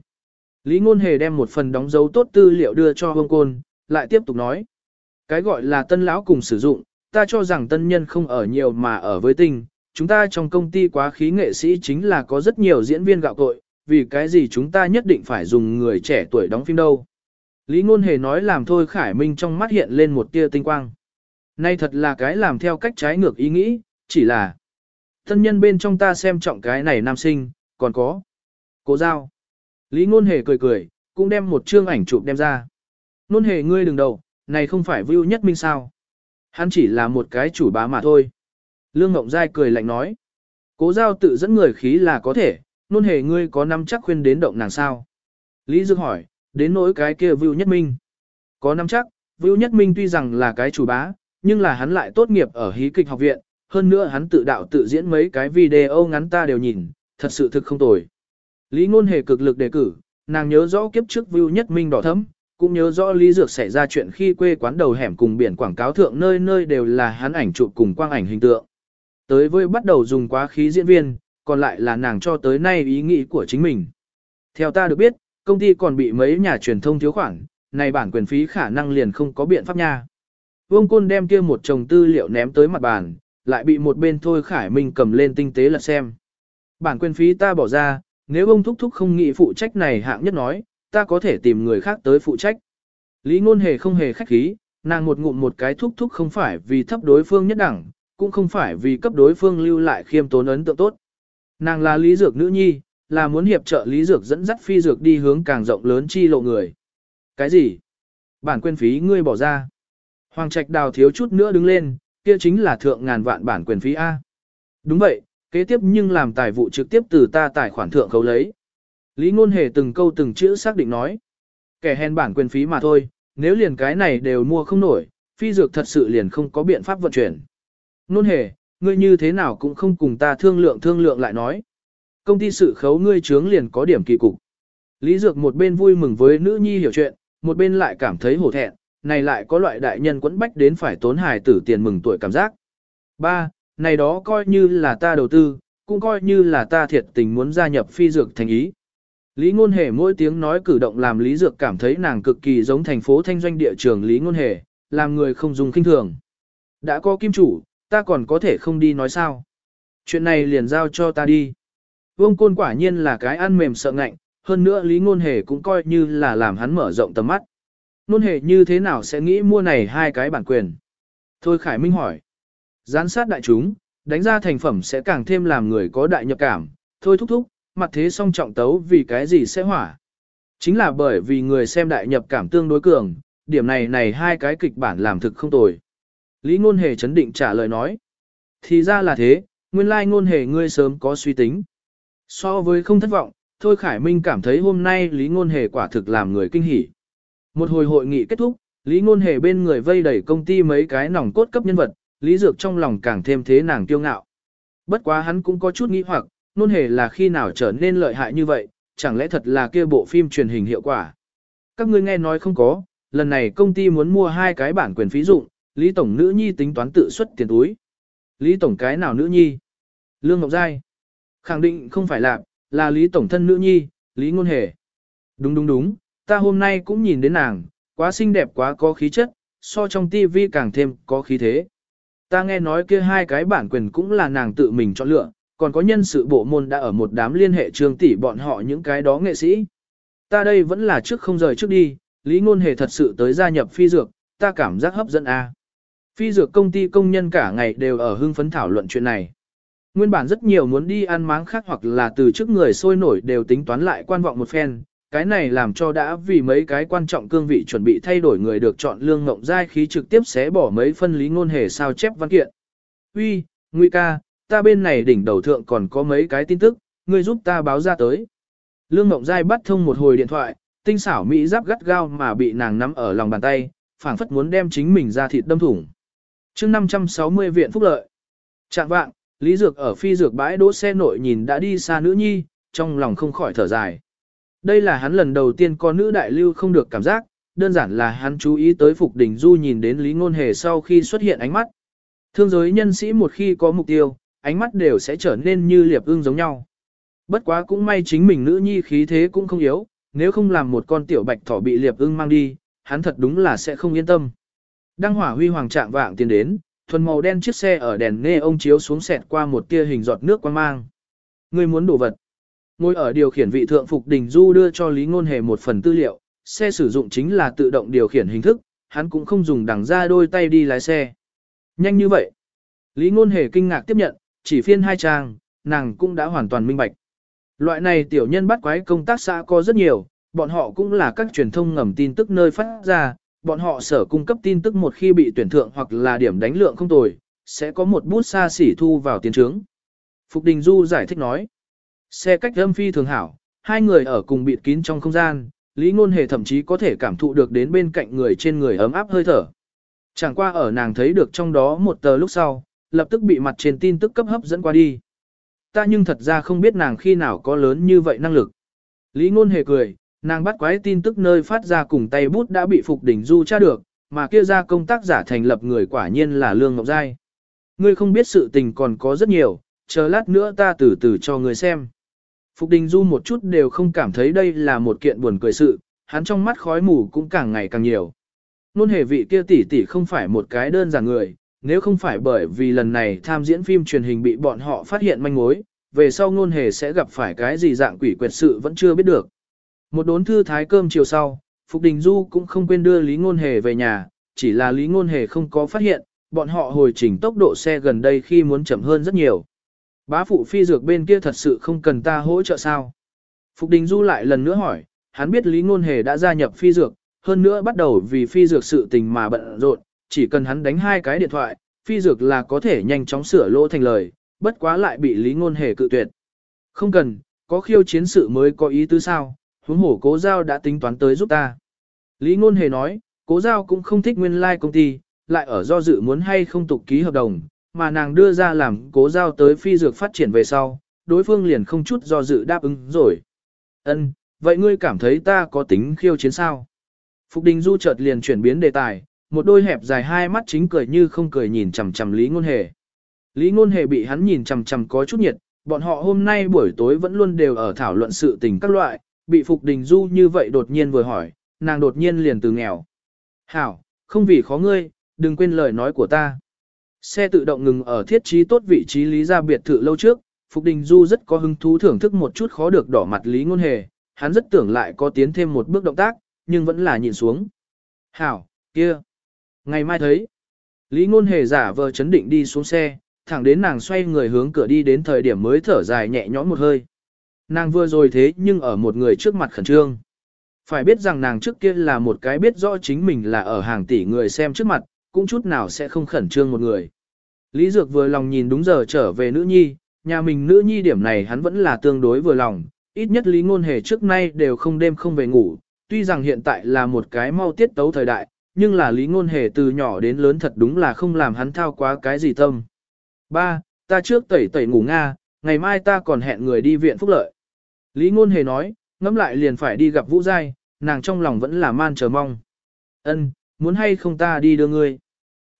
Lý Ngôn Hề đem một phần đóng dấu tốt tư liệu đưa cho ông Côn, lại tiếp tục nói. Cái gọi là tân lão cùng sử dụng, ta cho rằng tân nhân không ở nhiều mà ở với tình, chúng ta trong công ty quá khí nghệ sĩ chính là có rất nhiều diễn viên gạo cội, vì cái gì chúng ta nhất định phải dùng người trẻ tuổi đóng phim đâu. Lý Ngôn Hề nói làm thôi Khải Minh trong mắt hiện lên một tia tinh quang. Nay thật là cái làm theo cách trái ngược ý nghĩ, chỉ là thân nhân bên trong ta xem trọng cái này nam sinh, còn có cố giao. Lý ngôn hề cười cười, cũng đem một chương ảnh chụp đem ra. Ngôn hề ngươi đừng đầu, này không phải view nhất minh sao. Hắn chỉ là một cái chủ bá mà thôi. Lương ngọng Giai cười lạnh nói. Cố giao tự dẫn người khí là có thể, nôn hề ngươi có năm chắc khuyên đến động nàng sao. Lý Dương hỏi, đến nỗi cái kia view nhất minh. Có năm chắc, view nhất minh tuy rằng là cái chủ bá, nhưng là hắn lại tốt nghiệp ở hí kịch học viện, hơn nữa hắn tự đạo tự diễn mấy cái video ngắn ta đều nhìn, thật sự thực không tồi. Lý ngôn hề cực lực đề cử, nàng nhớ rõ kiếp trước view nhất minh đỏ thấm, cũng nhớ rõ Lý Dược xảy ra chuyện khi quê quán đầu hẻm cùng biển quảng cáo thượng nơi nơi đều là hắn ảnh chụp cùng quang ảnh hình tượng. Tới với bắt đầu dùng quá khí diễn viên, còn lại là nàng cho tới nay ý nghĩ của chính mình. Theo ta được biết, công ty còn bị mấy nhà truyền thông thiếu khoản, này bản quyền phí khả năng liền không có biện pháp nha. Vương Côn đem kia một chồng tư liệu ném tới mặt bàn, lại bị một bên Thôi Khải Minh cầm lên tinh tế lật xem. Bản quyền phí ta bỏ ra, nếu ông thúc thúc không nghĩ phụ trách này hạng nhất nói, ta có thể tìm người khác tới phụ trách. Lý ngôn hề không hề khách khí, nàng một ngụm một cái thúc thúc không phải vì thấp đối phương nhất đẳng, cũng không phải vì cấp đối phương lưu lại khiêm tốn ấn tượng tốt. Nàng là Lý Dược nữ nhi, là muốn hiệp trợ Lý Dược dẫn dắt phi dược đi hướng càng rộng lớn chi lộ người. Cái gì? Bản quyền phí ngươi bỏ ra. Hoàng Trạch Đào thiếu chút nữa đứng lên, kia chính là thượng ngàn vạn bản quyền phí A. Đúng vậy, kế tiếp nhưng làm tài vụ trực tiếp từ ta tài khoản thượng khấu lấy. Lý Ngôn Hề từng câu từng chữ xác định nói. Kẻ hèn bản quyền phí mà thôi, nếu liền cái này đều mua không nổi, phi dược thật sự liền không có biện pháp vận chuyển. Ngôn Hề, ngươi như thế nào cũng không cùng ta thương lượng thương lượng lại nói. Công ty sự khấu ngươi trướng liền có điểm kỳ cục. Lý Dược một bên vui mừng với nữ nhi hiểu chuyện, một bên lại cảm thấy hổ thẹn, này lại có loại đại nhân quẫn bách đến phải tốn hài tử tiền mừng tuổi cảm giác. Ba, này đó coi như là ta đầu tư, cũng coi như là ta thiệt tình muốn gia nhập phi dược thành ý. Lý Ngôn Hề mỗi tiếng nói cử động làm Lý Dược cảm thấy nàng cực kỳ giống thành phố thanh doanh địa trường Lý Ngôn Hề, làm người không dùng kinh thường. Đã có kim chủ, ta còn có thể không đi nói sao. Chuyện này liền giao cho ta đi. Vương Côn quả nhiên là cái ăn mềm sợ ngạnh, hơn nữa Lý Ngôn Hề cũng coi như là làm hắn mở rộng tầm mắt. Nôn Hề như thế nào sẽ nghĩ mua này hai cái bản quyền? Thôi Khải Minh hỏi. Gián sát đại chúng, đánh ra thành phẩm sẽ càng thêm làm người có đại nhập cảm. Thôi thúc thúc, mặt thế song trọng tấu vì cái gì sẽ hỏa? Chính là bởi vì người xem đại nhập cảm tương đối cường, điểm này này hai cái kịch bản làm thực không tồi. Lý Ngôn Hề chấn định trả lời nói. Thì ra là thế, nguyên lai Ngôn Hề ngươi sớm có suy tính. So với không thất vọng, Thôi Khải Minh cảm thấy hôm nay Lý Ngôn Hề quả thực làm người kinh hỉ. Một hồi hội nghị kết thúc, Lý Ngôn Hề bên người vây đẩy công ty mấy cái nòng cốt cấp nhân vật, Lý Dược trong lòng càng thêm thế nàng kiêu ngạo. Bất quá hắn cũng có chút nghĩ hoặc, Ngôn Hề là khi nào trở nên lợi hại như vậy, chẳng lẽ thật là kia bộ phim truyền hình hiệu quả. Các ngươi nghe nói không có, lần này công ty muốn mua hai cái bản quyền phí dụng, Lý Tổng nữ nhi tính toán tự xuất tiền túi. Lý Tổng cái nào nữ nhi? Lương Ngọc Giai. Khẳng định không phải là, là Lý Tổng thân nữ nhi, Lý Ngôn Hề. Đúng đúng đúng, ta hôm nay cũng nhìn đến nàng, quá xinh đẹp quá có khí chất, so trong tivi càng thêm có khí thế. Ta nghe nói kia hai cái bản quyền cũng là nàng tự mình chọn lựa, còn có nhân sự bộ môn đã ở một đám liên hệ trường tỷ bọn họ những cái đó nghệ sĩ. Ta đây vẫn là trước không rời trước đi, Lý Ngôn Hề thật sự tới gia nhập phi dược, ta cảm giác hấp dẫn a. Phi dược công ty công nhân cả ngày đều ở hưng phấn thảo luận chuyện này. Nguyên bản rất nhiều muốn đi ăn máng khác hoặc là từ trước người sôi nổi đều tính toán lại quan vọng một phen, cái này làm cho đã vì mấy cái quan trọng cương vị chuẩn bị thay đổi người được chọn lương ngộng giai khí trực tiếp xé bỏ mấy phân lý ngôn hề sao chép văn kiện. Uy, Nguy ca, ta bên này đỉnh đầu thượng còn có mấy cái tin tức, ngươi giúp ta báo ra tới. Lương ngộng giai bắt thông một hồi điện thoại, tinh xảo mỹ giáp gắt gao mà bị nàng nắm ở lòng bàn tay, phảng phất muốn đem chính mình ra thịt đâm thủng. chương 560 viện phúc lợi. Trạng vạng, Lý Dược ở phi dược bãi đỗ xe nội nhìn đã đi xa nữ nhi, trong lòng không khỏi thở dài. Đây là hắn lần đầu tiên có nữ đại lưu không được cảm giác, đơn giản là hắn chú ý tới Phục Đình Du nhìn đến Lý Ngôn Hề sau khi xuất hiện ánh mắt. Thương giới nhân sĩ một khi có mục tiêu, ánh mắt đều sẽ trở nên như liệp ưng giống nhau. Bất quá cũng may chính mình nữ nhi khí thế cũng không yếu, nếu không làm một con tiểu bạch thỏ bị liệp ưng mang đi, hắn thật đúng là sẽ không yên tâm. Đăng hỏa huy hoàng trạng vạng tiến đến, thuần màu đen chiếc xe ở đèn nghe ông chiếu xuống sẹt qua một tia hình giọt nước quang mang. Người muốn đổ vật. Ngồi ở điều khiển vị thượng Phục Đình Du đưa cho Lý Ngôn Hề một phần tư liệu, xe sử dụng chính là tự động điều khiển hình thức, hắn cũng không dùng đằng ra đôi tay đi lái xe. Nhanh như vậy. Lý Ngôn Hề kinh ngạc tiếp nhận, chỉ phiên hai trang, nàng cũng đã hoàn toàn minh bạch. Loại này tiểu nhân bắt quái công tác xã có rất nhiều, bọn họ cũng là các truyền thông ngầm tin tức nơi phát ra, bọn họ sở cung cấp tin tức một khi bị tuyển thượng hoặc là điểm đánh lượng không tồi, sẽ có một bút xa xỉ thu vào tiền trướng. Phục Đình Du giải thích nói, xe cách âm phi thường hảo, hai người ở cùng bịt kín trong không gian, Lý Ngôn Hề thậm chí có thể cảm thụ được đến bên cạnh người trên người ấm áp hơi thở. Chẳng qua ở nàng thấy được trong đó một tờ lúc sau, lập tức bị mặt trên tin tức cấp hấp dẫn qua đi. Ta nhưng thật ra không biết nàng khi nào có lớn như vậy năng lực. Lý Ngôn Hề cười, Nàng bắt quái tin tức nơi phát ra cùng tay bút đã bị Phục Đỉnh Du tra được, mà kia ra công tác giả thành lập người quả nhiên là Lương Ngọc Giai. Ngươi không biết sự tình còn có rất nhiều, chờ lát nữa ta từ từ cho ngươi xem. Phục Đình Du một chút đều không cảm thấy đây là một kiện buồn cười sự, hắn trong mắt khói mù cũng càng ngày càng nhiều. Nôn hề vị kia tỷ tỷ không phải một cái đơn giản người, nếu không phải bởi vì lần này tham diễn phim truyền hình bị bọn họ phát hiện manh mối, về sau nôn hề sẽ gặp phải cái gì dạng quỷ quyệt sự vẫn chưa biết được. Một đốn thư thái cơm chiều sau, Phục Đình Du cũng không quên đưa Lý Ngôn Hề về nhà, chỉ là Lý Ngôn Hề không có phát hiện, bọn họ hồi chỉnh tốc độ xe gần đây khi muốn chậm hơn rất nhiều. Bá phụ phi dược bên kia thật sự không cần ta hỗ trợ sao? Phục Đình Du lại lần nữa hỏi, hắn biết Lý Ngôn Hề đã gia nhập phi dược, hơn nữa bắt đầu vì phi dược sự tình mà bận rộn, chỉ cần hắn đánh hai cái điện thoại, phi dược là có thể nhanh chóng sửa lỗ thành lời, bất quá lại bị Lý Ngôn Hề cự tuyệt. Không cần, có khiêu chiến sự mới có ý tứ sao, huống hổ cố giao đã tính toán tới giúp ta. Lý Ngôn Hề nói, cố giao cũng không thích nguyên lai like công ty, lại ở do dự muốn hay không tục ký hợp đồng, mà nàng đưa ra làm cố giao tới phi dược phát triển về sau, đối phương liền không chút do dự đáp ứng rồi. Ân, vậy ngươi cảm thấy ta có tính khiêu chiến sao? Phục Đình Du chợt liền chuyển biến đề tài, một đôi hẹp dài hai mắt chính cười như không cười nhìn chằm chằm Lý Ngôn Hề. Lý Ngôn Hề bị hắn nhìn chằm chằm có chút nhiệt, bọn họ hôm nay buổi tối vẫn luôn đều ở thảo luận sự tình các loại, bị Phục Đình Du như vậy đột nhiên vừa hỏi, nàng đột nhiên liền từ nghèo. Hảo, không vì khó ngươi, đừng quên lời nói của ta. Xe tự động ngừng ở thiết trí tốt vị trí Lý gia biệt thự lâu trước, Phục Đình Du rất có hứng thú thưởng thức một chút khó được đỏ mặt Lý Ngôn Hề, hắn rất tưởng lại có tiến thêm một bước động tác, nhưng vẫn là nhìn xuống. Hảo, kia, ngày mai thấy. Lý Ngôn Hề giả vờ chấn định đi xuống xe, thẳng đến nàng xoay người hướng cửa đi đến thời điểm mới thở dài nhẹ nhõm một hơi. Nàng vừa rồi thế nhưng ở một người trước mặt khẩn trương. Phải biết rằng nàng trước kia là một cái biết rõ chính mình là ở hàng tỷ người xem trước mặt, cũng chút nào sẽ không khẩn trương một người. Lý Dược vừa lòng nhìn đúng giờ trở về nữ nhi, nhà mình nữ nhi điểm này hắn vẫn là tương đối vừa lòng, ít nhất Lý Ngôn Hề trước nay đều không đêm không về ngủ, tuy rằng hiện tại là một cái mau tiết tấu thời đại, nhưng là Lý Ngôn Hề từ nhỏ đến lớn thật đúng là không làm hắn thao quá cái gì tâm. Ba, ta trước tẩy tẩy ngủ Nga, ngày mai ta còn hẹn người đi viện phúc lợi. Lý Ngôn Hề nói, ngẫm lại liền phải đi gặp Vũ Giai, nàng trong lòng vẫn là man chờ mong. Ân, muốn hay không ta đi đưa ngươi.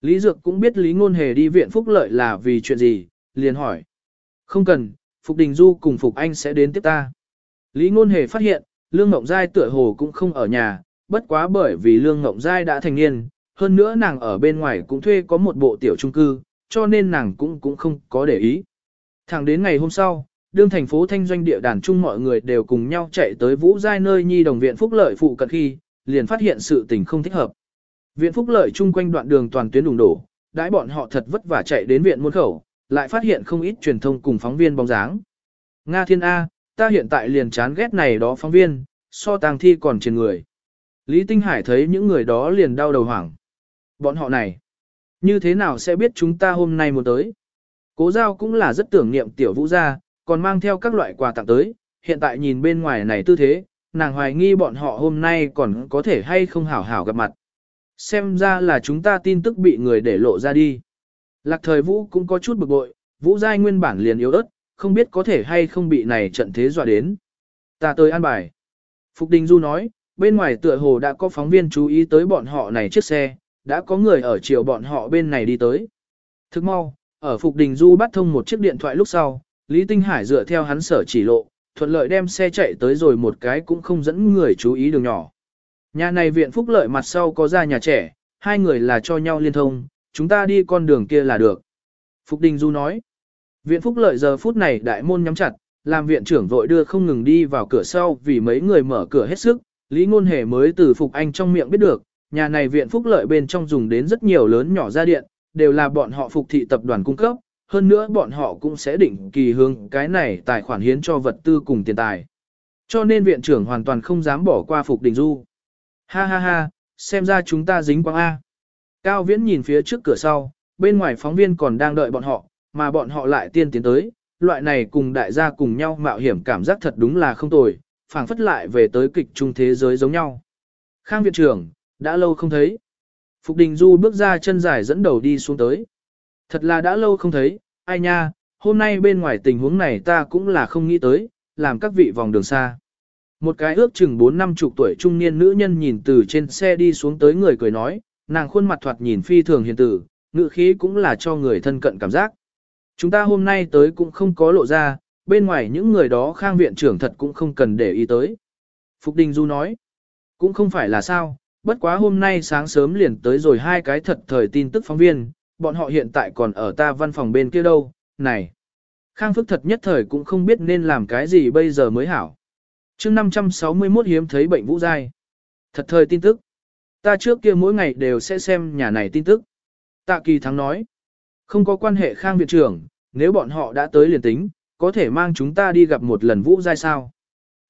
Lý Dược cũng biết Lý Ngôn Hề đi viện phúc lợi là vì chuyện gì, liền hỏi. Không cần, Phục Đình Du cùng Phục Anh sẽ đến tiếp ta. Lý Ngôn Hề phát hiện, Lương Ngộng Giai tựa hồ cũng không ở nhà, bất quá bởi vì Lương Ngộng Giai đã thành niên, hơn nữa nàng ở bên ngoài cũng thuê có một bộ tiểu trung cư, cho nên nàng cũng cũng không có để ý. Thẳng đến ngày hôm sau, đương thành phố thanh doanh địa đàn chung mọi người đều cùng nhau chạy tới Vũ Giai nơi nhi đồng viện phúc lợi phụ cận khi, liền phát hiện sự tình không thích hợp. Viện phúc lợi chung quanh đoạn đường toàn tuyến đùng đổ, đãi bọn họ thật vất vả chạy đến viện môn khẩu, lại phát hiện không ít truyền thông cùng phóng viên bóng dáng. Nga Thiên A, ta hiện tại liền chán ghét này đó phóng viên, so tàng thi còn trên người. Lý Tinh Hải thấy những người đó liền đau đầu hoảng. Bọn họ này, như thế nào sẽ biết chúng ta hôm nay muốn tới? Cố giao cũng là rất tưởng niệm tiểu vũ gia, còn mang theo các loại quà tặng tới, hiện tại nhìn bên ngoài này tư thế, nàng hoài nghi bọn họ hôm nay còn có thể hay không hảo hảo gặp mặt. Xem ra là chúng ta tin tức bị người để lộ ra đi. Lạc thời vũ cũng có chút bực bội, vũ giai nguyên bản liền yếu ớt, không biết có thể hay không bị này trận thế dọa đến. Ta tới an bài. Phục Đình Du nói, bên ngoài tựa hồ đã có phóng viên chú ý tới bọn họ này chiếc xe, đã có người ở chiều bọn họ bên này đi tới. Thức mau, ở Phục Đình Du bắt thông một chiếc điện thoại lúc sau, Lý Tinh Hải dựa theo hắn sở chỉ lộ, thuận lợi đem xe chạy tới rồi một cái cũng không dẫn người chú ý đường nhỏ. Nhà này viện phúc lợi mặt sau có ra nhà trẻ, hai người là cho nhau liên thông, chúng ta đi con đường kia là được. Phục Đình Du nói, viện phúc lợi giờ phút này đại môn nhắm chặt, làm viện trưởng vội đưa không ngừng đi vào cửa sau vì mấy người mở cửa hết sức, Lý Ngôn Hề mới từ Phục Anh trong miệng biết được, nhà này viện phúc lợi bên trong dùng đến rất nhiều lớn nhỏ gia điện, đều là bọn họ phục thị tập đoàn cung cấp, hơn nữa bọn họ cũng sẽ định kỳ hướng cái này tài khoản hiến cho vật tư cùng tiền tài. Cho nên viện trưởng hoàn toàn không dám bỏ qua Phục Đình Du. Ha ha ha, xem ra chúng ta dính quang A. Cao Viễn nhìn phía trước cửa sau, bên ngoài phóng viên còn đang đợi bọn họ, mà bọn họ lại tiên tiến tới, loại này cùng đại gia cùng nhau mạo hiểm cảm giác thật đúng là không tồi, phảng phất lại về tới kịch trung thế giới giống nhau. Khang viện trưởng, đã lâu không thấy. Phục Đình Du bước ra chân dài dẫn đầu đi xuống tới. Thật là đã lâu không thấy, ai nha, hôm nay bên ngoài tình huống này ta cũng là không nghĩ tới, làm các vị vòng đường xa. Một cái ước chừng 4 năm chục tuổi trung niên nữ nhân nhìn từ trên xe đi xuống tới người cười nói, nàng khuôn mặt thoạt nhìn phi thường hiền tử, ngự khí cũng là cho người thân cận cảm giác. Chúng ta hôm nay tới cũng không có lộ ra, bên ngoài những người đó khang viện trưởng thật cũng không cần để ý tới. Phục Đình Du nói, cũng không phải là sao, bất quá hôm nay sáng sớm liền tới rồi hai cái thật thời tin tức phóng viên, bọn họ hiện tại còn ở ta văn phòng bên kia đâu, này. Khang Phức thật nhất thời cũng không biết nên làm cái gì bây giờ mới hảo chương 561 hiếm thấy bệnh vũ dai. Thật thời tin tức. Ta trước kia mỗi ngày đều sẽ xem nhà này tin tức. Tạ Kỳ Thắng nói. Không có quan hệ Khang Viện trưởng, nếu bọn họ đã tới liền tính, có thể mang chúng ta đi gặp một lần vũ dai sao.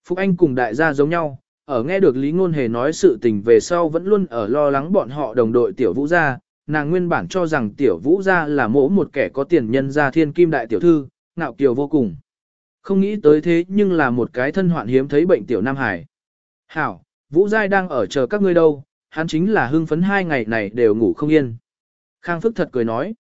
Phúc Anh cùng đại gia giống nhau, ở nghe được Lý Ngôn Hề nói sự tình về sau vẫn luôn ở lo lắng bọn họ đồng đội tiểu vũ gia, nàng nguyên bản cho rằng tiểu vũ gia là mỗ một kẻ có tiền nhân gia thiên kim đại tiểu thư, ngạo kiều vô cùng. Không nghĩ tới thế nhưng là một cái thân hoạn hiếm thấy bệnh tiểu Nam Hải. Hảo, vũ giai đang ở chờ các ngươi đâu, hắn chính là hưng phấn hai ngày này đều ngủ không yên. Khang Phức thật cười nói.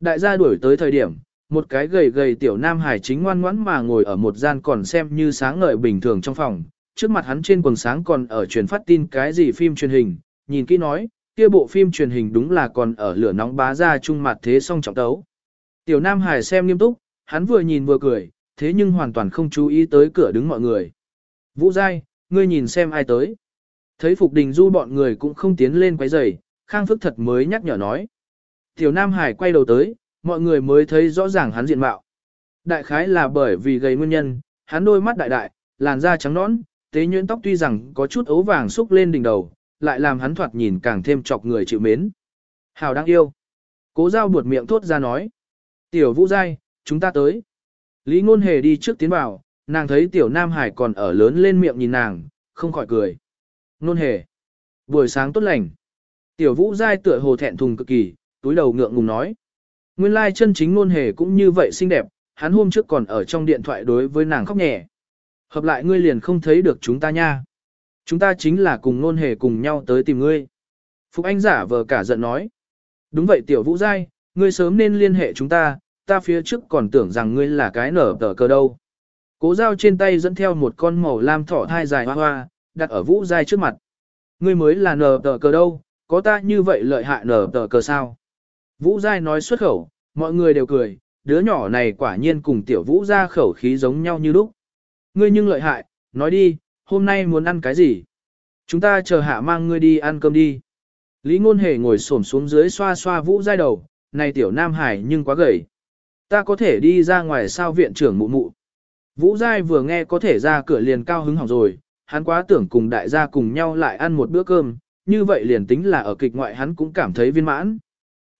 Đại gia đuổi tới thời điểm, một cái gầy gầy tiểu Nam Hải chính ngoan ngoãn mà ngồi ở một gian còn xem như sáng ngời bình thường trong phòng, trước mặt hắn trên quần sáng còn ở truyền phát tin cái gì phim truyền hình, nhìn kỹ nói, kia bộ phim truyền hình đúng là còn ở lửa nóng bá ra trung mặt thế song trọng tấu. Tiểu Nam Hải xem nghiêm túc, hắn vừa nhìn vừa cười, thế nhưng hoàn toàn không chú ý tới cửa đứng mọi người. Vũ Giai, ngươi nhìn xem ai tới. Thấy Phục Đình Du bọn người cũng không tiến lên quấy rầy, Khang Phức thật mới nhắc nhở nói. Tiểu Nam Hải quay đầu tới, mọi người mới thấy rõ ràng hắn diện mạo. Đại khái là bởi vì gây nguyên nhân, hắn đôi mắt đại đại, làn da trắng nõn, tế nhuyễn tóc tuy rằng có chút ấu vàng xúc lên đỉnh đầu, lại làm hắn thoạt nhìn càng thêm chọc người chịu mến. Hào đang yêu. Cố giao buột miệng thốt ra nói. Tiểu vũ giai, chúng ta tới. Lý ngôn hề đi trước tiến vào, nàng thấy tiểu nam hải còn ở lớn lên miệng nhìn nàng, không khỏi cười. Ngôn hề. Buổi sáng tốt lành. Tiểu vũ giai tựa hồ thẹn thùng cực kỳ, túi đầu ngượng ngùng nói. Nguyên lai chân chính ngôn hề cũng như vậy xinh đẹp, hắn hôm trước còn ở trong điện thoại đối với nàng khóc nhẹ. Hợp lại ngươi liền không thấy được chúng ta nha. Chúng ta chính là cùng ngôn hề cùng nhau tới tìm ngươi. Phục Anh giả vờ cả giận nói. Đúng vậy tiểu vũ giai, ngươi sớm nên liên hệ chúng ta, ta phía trước còn tưởng rằng ngươi là cái nở tờ cờ đâu. Cố dao trên tay dẫn theo một con màu lam thỏ thai dài hoa hoa, đặt ở vũ giai trước mặt. Ngươi mới là nở tờ cờ đâu, có ta như vậy lợi hại nở tờ cờ sao? Vũ giai nói xuất khẩu, mọi người đều cười, đứa nhỏ này quả nhiên cùng tiểu vũ ra khẩu khí giống nhau như lúc. Ngươi nhưng lợi hại, nói đi, hôm nay muốn ăn cái gì? Chúng ta chờ hạ mang ngươi đi ăn cơm đi. Lý ngôn hề ngồi xổm xuống dưới xoa xoa vũ giai đầu, này tiểu nam hải nhưng quá gầy. Ta có thể đi ra ngoài sao viện trưởng mụ mụ. Vũ giai vừa nghe có thể ra cửa liền cao hứng hỏng rồi, hắn quá tưởng cùng đại gia cùng nhau lại ăn một bữa cơm, như vậy liền tính là ở kịch ngoại hắn cũng cảm thấy viên mãn.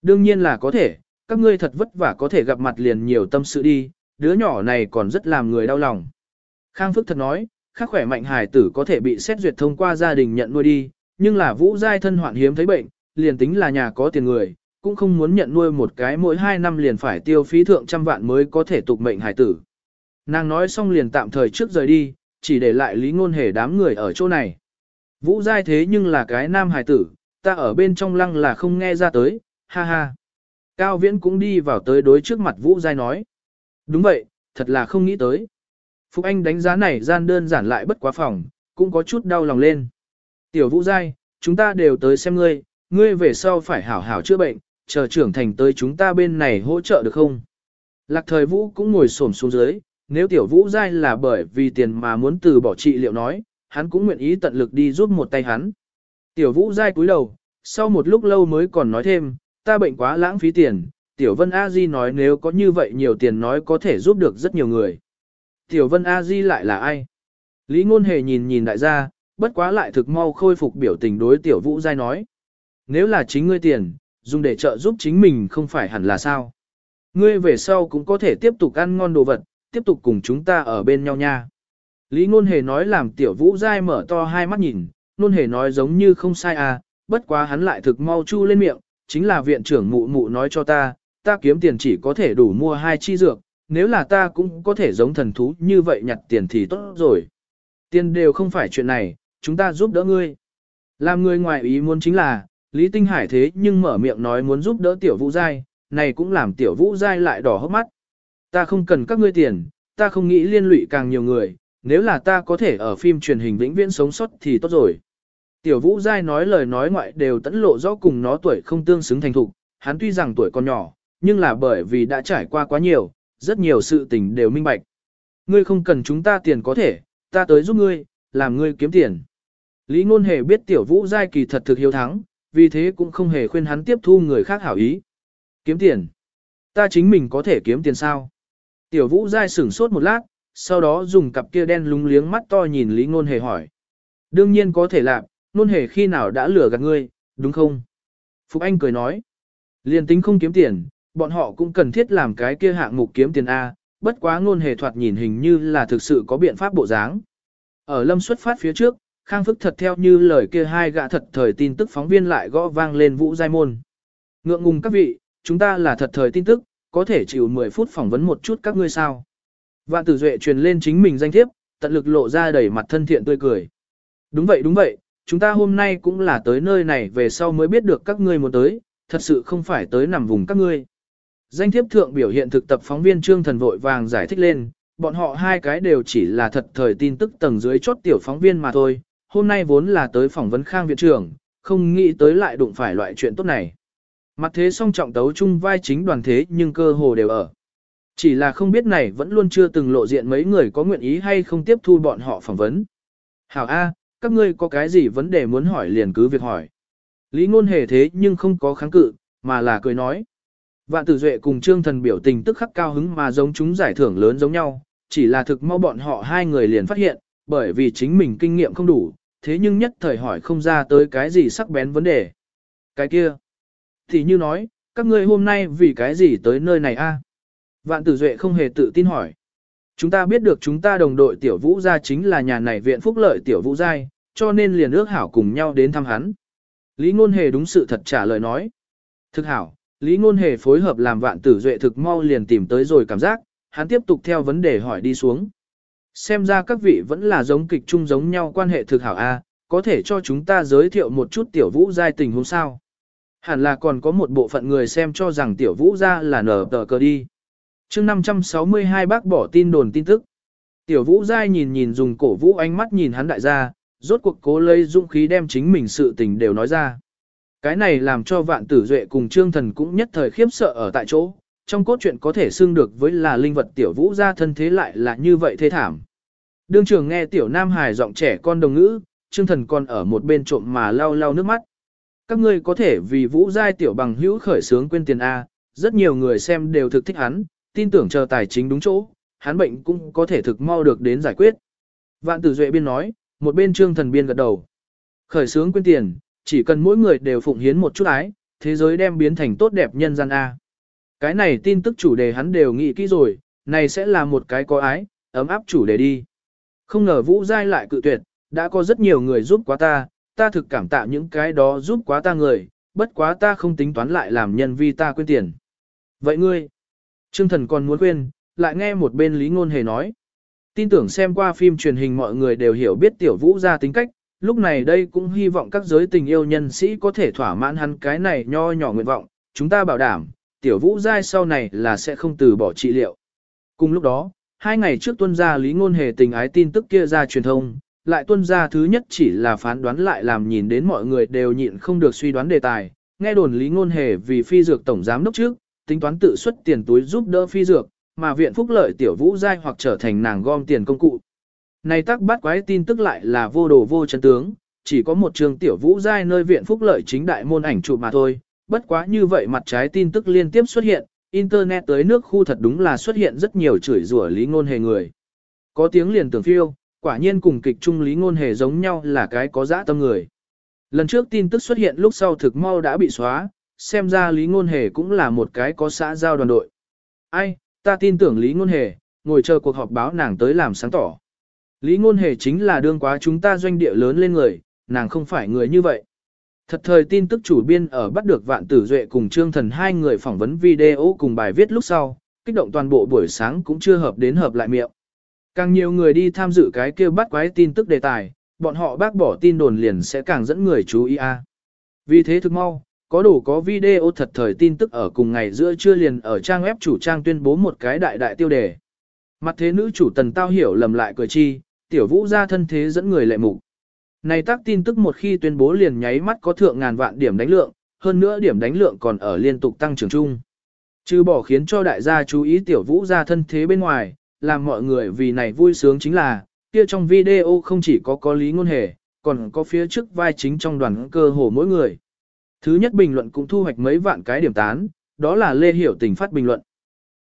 Đương nhiên là có thể, các ngươi thật vất vả có thể gặp mặt liền nhiều tâm sự đi, đứa nhỏ này còn rất làm người đau lòng. Khang Phức thật nói, khắc khỏe mạnh hài tử có thể bị xét duyệt thông qua gia đình nhận nuôi đi, nhưng là vũ giai thân hoạn hiếm thấy bệnh, liền tính là nhà có tiền người, cũng không muốn nhận nuôi một cái mỗi hai năm liền phải tiêu phí thượng trăm vạn mới có thể tục mệnh hải tử. Nàng nói xong liền tạm thời trước rời đi, chỉ để lại lý ngôn hề đám người ở chỗ này. Vũ giai thế nhưng là cái nam hải tử, ta ở bên trong lăng là không nghe ra tới, ha ha. Cao Viễn cũng đi vào tới đối trước mặt Vũ giai nói. Đúng vậy, thật là không nghĩ tới. Phúc Anh đánh giá này gian đơn giản lại bất quá phòng, cũng có chút đau lòng lên. Tiểu Vũ Giai, chúng ta đều tới xem ngươi, ngươi về sau phải hảo hảo chữa bệnh, chờ trưởng thành tới chúng ta bên này hỗ trợ được không? Lạc thời Vũ cũng ngồi xổm xuống dưới, nếu Tiểu Vũ dai là bởi vì tiền mà muốn từ bỏ trị liệu nói, hắn cũng nguyện ý tận lực đi giúp một tay hắn. Tiểu Vũ dai cúi đầu, sau một lúc lâu mới còn nói thêm, ta bệnh quá lãng phí tiền, Tiểu Vân A Di nói nếu có như vậy nhiều tiền nói có thể giúp được rất nhiều người. Tiểu Vân A Di lại là ai? Lý Ngôn Hề nhìn nhìn đại gia, bất quá lại thực mau khôi phục biểu tình đối Tiểu Vũ dai nói. Nếu là chính ngươi tiền, dùng để trợ giúp chính mình không phải hẳn là sao. Ngươi về sau cũng có thể tiếp tục ăn ngon đồ vật, tiếp tục cùng chúng ta ở bên nhau nha. Lý Ngôn Hề nói làm Tiểu Vũ dai mở to hai mắt nhìn, Ngôn Hề nói giống như không sai à, bất quá hắn lại thực mau chu lên miệng, chính là viện trưởng mụ mụ nói cho ta, ta kiếm tiền chỉ có thể đủ mua hai chi dược, nếu là ta cũng có thể giống thần thú như vậy nhặt tiền thì tốt rồi. Tiền đều không phải chuyện này, chúng ta giúp đỡ ngươi. Làm người ngoài ý muốn chính là, Lý Tinh Hải thế nhưng mở miệng nói muốn giúp đỡ tiểu vũ giai, này cũng làm tiểu vũ giai lại đỏ hốc mắt. Ta không cần các ngươi tiền, ta không nghĩ liên lụy càng nhiều người, nếu là ta có thể ở phim truyền hình vĩnh viễn sống sót thì tốt rồi. Tiểu vũ giai nói lời nói ngoại đều tẫn lộ rõ cùng nó tuổi không tương xứng thành thục, hắn tuy rằng tuổi còn nhỏ, nhưng là bởi vì đã trải qua quá nhiều, rất nhiều sự tình đều minh bạch. Ngươi không cần chúng ta tiền có thể, ta tới giúp ngươi, làm ngươi kiếm tiền. Lý Ngôn Hề biết tiểu vũ giai kỳ thật thực hiếu thắng, vì thế cũng không hề khuyên hắn tiếp thu người khác hảo ý. Kiếm tiền. Ta chính mình có thể kiếm tiền sao? Tiểu vũ dai sửng sốt một lát, sau đó dùng cặp kia đen lúng liếng mắt to nhìn Lý Ngôn Hề hỏi. Đương nhiên có thể làm, Ngôn Hề khi nào đã lừa gạt ngươi, đúng không? Phục Anh cười nói. Liên tính không kiếm tiền, bọn họ cũng cần thiết làm cái kia hạng mục kiếm tiền A, bất quá Ngôn Hề thoạt nhìn hình như là thực sự có biện pháp bộ dáng. Ở lâm xuất phát phía trước, Khang Phức thật theo như lời kia hai gã thật thời tin tức phóng viên lại gõ vang lên vũ giai môn. Ngượng ngùng các vị, chúng ta là thật thời tin tức, có thể chịu 10 phút phỏng vấn một chút các ngươi sao. Vạn tử duệ truyền lên chính mình danh thiếp, tận lực lộ ra đầy mặt thân thiện tươi cười. Đúng vậy đúng vậy, chúng ta hôm nay cũng là tới nơi này về sau mới biết được các ngươi muốn tới, thật sự không phải tới nằm vùng các ngươi. Danh thiếp thượng biểu hiện thực tập phóng viên Trương Thần vội vàng giải thích lên, bọn họ hai cái đều chỉ là thật thời tin tức tầng dưới chốt tiểu phóng viên mà thôi, hôm nay vốn là tới phỏng vấn Khang Viện trưởng, không nghĩ tới lại đụng phải loại chuyện tốt này. Mặt thế song trọng tấu chung vai chính đoàn thế nhưng cơ hồ đều ở. Chỉ là không biết này vẫn luôn chưa từng lộ diện mấy người có nguyện ý hay không tiếp thu bọn họ phỏng vấn. Hảo A, các ngươi có cái gì vấn đề muốn hỏi liền cứ việc hỏi. Lý ngôn hề thế nhưng không có kháng cự, mà là cười nói. Vạn tử duệ cùng trương thần biểu tình tức khắc cao hứng mà giống chúng giải thưởng lớn giống nhau, chỉ là thực mau bọn họ hai người liền phát hiện, bởi vì chính mình kinh nghiệm không đủ, thế nhưng nhất thời hỏi không ra tới cái gì sắc bén vấn đề. Cái kia, thì như nói, các ngươi hôm nay vì cái gì tới nơi này a? Vạn tử duệ không hề tự tin hỏi. Chúng ta biết được chúng ta đồng đội tiểu vũ gia chính là nhà này viện phúc lợi tiểu vũ giai, cho nên liền ước hảo cùng nhau đến thăm hắn. Lý ngôn hề đúng sự thật trả lời nói. Thực hảo, Lý ngôn hề phối hợp làm vạn tử duệ thực mau liền tìm tới rồi cảm giác, hắn tiếp tục theo vấn đề hỏi đi xuống. Xem ra các vị vẫn là giống kịch chung giống nhau quan hệ thực hảo A, có thể cho chúng ta giới thiệu một chút tiểu vũ giai tình huống sao. Hẳn là còn có một bộ phận người xem cho rằng tiểu vũ gia là nở tờ cờ đi. chương 562 bác bỏ tin đồn tin tức. Tiểu vũ giai nhìn nhìn dùng cổ vũ ánh mắt nhìn hắn đại gia, rốt cuộc cố lấy dũng khí đem chính mình sự tình đều nói ra. Cái này làm cho vạn tử duệ cùng trương thần cũng nhất thời khiếp sợ ở tại chỗ, trong cốt truyện có thể xưng được với là linh vật tiểu vũ gia thân thế lại là như vậy thế thảm. Đương trường nghe tiểu nam hài giọng trẻ con đồng ngữ, trương thần còn ở một bên trộm mà lau lau nước mắt. Các ngươi có thể vì vũ giai tiểu bằng hữu khởi sướng quên tiền A, rất nhiều người xem đều thực thích hắn, tin tưởng chờ tài chính đúng chỗ, hắn bệnh cũng có thể thực mau được đến giải quyết. Vạn tử duệ biên nói, một bên trương thần biên gật đầu. Khởi sướng quên tiền, chỉ cần mỗi người đều phụng hiến một chút ái, thế giới đem biến thành tốt đẹp nhân gian A. Cái này tin tức chủ đề hắn đều nghĩ kỹ rồi, này sẽ là một cái có ái, ấm áp chủ đề đi. Không ngờ Vũ Giai lại cự tuyệt, đã có rất nhiều người giúp quá ta, ta thực cảm tạ những cái đó giúp quá ta người, bất quá ta không tính toán lại làm nhân vi ta quên tiền. Vậy ngươi, Trương Thần còn muốn quên, lại nghe một bên Lý Ngôn Hề nói. Tin tưởng xem qua phim truyền hình mọi người đều hiểu biết tiểu vũ ra tính cách, lúc này đây cũng hy vọng các giới tình yêu nhân sĩ có thể thỏa mãn hắn cái này nho nhỏ nguyện vọng, chúng ta bảo đảm, tiểu vũ giai sau này là sẽ không từ bỏ trị liệu. Cùng lúc đó, hai ngày trước tuân gia lý ngôn hề tình ái tin tức kia ra truyền thông, lại tuân gia thứ nhất chỉ là phán đoán lại làm nhìn đến mọi người đều nhịn không được suy đoán đề tài, nghe đồn lý ngôn hề vì phi dược tổng giám đốc trước, tính toán tự xuất tiền túi giúp đỡ phi dược, mà viện phúc lợi tiểu vũ giai hoặc trở thành nàng gom tiền công cụ. Này tắc bắt quái tin tức lại là vô đồ vô chân tướng, chỉ có một trường tiểu vũ giai nơi viện phúc lợi chính đại môn ảnh chụp mà thôi, bất quá như vậy mặt trái tin tức liên tiếp xuất hiện, internet tới nước khu thật đúng là xuất hiện rất nhiều chửi rủa lý ngôn hề người. Có tiếng liền tưởng phiêu, quả nhiên cùng kịch trung lý ngôn hề giống nhau là cái có dã tâm người. Lần trước tin tức xuất hiện lúc sau thực mau đã bị xóa, xem ra lý ngôn hề cũng là một cái có xã giao đoàn đội. Ai, ta tin tưởng lý ngôn hề, ngồi chờ cuộc họp báo nàng tới làm sáng tỏ. Lý ngôn hề chính là đương quá chúng ta doanh địa lớn lên người, nàng không phải người như vậy. Thật thời tin tức chủ biên ở bắt được Vạn Tử Duệ cùng Trương Thần hai người phỏng vấn video cùng bài viết lúc sau, kích động toàn bộ buổi sáng cũng chưa hợp đến hợp lại miệng. Càng nhiều người đi tham dự cái kia bắt quái tin tức đề tài, bọn họ bác bỏ tin đồn liền sẽ càng dẫn người chú ý a. Vì thế thực mau, có đủ có video thật thời tin tức ở cùng ngày giữa trưa liền ở trang web chủ trang tuyên bố một cái đại đại tiêu đề. Mặt thế nữ chủ tần tao hiểu lầm lại cười chi, tiểu vũ ra thân thế dẫn người lệ mục. Này tác tin tức một khi tuyên bố liền nháy mắt có thượng ngàn vạn điểm đánh lượng, hơn nữa điểm đánh lượng còn ở liên tục tăng trưởng chung. chứ bỏ khiến cho đại gia chú ý tiểu vũ ra thân thế bên ngoài, làm mọi người vì này vui sướng chính là, kia trong video không chỉ có có lý ngôn hề, còn có phía trước vai chính trong đoàn cơ hồ mỗi người. Thứ nhất bình luận cũng thu hoạch mấy vạn cái điểm tán, đó là Lê Hiểu Tình phát bình luận.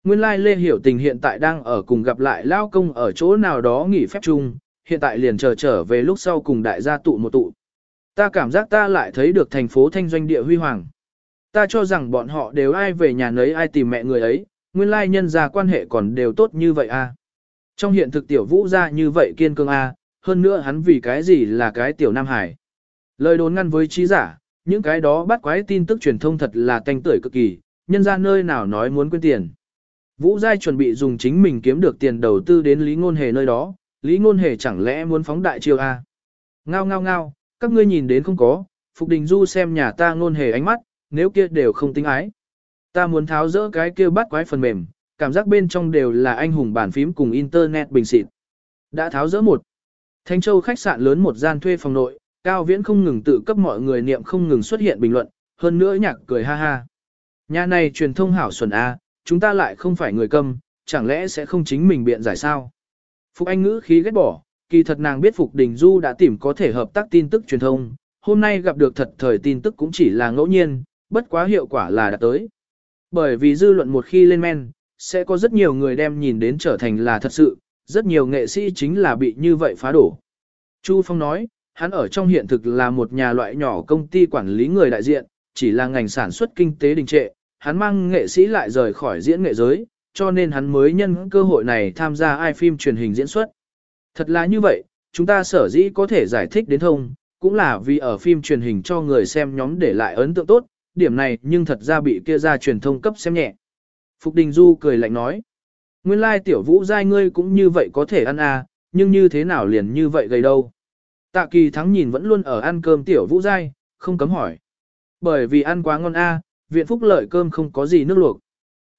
Nguyên lai like Lê Hiểu Tình hiện tại đang ở cùng gặp lại Lao Công ở chỗ nào đó nghỉ phép chung, hiện tại liền chờ trở về lúc sau cùng đại gia tụ một tụ. Ta cảm giác ta lại thấy được thành phố thanh doanh địa huy hoàng. Ta cho rằng bọn họ đều ai về nhà nấy ai tìm mẹ người ấy, nguyên lai nhân gia quan hệ còn đều tốt như vậy à. Trong hiện thực tiểu vũ ra như vậy kiên cường à, hơn nữa hắn vì cái gì là cái tiểu Nam Hải. Lời đồn ngăn với trí giả, những cái đó bắt quái tin tức truyền thông thật là tanh tưởi cực kỳ, nhân ra nơi nào nói muốn quên tiền. Vũ Giai chuẩn bị dùng chính mình kiếm được tiền đầu tư đến Lý Ngôn Hề nơi đó, Lý Ngôn Hề chẳng lẽ muốn phóng đại chiêu A. Ngao ngao ngao, các ngươi nhìn đến không có, Phục Đình Du xem nhà ta Ngôn Hề ánh mắt, nếu kia đều không tính ái. Ta muốn tháo rỡ cái kia bắt quái phần mềm, cảm giác bên trong đều là anh hùng bản phím cùng internet bình xịt. Đã tháo rỡ một. Thanh Châu khách sạn lớn một gian thuê phòng nội, Cao Viễn không ngừng tự cấp mọi người niệm không ngừng xuất hiện bình luận, hơn nữa nhạc cười ha ha. Nhà này truyền thông hảo xuẩn A, chúng ta lại không phải người câm, chẳng lẽ sẽ không chính mình biện giải sao? Phục Anh ngữ khí ghét bỏ, kỳ thật nàng biết Phục Đình Du đã tìm có thể hợp tác tin tức truyền thông, hôm nay gặp được thật thời tin tức cũng chỉ là ngẫu nhiên, bất quá hiệu quả là đã tới. Bởi vì dư luận một khi lên men, sẽ có rất nhiều người đem nhìn đến trở thành là thật sự, rất nhiều nghệ sĩ chính là bị như vậy phá đổ. Chu Phong nói, hắn ở trong hiện thực là một nhà loại nhỏ công ty quản lý người đại diện, chỉ là ngành sản xuất kinh tế đình trệ, hắn mang nghệ sĩ lại rời khỏi diễn nghệ giới, cho nên hắn mới nhân cơ hội này tham gia ai phim truyền hình diễn xuất. Thật là như vậy, chúng ta sở dĩ có thể giải thích đến thông, cũng là vì ở phim truyền hình cho người xem nhóm để lại ấn tượng tốt, điểm này nhưng thật ra bị kia ra truyền thông cấp xem nhẹ. Phục Đình Du cười lạnh nói, nguyên lai tiểu vũ giai ngươi cũng như vậy có thể ăn à, nhưng như thế nào liền như vậy gầy đâu. Tạ kỳ thắng nhìn vẫn luôn ở ăn cơm tiểu vũ giai, không cấm hỏi. Bởi vì ăn quá ngon a, viện phúc lợi cơm không có gì nước luộc.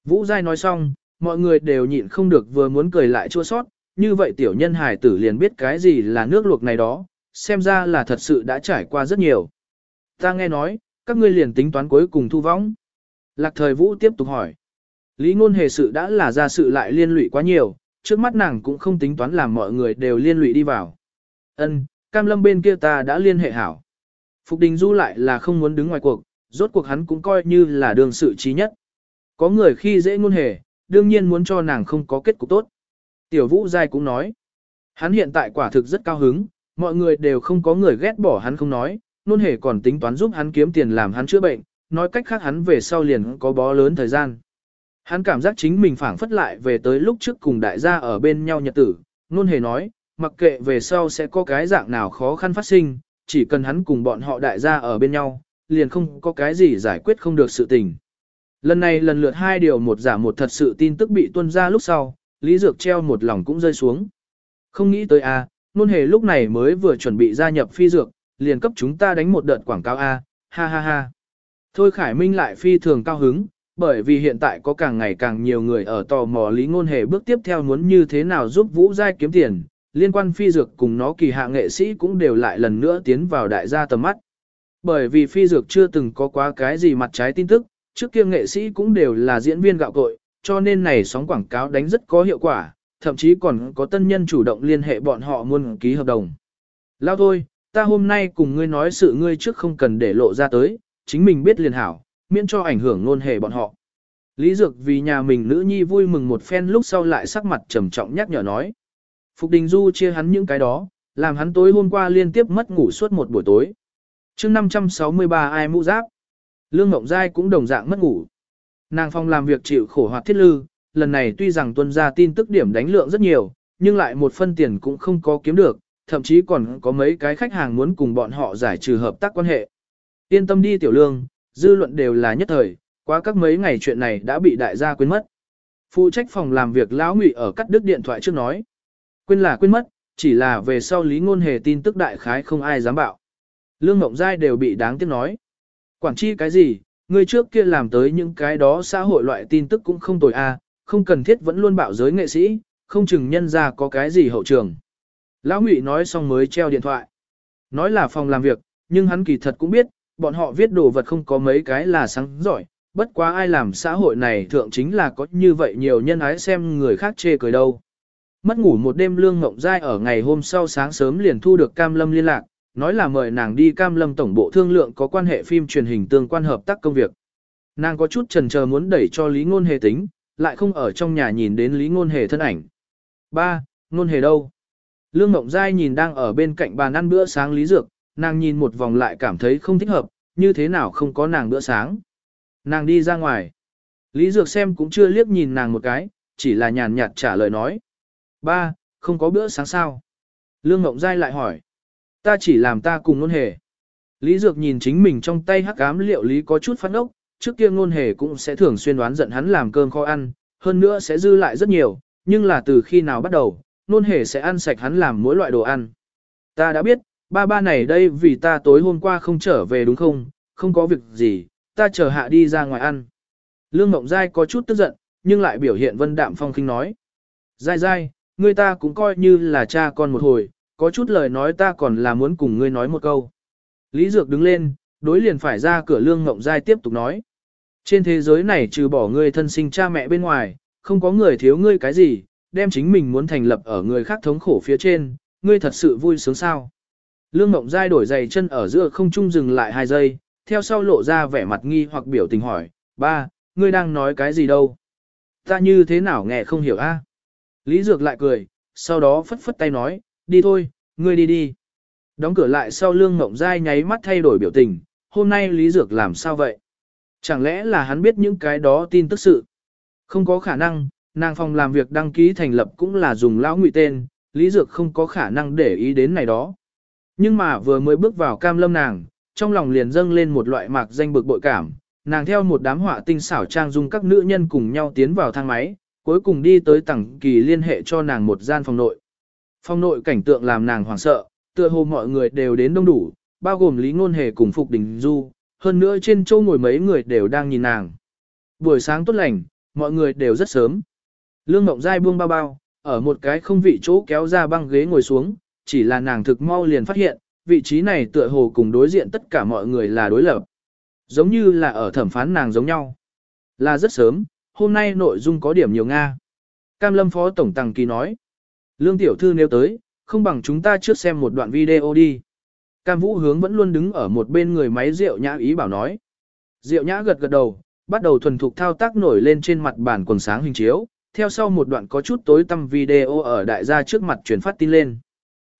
Vũ giai nói xong, mọi người đều nhịn không được vừa muốn cười lại chua sót, như vậy tiểu nhân hải tử liền biết cái gì là nước luộc này đó, xem ra là thật sự đã trải qua rất nhiều. Ta nghe nói, các ngươi liền tính toán cuối cùng thu vong. Lạc thời vũ tiếp tục hỏi. Lý ngôn hề sự đã là ra sự lại liên lụy quá nhiều, trước mắt nàng cũng không tính toán làm mọi người đều liên lụy đi vào. Ân, cam lâm bên kia ta đã liên hệ hảo. Phục đình du lại là không muốn đứng ngoài cuộc, rốt cuộc hắn cũng coi như là đường sự trí nhất. Có người khi dễ ngôn hề, đương nhiên muốn cho nàng không có kết cục tốt. Tiểu vũ giai cũng nói, hắn hiện tại quả thực rất cao hứng, mọi người đều không có người ghét bỏ hắn không nói, Nôn hề còn tính toán giúp hắn kiếm tiền làm hắn chữa bệnh, nói cách khác hắn về sau liền có bó lớn thời gian. Hắn cảm giác chính mình phản phất lại về tới lúc trước cùng đại gia ở bên nhau nhật tử, Nôn hề nói, mặc kệ về sau sẽ có cái dạng nào khó khăn phát sinh, chỉ cần hắn cùng bọn họ đại gia ở bên nhau, liền không có cái gì giải quyết không được sự tình. Lần này lần lượt hai điều một giả một thật sự tin tức bị tuân ra lúc sau, Lý Dược treo một lòng cũng rơi xuống. Không nghĩ tới a, nôn hề lúc này mới vừa chuẩn bị gia nhập phi dược, liền cấp chúng ta đánh một đợt quảng cáo a, ha ha ha. Thôi Khải Minh lại phi thường cao hứng, bởi vì hiện tại có càng ngày càng nhiều người ở tò mò Lý Ngôn Hề bước tiếp theo muốn như thế nào giúp Vũ Giai kiếm tiền, liên quan phi dược cùng nó kỳ hạ nghệ sĩ cũng đều lại lần nữa tiến vào đại gia tầm mắt. Bởi vì phi dược chưa từng có quá cái gì mặt trái tin tức, trước kia nghệ sĩ cũng đều là diễn viên gạo cội, cho nên này sóng quảng cáo đánh rất có hiệu quả, thậm chí còn có tân nhân chủ động liên hệ bọn họ muốn ký hợp đồng. Lao thôi, ta hôm nay cùng ngươi nói sự ngươi trước không cần để lộ ra tới, chính mình biết liền hảo, miễn cho ảnh hưởng ngôn hệ bọn họ. Lý Dược vì nhà mình nữ nhi vui mừng một phen lúc sau lại sắc mặt trầm trọng nhắc nhở nói. Phục Đình Du chia hắn những cái đó, làm hắn tối hôm qua liên tiếp mất ngủ suốt một buổi tối. chương 563 ai mũ giáp. Lương Ngộng Giai cũng đồng dạng mất ngủ. Nàng phong làm việc chịu khổ hoạt thiết lư, lần này tuy rằng tuân ra tin tức điểm đánh lượng rất nhiều, nhưng lại một phân tiền cũng không có kiếm được, thậm chí còn có mấy cái khách hàng muốn cùng bọn họ giải trừ hợp tác quan hệ. Yên tâm đi tiểu lương, dư luận đều là nhất thời, qua các mấy ngày chuyện này đã bị đại gia quên mất. Phụ trách phòng làm việc lão ngụy ở cắt đứt điện thoại trước nói. Quên là quên mất, chỉ là về sau lý ngôn hề tin tức đại khái không ai dám bảo. Lương Ngộng Giai đều bị đáng tiếc nói. Quản chi cái gì, người trước kia làm tới những cái đó xã hội loại tin tức cũng không tồi a, không cần thiết vẫn luôn bạo giới nghệ sĩ, không chừng nhân ra có cái gì hậu trường. Lão Ngụy nói xong mới treo điện thoại. Nói là phòng làm việc, nhưng hắn kỳ thật cũng biết, bọn họ viết đồ vật không có mấy cái là sáng giỏi, bất quá ai làm xã hội này thượng chính là có như vậy nhiều nhân ái xem người khác chê cười đâu. Mất ngủ một đêm lương ngộng dai ở ngày hôm sau sáng sớm liền thu được Cam Lâm liên lạc, nói là mời nàng đi Cam Lâm tổng bộ thương lượng có quan hệ phim truyền hình tương quan hợp tác công việc. Nàng có chút chần chờ muốn đẩy cho Lý Ngôn Hề tính, lại không ở trong nhà nhìn đến Lý Ngôn Hề thân ảnh. Ba, Ngôn Hề đâu? Lương Ngộng Giai nhìn đang ở bên cạnh bàn ăn bữa sáng Lý Dược, nàng nhìn một vòng lại cảm thấy không thích hợp, như thế nào không có nàng bữa sáng. Nàng đi ra ngoài. Lý Dược xem cũng chưa liếc nhìn nàng một cái, chỉ là nhàn nhạt trả lời nói. Ba, không có bữa sáng sao? Lương Ngộng Giai lại hỏi. Ta chỉ làm ta cùng ngôn hề. Lý Dược nhìn chính mình trong tay hắc ám liệu lý có chút phát ốc, trước kia ngôn hề cũng sẽ thường xuyên đoán giận hắn làm cơm kho ăn, hơn nữa sẽ dư lại rất nhiều, nhưng là từ khi nào bắt đầu, ngôn hề sẽ ăn sạch hắn làm mỗi loại đồ ăn. Ta đã biết, ba ba này đây vì ta tối hôm qua không trở về đúng không, không có việc gì, ta chờ hạ đi ra ngoài ăn. Lương Mộng Giai có chút tức giận, nhưng lại biểu hiện vân đạm phong khinh nói. Giai Giai, người ta cũng coi như là cha con một hồi, có chút lời nói ta còn là muốn cùng ngươi nói một câu. Lý Dược đứng lên, đối liền phải ra cửa Lương Ngộng Giai tiếp tục nói. Trên thế giới này trừ bỏ ngươi thân sinh cha mẹ bên ngoài, không có người thiếu ngươi cái gì, đem chính mình muốn thành lập ở người khác thống khổ phía trên, ngươi thật sự vui sướng sao. Lương Ngộng Giai đổi giày chân ở giữa không trung dừng lại hai giây, theo sau lộ ra vẻ mặt nghi hoặc biểu tình hỏi, ba, ngươi đang nói cái gì đâu? Ta như thế nào nghe không hiểu a? Lý Dược lại cười, sau đó phất phất tay nói, đi thôi, ngươi đi đi. Đóng cửa lại sau Lương Mộng Giai nháy mắt thay đổi biểu tình, hôm nay Lý Dược làm sao vậy? Chẳng lẽ là hắn biết những cái đó tin tức sự? Không có khả năng, nàng phòng làm việc đăng ký thành lập cũng là dùng lão ngụy tên, Lý Dược không có khả năng để ý đến này đó. Nhưng mà vừa mới bước vào cam lâm nàng, trong lòng liền dâng lên một loại mạc danh bực bội cảm, nàng theo một đám họa tinh xảo trang dung các nữ nhân cùng nhau tiến vào thang máy, cuối cùng đi tới tầng kỳ liên hệ cho nàng một gian phòng nội. Phòng nội cảnh tượng làm nàng hoảng sợ, tựa hồ mọi người đều đến đông đủ, bao gồm Lý Ngôn Hề cùng Phục Đình Du, hơn nữa trên châu ngồi mấy người đều đang nhìn nàng. Buổi sáng tốt lành, mọi người đều rất sớm. Lương Mộng Giai buông bao bao, ở một cái không vị chỗ kéo ra băng ghế ngồi xuống, chỉ là nàng thực mau liền phát hiện, vị trí này tựa hồ cùng đối diện tất cả mọi người là đối lập. Giống như là ở thẩm phán nàng giống nhau. Là rất sớm, hôm nay nội dung có điểm nhiều Nga. Cam Lâm Phó Tổng Tăng Kỳ nói. Lương Tiểu Thư nếu tới, không bằng chúng ta trước xem một đoạn video đi. Cam Vũ Hướng vẫn luôn đứng ở một bên người máy rượu nhã ý bảo nói. Rượu nhã gật gật đầu, bắt đầu thuần thục thao tác nổi lên trên mặt bàn quần sáng hình chiếu, theo sau một đoạn có chút tối tăm video ở đại gia trước mặt truyền phát tin lên.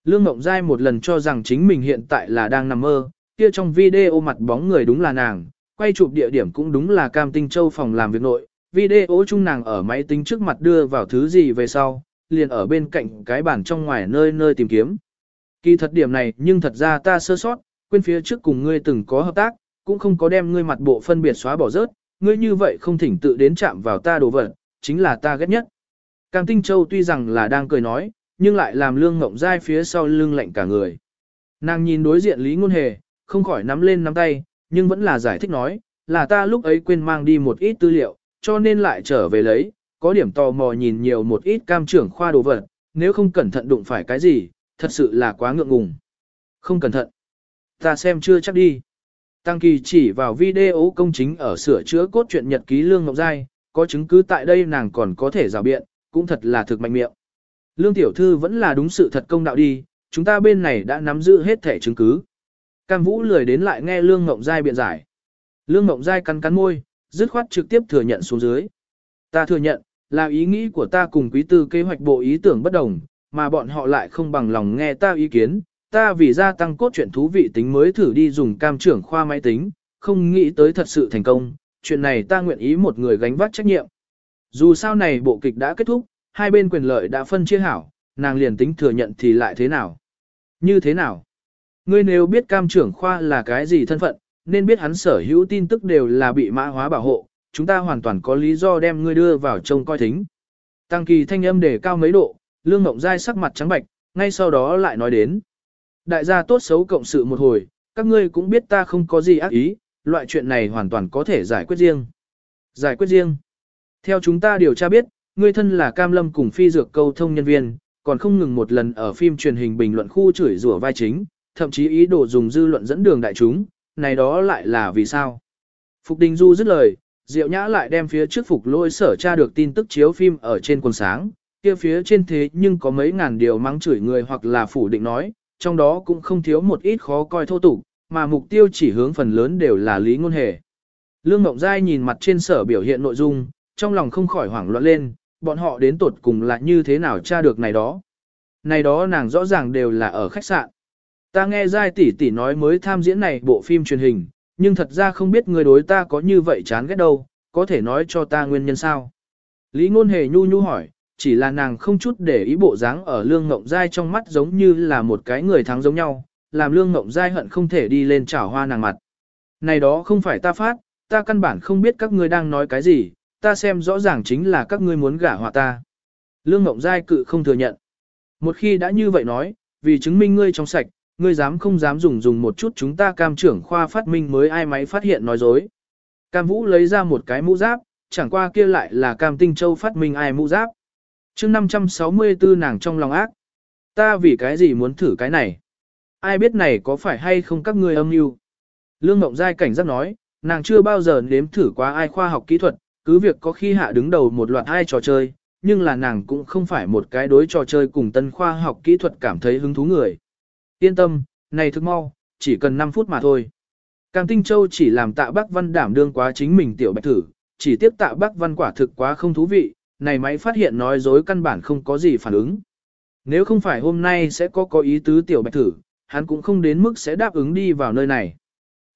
Lương Ngộng Giai một lần cho rằng chính mình hiện tại là đang nằm mơ, kia trong video mặt bóng người đúng là nàng, quay chụp địa điểm cũng đúng là Cam Tinh Châu phòng làm việc nội, video chung nàng ở máy tính trước mặt đưa vào thứ gì về sau, liền ở bên cạnh cái bàn trong ngoài nơi nơi tìm kiếm. Kỳ thật điểm này nhưng thật ra ta sơ sót, quên phía trước cùng ngươi từng có hợp tác, cũng không có đem ngươi mặt bộ phân biệt xóa bỏ rớt, ngươi như vậy không thỉnh tự đến chạm vào ta đồ vật, chính là ta ghét nhất. Càng Tinh Châu tuy rằng là đang cười nói, nhưng lại làm lương ngộng dai phía sau lưng lạnh cả người. Nàng nhìn đối diện Lý Ngôn Hề, không khỏi nắm lên nắm tay, nhưng vẫn là giải thích nói, là ta lúc ấy quên mang đi một ít tư liệu, cho nên lại trở về lấy, có điểm tò mò nhìn nhiều một ít cam trưởng khoa đồ vật, nếu không cẩn thận đụng phải cái gì, thật sự là quá ngượng ngùng. Không cẩn thận. Ta xem chưa chắc đi. Tăng Kỳ chỉ vào video công chính ở sửa chữa cốt truyện nhật ký Lương Ngọc Giai, có chứng cứ tại đây nàng còn có thể rào biện, cũng thật là thực mạnh miệng. Lương Tiểu Thư vẫn là đúng sự thật công đạo đi, chúng ta bên này đã nắm giữ hết thể chứng cứ. Cam Vũ lười đến lại nghe Lương ngọc Giai biện giải. Lương ngọc Giai cắn cắn môi, dứt khoát trực tiếp thừa nhận xuống dưới. Ta thừa nhận, là ý nghĩ của ta cùng quý tư kế hoạch bộ ý tưởng bất đồng, mà bọn họ lại không bằng lòng nghe ta ý kiến. Ta vì gia tăng cốt truyện thú vị tính mới thử đi dùng cam trưởng khoa máy tính, không nghĩ tới thật sự thành công. Chuyện này ta nguyện ý một người gánh vác trách nhiệm. Dù sao này bộ kịch đã kết thúc, hai bên quyền lợi đã phân chia hảo, nàng liền tính thừa nhận thì lại thế nào? Như thế nào? Ngươi nếu biết cam trưởng khoa là cái gì thân phận, nên biết hắn sở hữu tin tức đều là bị mã hóa bảo hộ, chúng ta hoàn toàn có lý do đem ngươi đưa vào trông coi thính. Tăng kỳ thanh âm để cao mấy độ, lương ngộng dai sắc mặt trắng bạch, ngay sau đó lại nói đến. Đại gia tốt xấu cộng sự một hồi, các ngươi cũng biết ta không có gì ác ý, loại chuyện này hoàn toàn có thể giải quyết riêng. Giải quyết riêng. Theo chúng ta điều tra biết, ngươi thân là cam lâm cùng phi dược câu thông nhân viên, còn không ngừng một lần ở phim truyền hình bình luận khu chửi rủa vai chính, thậm chí ý đồ dùng dư luận dẫn đường đại chúng, này đó lại là vì sao? Phục Đình Du dứt lời, Diệu Nhã lại đem phía trước Phục lôi sở tra được tin tức chiếu phim ở trên quần sáng, kia phía trên thế nhưng có mấy ngàn điều mắng chửi người hoặc là phủ định nói, trong đó cũng không thiếu một ít khó coi thô tục, mà mục tiêu chỉ hướng phần lớn đều là lý ngôn hề. Lương Ngộng Giai nhìn mặt trên sở biểu hiện nội dung, trong lòng không khỏi hoảng loạn lên, bọn họ đến tột cùng là như thế nào tra được này đó. Này đó nàng rõ ràng đều là ở khách sạn. Ta nghe Giai tỷ tỷ nói mới tham diễn này bộ phim truyền hình, nhưng thật ra không biết người đối ta có như vậy chán ghét đâu, có thể nói cho ta nguyên nhân sao. Lý ngôn hề nhu nhu hỏi, chỉ là nàng không chút để ý bộ dáng ở lương ngộng dai trong mắt giống như là một cái người thắng giống nhau, làm lương ngộng dai hận không thể đi lên chảo hoa nàng mặt. Này đó không phải ta phát, ta căn bản không biết các ngươi đang nói cái gì, ta xem rõ ràng chính là các ngươi muốn gả họa ta. Lương ngộng dai cự không thừa nhận. Một khi đã như vậy nói, vì chứng minh ngươi trong sạch, ngươi dám không dám dùng dùng một chút chúng ta cam trưởng khoa phát minh mới ai máy phát hiện nói dối. Cam Vũ lấy ra một cái mũ giáp, chẳng qua kia lại là cam tinh châu phát minh ai mũ giáp chương 564 nàng trong lòng ác. Ta vì cái gì muốn thử cái này? Ai biết này có phải hay không các ngươi âm mưu? Lương Ngộng Giai cảnh giác nói, nàng chưa bao giờ nếm thử qua ai khoa học kỹ thuật, cứ việc có khi hạ đứng đầu một loạt ai trò chơi, nhưng là nàng cũng không phải một cái đối trò chơi cùng tân khoa học kỹ thuật cảm thấy hứng thú người. Yên tâm, này thức mau, chỉ cần 5 phút mà thôi. Cam Tinh Châu chỉ làm tạ bác văn đảm đương quá chính mình tiểu bạch thử, chỉ tiếp tạ bác văn quả thực quá không thú vị, này máy phát hiện nói dối căn bản không có gì phản ứng. Nếu không phải hôm nay sẽ có có ý tứ tiểu bạch thử, hắn cũng không đến mức sẽ đáp ứng đi vào nơi này.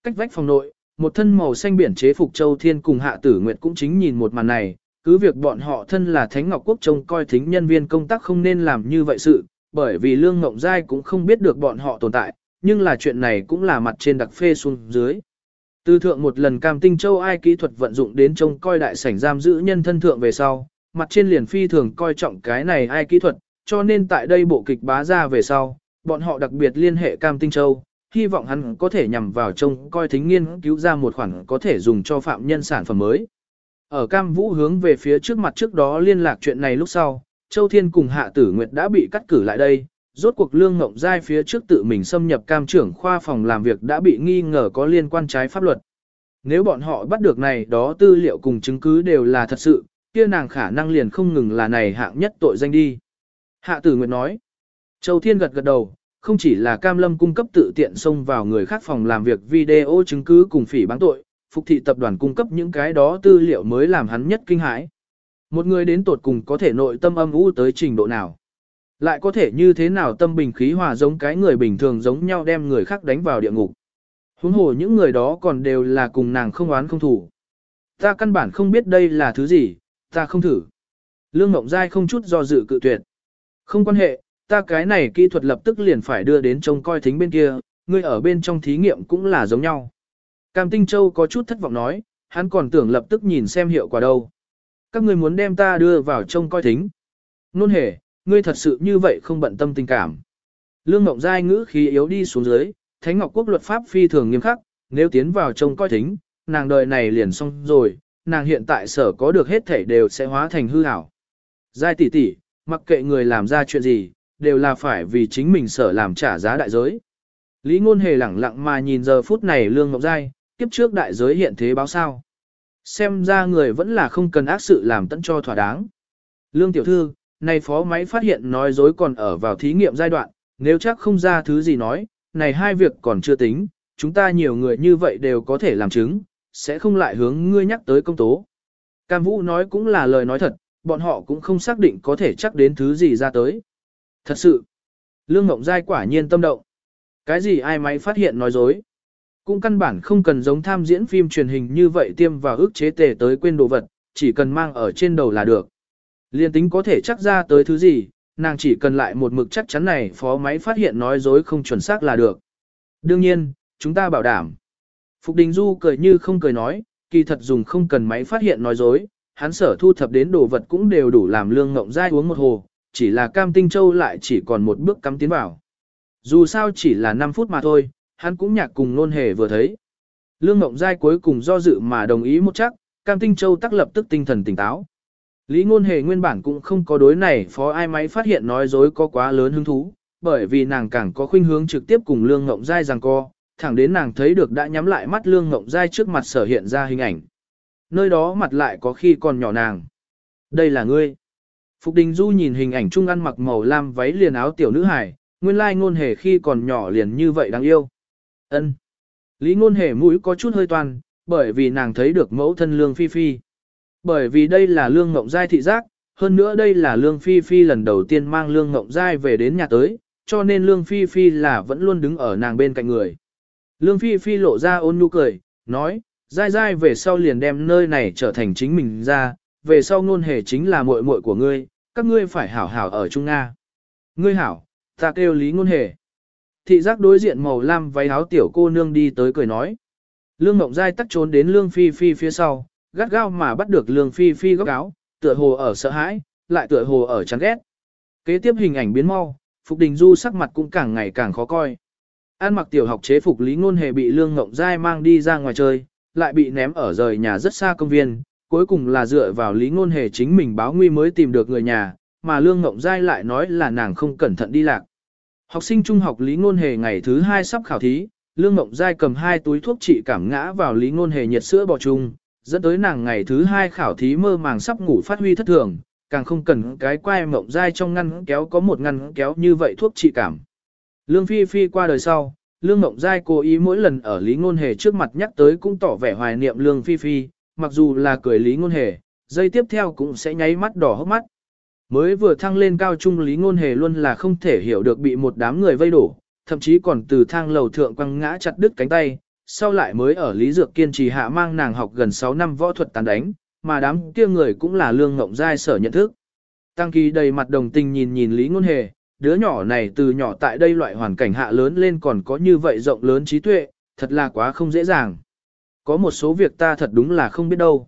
Cách vách phòng nội, một thân màu xanh biển chế phục Châu Thiên cùng Hạ Tử Nguyệt cũng chính nhìn một màn này, cứ việc bọn họ thân là Thánh Ngọc Quốc trông coi thính nhân viên công tác không nên làm như vậy sự, bởi vì Lương Ngộng Giai cũng không biết được bọn họ tồn tại, nhưng là chuyện này cũng là mặt trên đặc phê xuống dưới. Từ thượng một lần cam tinh châu ai kỹ thuật vận dụng đến trông coi đại sảnh giam giữ nhân thân thượng về sau, mặt trên liền phi thường coi trọng cái này ai kỹ thuật, cho nên tại đây bộ kịch bá ra về sau, bọn họ đặc biệt liên hệ Cam Tinh Châu, hy vọng hắn có thể nhằm vào trông coi thính nghiên cứu ra một khoản có thể dùng cho phạm nhân sản phẩm mới. Ở Cam Vũ hướng về phía trước mặt trước đó liên lạc chuyện này lúc sau, Châu Thiên cùng Hạ Tử Nguyệt đã bị cắt cử lại đây, rốt cuộc Lương Ngộng Giai phía trước tự mình xâm nhập Cam trưởng khoa phòng làm việc đã bị nghi ngờ có liên quan trái pháp luật. Nếu bọn họ bắt được này đó tư liệu cùng chứng cứ đều là thật sự, kia nàng khả năng liền không ngừng là này hạng nhất tội danh đi. Hạ tử Nguyệt nói, Châu Thiên gật gật đầu, không chỉ là Cam Lâm cung cấp tự tiện xông vào người khác phòng làm việc video chứng cứ cùng phỉ bán tội, phục thị tập đoàn cung cấp những cái đó tư liệu mới làm hắn nhất kinh hãi. Một người đến tột cùng có thể nội tâm âm u tới trình độ nào. Lại có thể như thế nào tâm bình khí hòa giống cái người bình thường giống nhau đem người khác đánh vào địa ngục. Huống hồ những người đó còn đều là cùng nàng không oán không thủ. Ta căn bản không biết đây là thứ gì, ta không thử. Lương Ngộng Giai không chút do dự cự tuyệt. Không quan hệ, ta cái này kỹ thuật lập tức liền phải đưa đến trông coi thính bên kia, ngươi ở bên trong thí nghiệm cũng là giống nhau. Cam Tinh Châu có chút thất vọng nói, hắn còn tưởng lập tức nhìn xem hiệu quả đâu. Các ngươi muốn đem ta đưa vào trông coi thính. Nôn hề, ngươi thật sự như vậy không bận tâm tình cảm. Lương Ngọc Giai ngữ khí yếu đi xuống dưới, Thánh Ngọc Quốc luật pháp phi thường nghiêm khắc, nếu tiến vào trông coi thính, nàng đời này liền xong rồi, nàng hiện tại sở có được hết thảy đều sẽ hóa thành hư ảo. Giai tỷ tỷ, mặc kệ người làm ra chuyện gì, đều là phải vì chính mình sở làm trả giá đại giới. Lý ngôn hề lẳng lặng mà nhìn giờ phút này lương ngọc giai, kiếp trước đại giới hiện thế báo sao. Xem ra người vẫn là không cần ác sự làm tận cho thỏa đáng. Lương tiểu thư, này phó máy phát hiện nói dối còn ở vào thí nghiệm giai đoạn, nếu chắc không ra thứ gì nói, này hai việc còn chưa tính, chúng ta nhiều người như vậy đều có thể làm chứng, sẽ không lại hướng ngươi nhắc tới công tố. Cam Vũ nói cũng là lời nói thật, bọn họ cũng không xác định có thể chắc đến thứ gì ra tới. Thật sự, Lương Ngộng Giai quả nhiên tâm động. Cái gì ai máy phát hiện nói dối. Cũng căn bản không cần giống tham diễn phim truyền hình như vậy tiêm vào ức chế tề tới quên đồ vật, chỉ cần mang ở trên đầu là được. Liên tính có thể chắc ra tới thứ gì, nàng chỉ cần lại một mực chắc chắn này phó máy phát hiện nói dối không chuẩn xác là được. Đương nhiên, chúng ta bảo đảm. Phục Đình Du cười như không cười nói, kỳ thật dùng không cần máy phát hiện nói dối, hắn sở thu thập đến đồ vật cũng đều đủ làm lương ngộng dai uống một hồ, chỉ là cam tinh châu lại chỉ còn một bước cắm tiến vào. Dù sao chỉ là 5 phút mà thôi, hắn cũng nhạc cùng nôn hề vừa thấy. Lương ngộng Giai cuối cùng do dự mà đồng ý một chắc, cam tinh châu tắc lập tức tinh thần tỉnh táo. Lý ngôn hề nguyên bản cũng không có đối này phó ai máy phát hiện nói dối có quá lớn hứng thú, bởi vì nàng càng có khuynh hướng trực tiếp cùng lương ngộng Giai rằng co, thẳng đến nàng thấy được đã nhắm lại mắt Lương Ngộng Giai trước mặt sở hiện ra hình ảnh. Nơi đó mặt lại có khi còn nhỏ nàng. Đây là ngươi. Phục Đình Du nhìn hình ảnh trung ăn mặc màu lam váy liền áo tiểu nữ hải, nguyên lai ngôn hề khi còn nhỏ liền như vậy đáng yêu. Ân. Lý ngôn hề mũi có chút hơi toàn, bởi vì nàng thấy được mẫu thân Lương Phi Phi. Bởi vì đây là Lương Ngộng Giai thị giác, hơn nữa đây là Lương Phi Phi lần đầu tiên mang Lương Ngộng Giai về đến nhà tới, cho nên Lương Phi Phi là vẫn luôn đứng ở nàng bên cạnh người. Lương Phi Phi lộ ra ôn nhu cười, nói, Giai Giai về sau liền đem nơi này trở thành chính mình ra, về sau ngôn hề chính là muội muội của ngươi, các ngươi phải hảo hảo ở Trung Nga. Ngươi hảo, ta kêu Lý ngôn hề. Thị giác đối diện màu lam váy áo tiểu cô nương đi tới cười nói. Lương Mộng Giai tắt trốn đến Lương Phi Phi phía sau, gắt gao mà bắt được Lương Phi Phi góc áo, tựa hồ ở sợ hãi, lại tựa hồ ở chán ghét. Kế tiếp hình ảnh biến mau, Phục Đình Du sắc mặt cũng càng ngày càng khó coi. An mặc tiểu học chế phục Lý Ngôn Hề bị Lương Ngộng Giai mang đi ra ngoài chơi, lại bị ném ở rời nhà rất xa công viên, cuối cùng là dựa vào Lý Ngôn Hề chính mình báo nguy mới tìm được người nhà, mà Lương Ngộng Giai lại nói là nàng không cẩn thận đi lạc. Học sinh trung học Lý Ngôn Hề ngày thứ hai sắp khảo thí, Lương Ngộng Giai cầm hai túi thuốc trị cảm ngã vào Lý Ngôn Hề nhiệt sữa bò chung, dẫn tới nàng ngày thứ hai khảo thí mơ màng sắp ngủ phát huy thất thường, càng không cần cái quai mộng dai trong ngăn kéo có một ngăn kéo như vậy thuốc trị cảm. Lương Phi Phi qua đời sau, Lương Mộng Giai cố ý mỗi lần ở Lý Ngôn Hề trước mặt nhắc tới cũng tỏ vẻ hoài niệm Lương Phi Phi, mặc dù là cười Lý Ngôn Hề, dây tiếp theo cũng sẽ nháy mắt đỏ hốc mắt. Mới vừa thăng lên cao trung Lý Ngôn Hề luôn là không thể hiểu được bị một đám người vây đổ, thậm chí còn từ thang lầu thượng quăng ngã chặt đứt cánh tay, sau lại mới ở Lý Dược kiên trì hạ mang nàng học gần 6 năm võ thuật tàn đánh, mà đám kia người cũng là lương ngộng giai sở nhận thức. Tăng kỳ đầy mặt đồng tình nhìn nhìn Lý Ngôn Hề, đứa nhỏ này từ nhỏ tại đây loại hoàn cảnh hạ lớn lên còn có như vậy rộng lớn trí tuệ, thật là quá không dễ dàng. Có một số việc ta thật đúng là không biết đâu.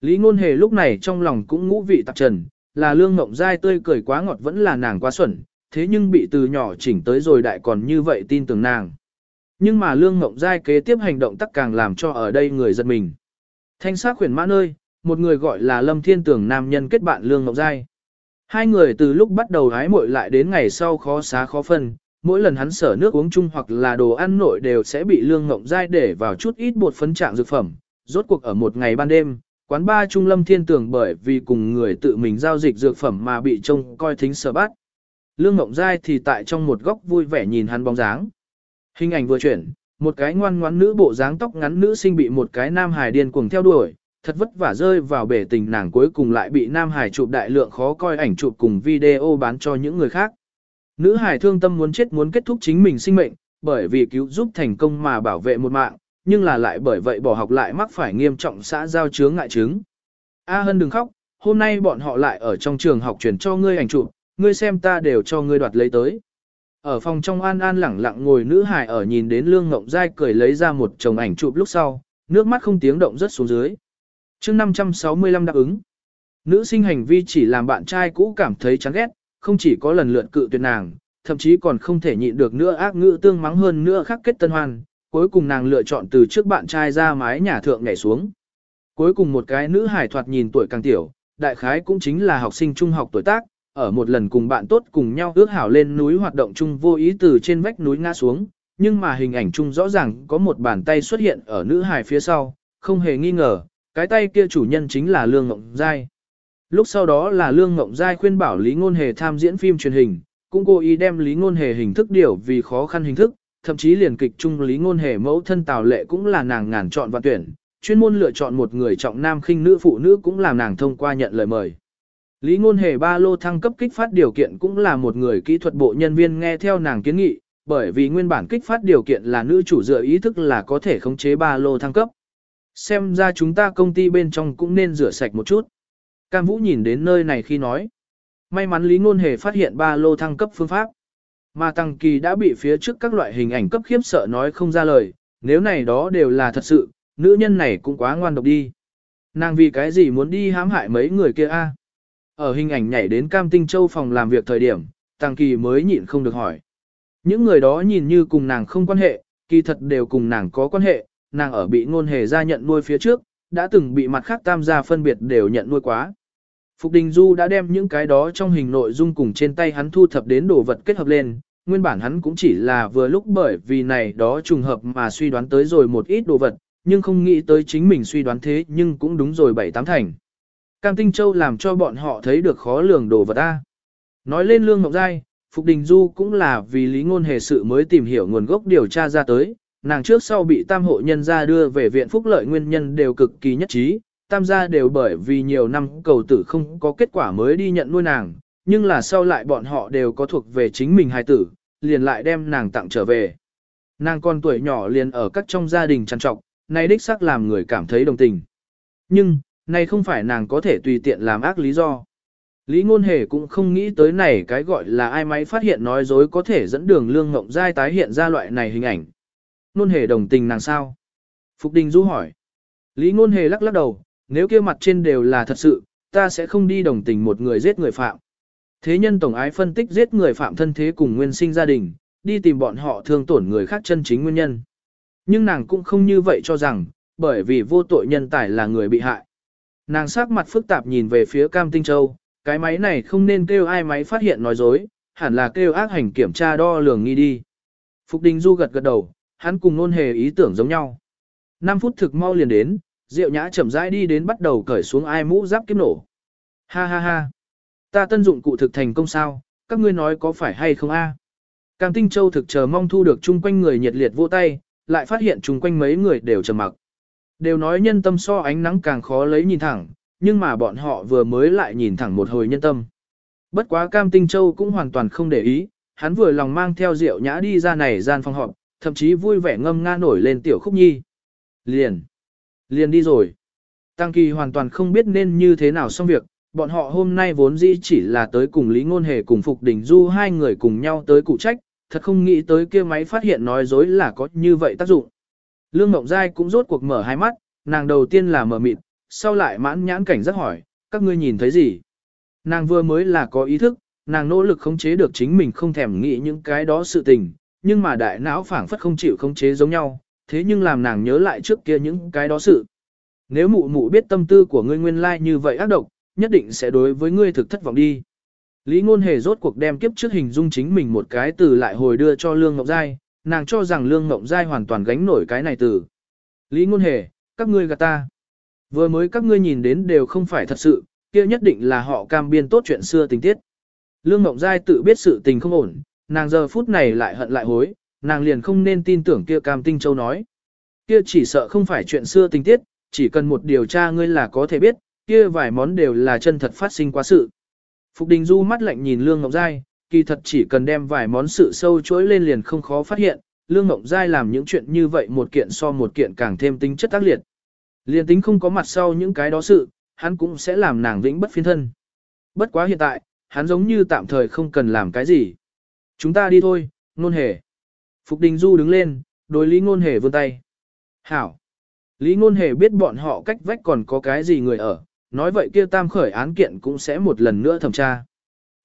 Lý Ngôn Hề lúc này trong lòng cũng ngũ vị tạp trần, là lương ngộng dai tươi cười quá ngọt vẫn là nàng quá xuẩn, thế nhưng bị từ nhỏ chỉnh tới rồi đại còn như vậy tin tưởng nàng. Nhưng mà lương ngộng dai kế tiếp hành động tắc càng làm cho ở đây người giật mình. Thanh sát khuyển mã nơi, một người gọi là Lâm Thiên Tưởng nam nhân kết bạn lương ngộng dai. Hai người từ lúc bắt đầu hái muội lại đến ngày sau khó xá khó phân, mỗi lần hắn sở nước uống chung hoặc là đồ ăn nội đều sẽ bị lương ngộng dai để vào chút ít bột phấn trạng dược phẩm. Rốt cuộc ở một ngày ban đêm, quán ba trung lâm thiên Tưởng bởi vì cùng người tự mình giao dịch dược phẩm mà bị trông coi thính sở bắt. Lương ngộng Giai thì tại trong một góc vui vẻ nhìn hắn bóng dáng. Hình ảnh vừa chuyển, một cái ngoan ngoãn nữ bộ dáng tóc ngắn nữ sinh bị một cái nam hài điên cuồng theo đuổi, thật vất vả rơi vào bể tình nàng cuối cùng lại bị nam hải chụp đại lượng khó coi ảnh chụp cùng video bán cho những người khác. Nữ hải thương tâm muốn chết muốn kết thúc chính mình sinh mệnh, bởi vì cứu giúp thành công mà bảo vệ một mạng, nhưng là lại bởi vậy bỏ học lại mắc phải nghiêm trọng xã giao chướng ngại chứng. A Hân đừng khóc, hôm nay bọn họ lại ở trong trường học chuyển cho ngươi ảnh chụp, ngươi xem ta đều cho ngươi đoạt lấy tới. Ở phòng trong an an lẳng lặng ngồi nữ hải ở nhìn đến lương ngộng dai cười lấy ra một chồng ảnh chụp lúc sau, nước mắt không tiếng động rất xuống dưới chương 565 đáp ứng. Nữ sinh hành vi chỉ làm bạn trai cũ cảm thấy chán ghét, không chỉ có lần lượt cự tuyệt nàng, thậm chí còn không thể nhịn được nữa ác ngữ tương mắng hơn nữa khắc kết tân hoan, cuối cùng nàng lựa chọn từ trước bạn trai ra mái nhà thượng nhảy xuống. Cuối cùng một cái nữ hải thoạt nhìn tuổi càng tiểu, đại khái cũng chính là học sinh trung học tuổi tác, ở một lần cùng bạn tốt cùng nhau ước hảo lên núi hoạt động chung vô ý từ trên vách núi ngã xuống, nhưng mà hình ảnh chung rõ ràng có một bàn tay xuất hiện ở nữ hải phía sau, không hề nghi ngờ, cái tay kia chủ nhân chính là Lương Ngộng Giai. Lúc sau đó là Lương Ngộng Giai khuyên bảo Lý Ngôn Hề tham diễn phim truyền hình, cũng cố ý đem Lý Ngôn Hề hình thức điều vì khó khăn hình thức, thậm chí liền kịch chung Lý Ngôn Hề mẫu thân Tào Lệ cũng là nàng ngàn chọn và tuyển, chuyên môn lựa chọn một người trọng nam khinh nữ phụ nữ cũng làm nàng thông qua nhận lời mời. Lý Ngôn Hề ba lô thăng cấp kích phát điều kiện cũng là một người kỹ thuật bộ nhân viên nghe theo nàng kiến nghị, bởi vì nguyên bản kích phát điều kiện là nữ chủ dựa ý thức là có thể khống chế ba lô thăng cấp. Xem ra chúng ta công ty bên trong cũng nên rửa sạch một chút. Cam Vũ nhìn đến nơi này khi nói. May mắn Lý Ngôn Hề phát hiện ba lô thăng cấp phương pháp. Mà Tăng Kỳ đã bị phía trước các loại hình ảnh cấp khiếp sợ nói không ra lời, nếu này đó đều là thật sự, nữ nhân này cũng quá ngoan độc đi. Nàng vì cái gì muốn đi hãm hại mấy người kia a? Ở hình ảnh nhảy đến Cam Tinh Châu phòng làm việc thời điểm, Tăng Kỳ mới nhịn không được hỏi. Những người đó nhìn như cùng nàng không quan hệ, kỳ thật đều cùng nàng có quan hệ, nàng ở bị ngôn hề ra nhận nuôi phía trước, đã từng bị mặt khác tam gia phân biệt đều nhận nuôi quá. Phục Đình Du đã đem những cái đó trong hình nội dung cùng trên tay hắn thu thập đến đồ vật kết hợp lên, nguyên bản hắn cũng chỉ là vừa lúc bởi vì này đó trùng hợp mà suy đoán tới rồi một ít đồ vật, nhưng không nghĩ tới chính mình suy đoán thế nhưng cũng đúng rồi bảy tám thành. Cam Tinh Châu làm cho bọn họ thấy được khó lường đồ vật ta. Nói lên Lương Ngọc Giai, Phục Đình Du cũng là vì lý ngôn hề sự mới tìm hiểu nguồn gốc điều tra ra tới, nàng trước sau bị tam hộ nhân gia đưa về viện phúc lợi nguyên nhân đều cực kỳ nhất trí, tam gia đều bởi vì nhiều năm cầu tử không có kết quả mới đi nhận nuôi nàng, nhưng là sau lại bọn họ đều có thuộc về chính mình hài tử, liền lại đem nàng tặng trở về. Nàng con tuổi nhỏ liền ở các trong gia đình trăn trọc, nay đích xác làm người cảm thấy đồng tình. Nhưng, nay không phải nàng có thể tùy tiện làm ác lý do. Lý ngôn hề cũng không nghĩ tới này cái gọi là ai máy phát hiện nói dối có thể dẫn đường lương ngộng giai tái hiện ra loại này hình ảnh. Ngôn hề đồng tình nàng sao? Phục Đình Du hỏi. Lý ngôn hề lắc lắc đầu, nếu kia mặt trên đều là thật sự, ta sẽ không đi đồng tình một người giết người phạm. Thế nhân tổng ái phân tích giết người phạm thân thế cùng nguyên sinh gia đình, đi tìm bọn họ thương tổn người khác chân chính nguyên nhân. Nhưng nàng cũng không như vậy cho rằng, bởi vì vô tội nhân tài là người bị hại. Nàng sắc mặt phức tạp nhìn về phía Cam Tinh Châu, cái máy này không nên kêu ai máy phát hiện nói dối, hẳn là kêu ác hành kiểm tra đo lường nghi đi. Phục Đình Du gật gật đầu, hắn cùng nôn hề ý tưởng giống nhau. 5 phút thực mau liền đến, Diệu Nhã chậm rãi đi đến bắt đầu cởi xuống ai mũ giáp kiếp nổ. Ha ha ha. Ta tân dụng cụ thực thành công sao, các ngươi nói có phải hay không a? Cam Tinh Châu thực chờ mong thu được chung quanh người nhiệt liệt vô tay, lại phát hiện chung quanh mấy người đều trầm mặc. Đều nói nhân tâm so ánh nắng càng khó lấy nhìn thẳng, nhưng mà bọn họ vừa mới lại nhìn thẳng một hồi nhân tâm. Bất quá Cam Tinh Châu cũng hoàn toàn không để ý, hắn vừa lòng mang theo rượu Nhã đi ra này gian phòng họp, thậm chí vui vẻ ngâm nga nổi lên tiểu khúc nhi. Liền, liền đi rồi. Tăng Kỳ hoàn toàn không biết nên như thế nào xong việc, bọn họ hôm nay vốn dĩ chỉ là tới cùng Lý Ngôn Hề cùng Phục Đình Du hai người cùng nhau tới cụ trách, thật không nghĩ tới kia máy phát hiện nói dối là có như vậy tác dụng. Lương Mộng Giai cũng rốt cuộc mở hai mắt, nàng đầu tiên là mở mịt, sau lại mãn nhãn cảnh rất hỏi, các ngươi nhìn thấy gì? Nàng vừa mới là có ý thức, nàng nỗ lực khống chế được chính mình không thèm nghĩ những cái đó sự tình, nhưng mà đại não phảng phất không chịu khống chế giống nhau, thế nhưng làm nàng nhớ lại trước kia những cái đó sự. Nếu mụ mụ biết tâm tư của ngươi nguyên lai like như vậy ác độc, nhất định sẽ đối với ngươi thực thất vọng đi. Lý ngôn hề rốt cuộc đem kiếp trước hình dung chính mình một cái từ lại hồi đưa cho Lương Ngọc Giai, nàng cho rằng Lương Ngọc Giai hoàn toàn gánh nổi cái này từ. Lý ngôn hề, các ngươi gạt ta. Vừa mới các ngươi nhìn đến đều không phải thật sự, kia nhất định là họ cam biên tốt chuyện xưa tình tiết. Lương Ngọc Giai tự biết sự tình không ổn, nàng giờ phút này lại hận lại hối, nàng liền không nên tin tưởng kia cam tinh châu nói. Kia chỉ sợ không phải chuyện xưa tình tiết, chỉ cần một điều tra ngươi là có thể biết, kia vài món đều là chân thật phát sinh quá sự. Phục Đình Du mắt lạnh nhìn Lương Ngọc Giai, kỳ thật chỉ cần đem vài món sự sâu chuỗi lên liền không khó phát hiện, Lương Ngọc Giai làm những chuyện như vậy một kiện so một kiện càng thêm tính chất tác liệt. Liền tính không có mặt sau những cái đó sự, hắn cũng sẽ làm nàng vĩnh bất phiên thân. Bất quá hiện tại, hắn giống như tạm thời không cần làm cái gì. Chúng ta đi thôi, ngôn hề. Phục Đình Du đứng lên, đối Lý ngôn hề vươn tay. Hảo. Lý ngôn hề biết bọn họ cách vách còn có cái gì người ở, nói vậy kia tam khởi án kiện cũng sẽ một lần nữa thẩm tra.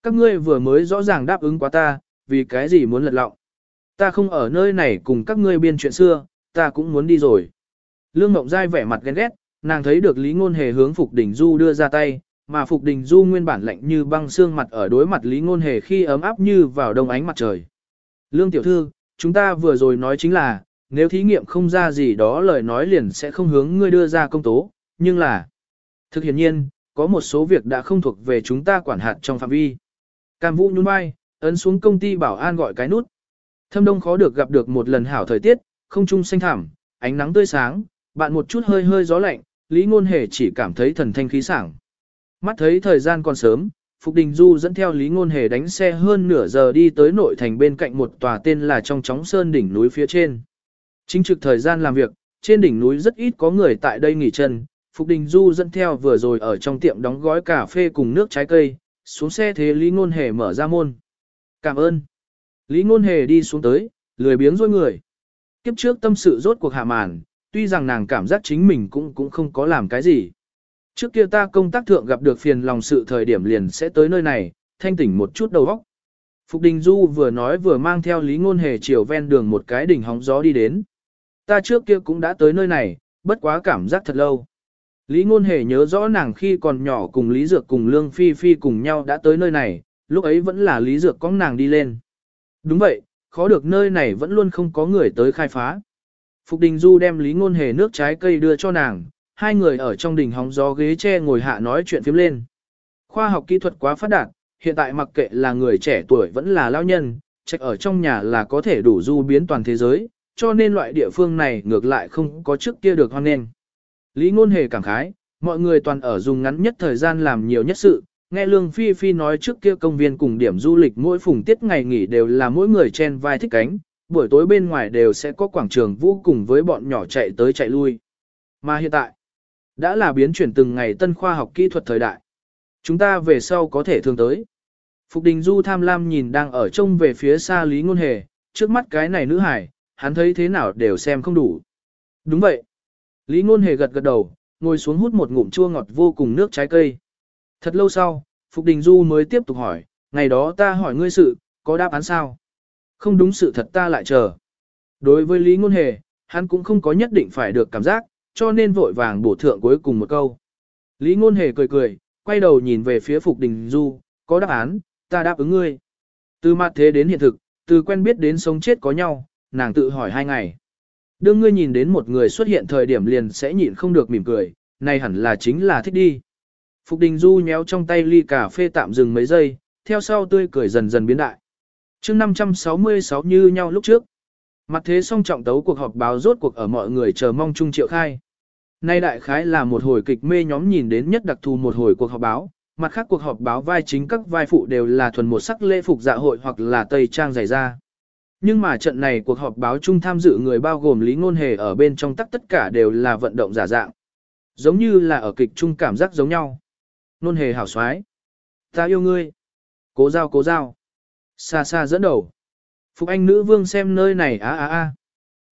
Các ngươi vừa mới rõ ràng đáp ứng quá ta, vì cái gì muốn lật lọng. Ta không ở nơi này cùng các ngươi biên chuyện xưa, ta cũng muốn đi rồi. Lương Mộng Giai vẻ mặt ghen ghét, nàng thấy được Lý Ngôn Hề hướng Phục Đình Du đưa ra tay, mà Phục Đình Du nguyên bản lạnh như băng xương mặt ở đối mặt Lý Ngôn Hề khi ấm áp như vào đông ánh mặt trời. Lương Tiểu Thư, chúng ta vừa rồi nói chính là, nếu thí nghiệm không ra gì đó lời nói liền sẽ không hướng ngươi đưa ra công tố, nhưng là... Thực hiện nhiên, có một số việc đã không thuộc về chúng ta quản hạt trong phạm vi. Cam Vũ nhún vai, ấn xuống công ty bảo an gọi cái nút. Thâm đông khó được gặp được một lần hảo thời tiết, không trung xanh thẳm, ánh nắng tươi sáng, bạn một chút hơi hơi gió lạnh, Lý Ngôn Hề chỉ cảm thấy thần thanh khí sảng. Mắt thấy thời gian còn sớm, Phục Đình Du dẫn theo Lý Ngôn Hề đánh xe hơn nửa giờ đi tới nội thành bên cạnh một tòa tên là trong chóng sơn đỉnh núi phía trên. Chính trực thời gian làm việc, trên đỉnh núi rất ít có người tại đây nghỉ chân. Phục Đình Du dẫn theo vừa rồi ở trong tiệm đóng gói cà phê cùng nước trái cây, xuống xe thế Lý Ngôn Hề mở ra môn. Cảm ơn. Lý Ngôn Hề đi xuống tới, lười biếng rôi người. Kiếp trước tâm sự rốt cuộc hạ màn, tuy rằng nàng cảm giác chính mình cũng cũng không có làm cái gì. Trước kia ta công tác thượng gặp được phiền lòng sự thời điểm liền sẽ tới nơi này, thanh tỉnh một chút đầu óc. Phục Đình Du vừa nói vừa mang theo Lý Ngôn Hề chiều ven đường một cái đỉnh hóng gió đi đến. Ta trước kia cũng đã tới nơi này, bất quá cảm giác thật lâu. Lý Ngôn Hề nhớ rõ nàng khi còn nhỏ cùng Lý Dược cùng Lương Phi Phi cùng nhau đã tới nơi này, lúc ấy vẫn là Lý Dược có nàng đi lên. Đúng vậy, khó được nơi này vẫn luôn không có người tới khai phá. Phục Đình Du đem Lý Ngôn Hề nước trái cây đưa cho nàng, hai người ở trong đình hóng gió ghế tre ngồi hạ nói chuyện phiếm lên. Khoa học kỹ thuật quá phát đạt, hiện tại mặc kệ là người trẻ tuổi vẫn là lao nhân, trách ở trong nhà là có thể đủ du biến toàn thế giới, cho nên loại địa phương này ngược lại không có trước kia được hoan nghênh. Lý Ngôn Hề cảm khái, mọi người toàn ở dùng ngắn nhất thời gian làm nhiều nhất sự, nghe Lương Phi Phi nói trước kia công viên cùng điểm du lịch mỗi phùng tiết ngày nghỉ đều là mỗi người chen vai thích cánh, buổi tối bên ngoài đều sẽ có quảng trường vũ cùng với bọn nhỏ chạy tới chạy lui. Mà hiện tại, đã là biến chuyển từng ngày tân khoa học kỹ thuật thời đại. Chúng ta về sau có thể thường tới. Phục Đình Du tham lam nhìn đang ở trông về phía xa Lý Ngôn Hề, trước mắt cái này nữ hải, hắn thấy thế nào đều xem không đủ. Đúng vậy. Lý Ngôn Hề gật gật đầu, ngồi xuống hút một ngụm chua ngọt vô cùng nước trái cây. Thật lâu sau, Phục Đình Du mới tiếp tục hỏi, ngày đó ta hỏi ngươi sự, có đáp án sao? Không đúng sự thật ta lại chờ. Đối với Lý Ngôn Hề, hắn cũng không có nhất định phải được cảm giác, cho nên vội vàng bổ thượng cuối cùng một câu. Lý Ngôn Hề cười cười, quay đầu nhìn về phía Phục Đình Du, có đáp án, ta đáp ứng ngươi. Từ mặt thế đến hiện thực, từ quen biết đến sống chết có nhau, nàng tự hỏi hai ngày. Đương ngươi nhìn đến một người xuất hiện thời điểm liền sẽ nhịn không được mỉm cười, này hẳn là chính là thích đi. Phục Đình Du nhéo trong tay ly cà phê tạm dừng mấy giây, theo sau tươi cười dần dần biến đại. chương 566 như nhau lúc trước. Mặt thế song trọng tấu cuộc họp báo rốt cuộc ở mọi người chờ mong chung triệu khai. Nay đại khái là một hồi kịch mê nhóm nhìn đến nhất đặc thù một hồi cuộc họp báo, mặt khác cuộc họp báo vai chính các vai phụ đều là thuần một sắc lễ phục dạ hội hoặc là tây trang dày da. Nhưng mà trận này cuộc họp báo chung tham dự người bao gồm Lý Ngôn Hề ở bên trong tắc tất cả đều là vận động giả dạng. Giống như là ở kịch chung cảm giác giống nhau. Ngôn Hề hảo xoái. Ta yêu ngươi. Cố giao cố giao. Xa xa dẫn đầu. Phục Anh nữ vương xem nơi này á á á.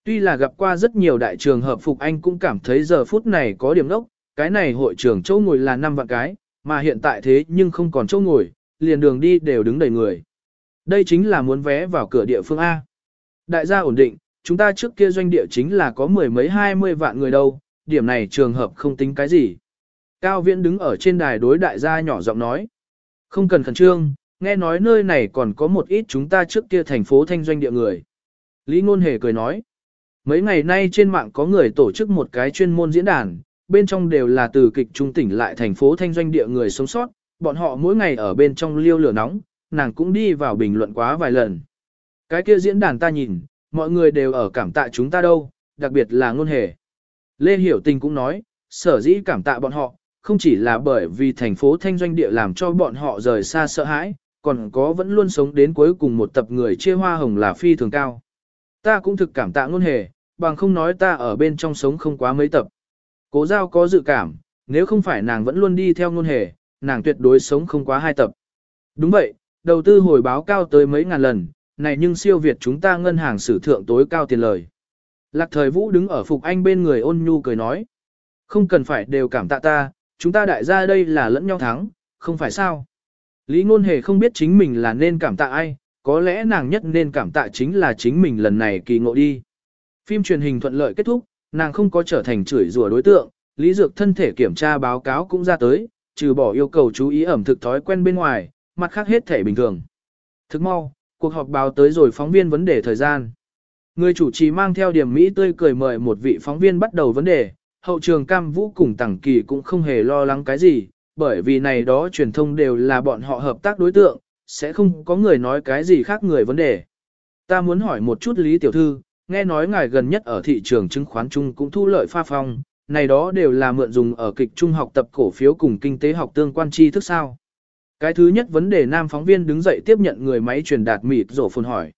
Tuy là gặp qua rất nhiều đại trường hợp Phục Anh cũng cảm thấy giờ phút này có điểm đốc, cái này hội trưởng chỗ ngồi là năm vạn cái, mà hiện tại thế nhưng không còn chỗ ngồi, liền đường đi đều đứng đầy người. Đây chính là muốn vé vào cửa địa phương A. Đại gia ổn định, chúng ta trước kia doanh địa chính là có mười mấy hai mươi vạn người đâu, điểm này trường hợp không tính cái gì. Cao Viễn đứng ở trên đài đối đại gia nhỏ giọng nói. Không cần khẩn trương, nghe nói nơi này còn có một ít chúng ta trước kia thành phố thanh doanh địa người. Lý Ngôn Hề cười nói. Mấy ngày nay trên mạng có người tổ chức một cái chuyên môn diễn đàn, bên trong đều là từ kịch trung tỉnh lại thành phố thanh doanh địa người sống sót, bọn họ mỗi ngày ở bên trong liêu lửa nóng, nàng cũng đi vào bình luận quá vài lần. Cái kia diễn đàn ta nhìn, mọi người đều ở cảm tạ chúng ta đâu, đặc biệt là ngôn hề. Lê Hiểu Tình cũng nói, sở dĩ cảm tạ bọn họ, không chỉ là bởi vì thành phố thanh doanh địa làm cho bọn họ rời xa sợ hãi, còn có vẫn luôn sống đến cuối cùng một tập người chia hoa hồng là phi thường cao. Ta cũng thực cảm tạ ngôn hề, bằng không nói ta ở bên trong sống không quá mấy tập. Cố giao có dự cảm, nếu không phải nàng vẫn luôn đi theo ngôn hề, nàng tuyệt đối sống không quá hai tập. Đúng vậy, đầu tư hồi báo cao tới mấy ngàn lần, này nhưng siêu việt chúng ta ngân hàng sử thượng tối cao tiền lời. Lạc thời vũ đứng ở Phục Anh bên người ôn nhu cười nói. Không cần phải đều cảm tạ ta, chúng ta đại gia đây là lẫn nhau thắng, không phải sao. Lý ngôn hề không biết chính mình là nên cảm tạ ai, có lẽ nàng nhất nên cảm tạ chính là chính mình lần này kỳ ngộ đi. Phim truyền hình thuận lợi kết thúc, nàng không có trở thành chửi rủa đối tượng, Lý Dược thân thể kiểm tra báo cáo cũng ra tới, trừ bỏ yêu cầu chú ý ẩm thực thói quen bên ngoài, mặt khác hết thể bình thường. Thức mau, cuộc họp báo tới rồi phóng viên vấn đề thời gian. Người chủ trì mang theo điểm Mỹ tươi cười mời một vị phóng viên bắt đầu vấn đề, hậu trường cam vũ cùng tẳng kỳ cũng không hề lo lắng cái gì, bởi vì này đó truyền thông đều là bọn họ hợp tác đối tượng, sẽ không có người nói cái gì khác người vấn đề. Ta muốn hỏi một chút Lý Tiểu Thư, nghe nói ngài gần nhất ở thị trường chứng khoán chung cũng thu lợi pha phong, này đó đều là mượn dùng ở kịch trung học tập cổ phiếu cùng kinh tế học tương quan tri thức sao. Cái thứ nhất vấn đề nam phóng viên đứng dậy tiếp nhận người máy truyền đạt mịt rổ phồn hỏi.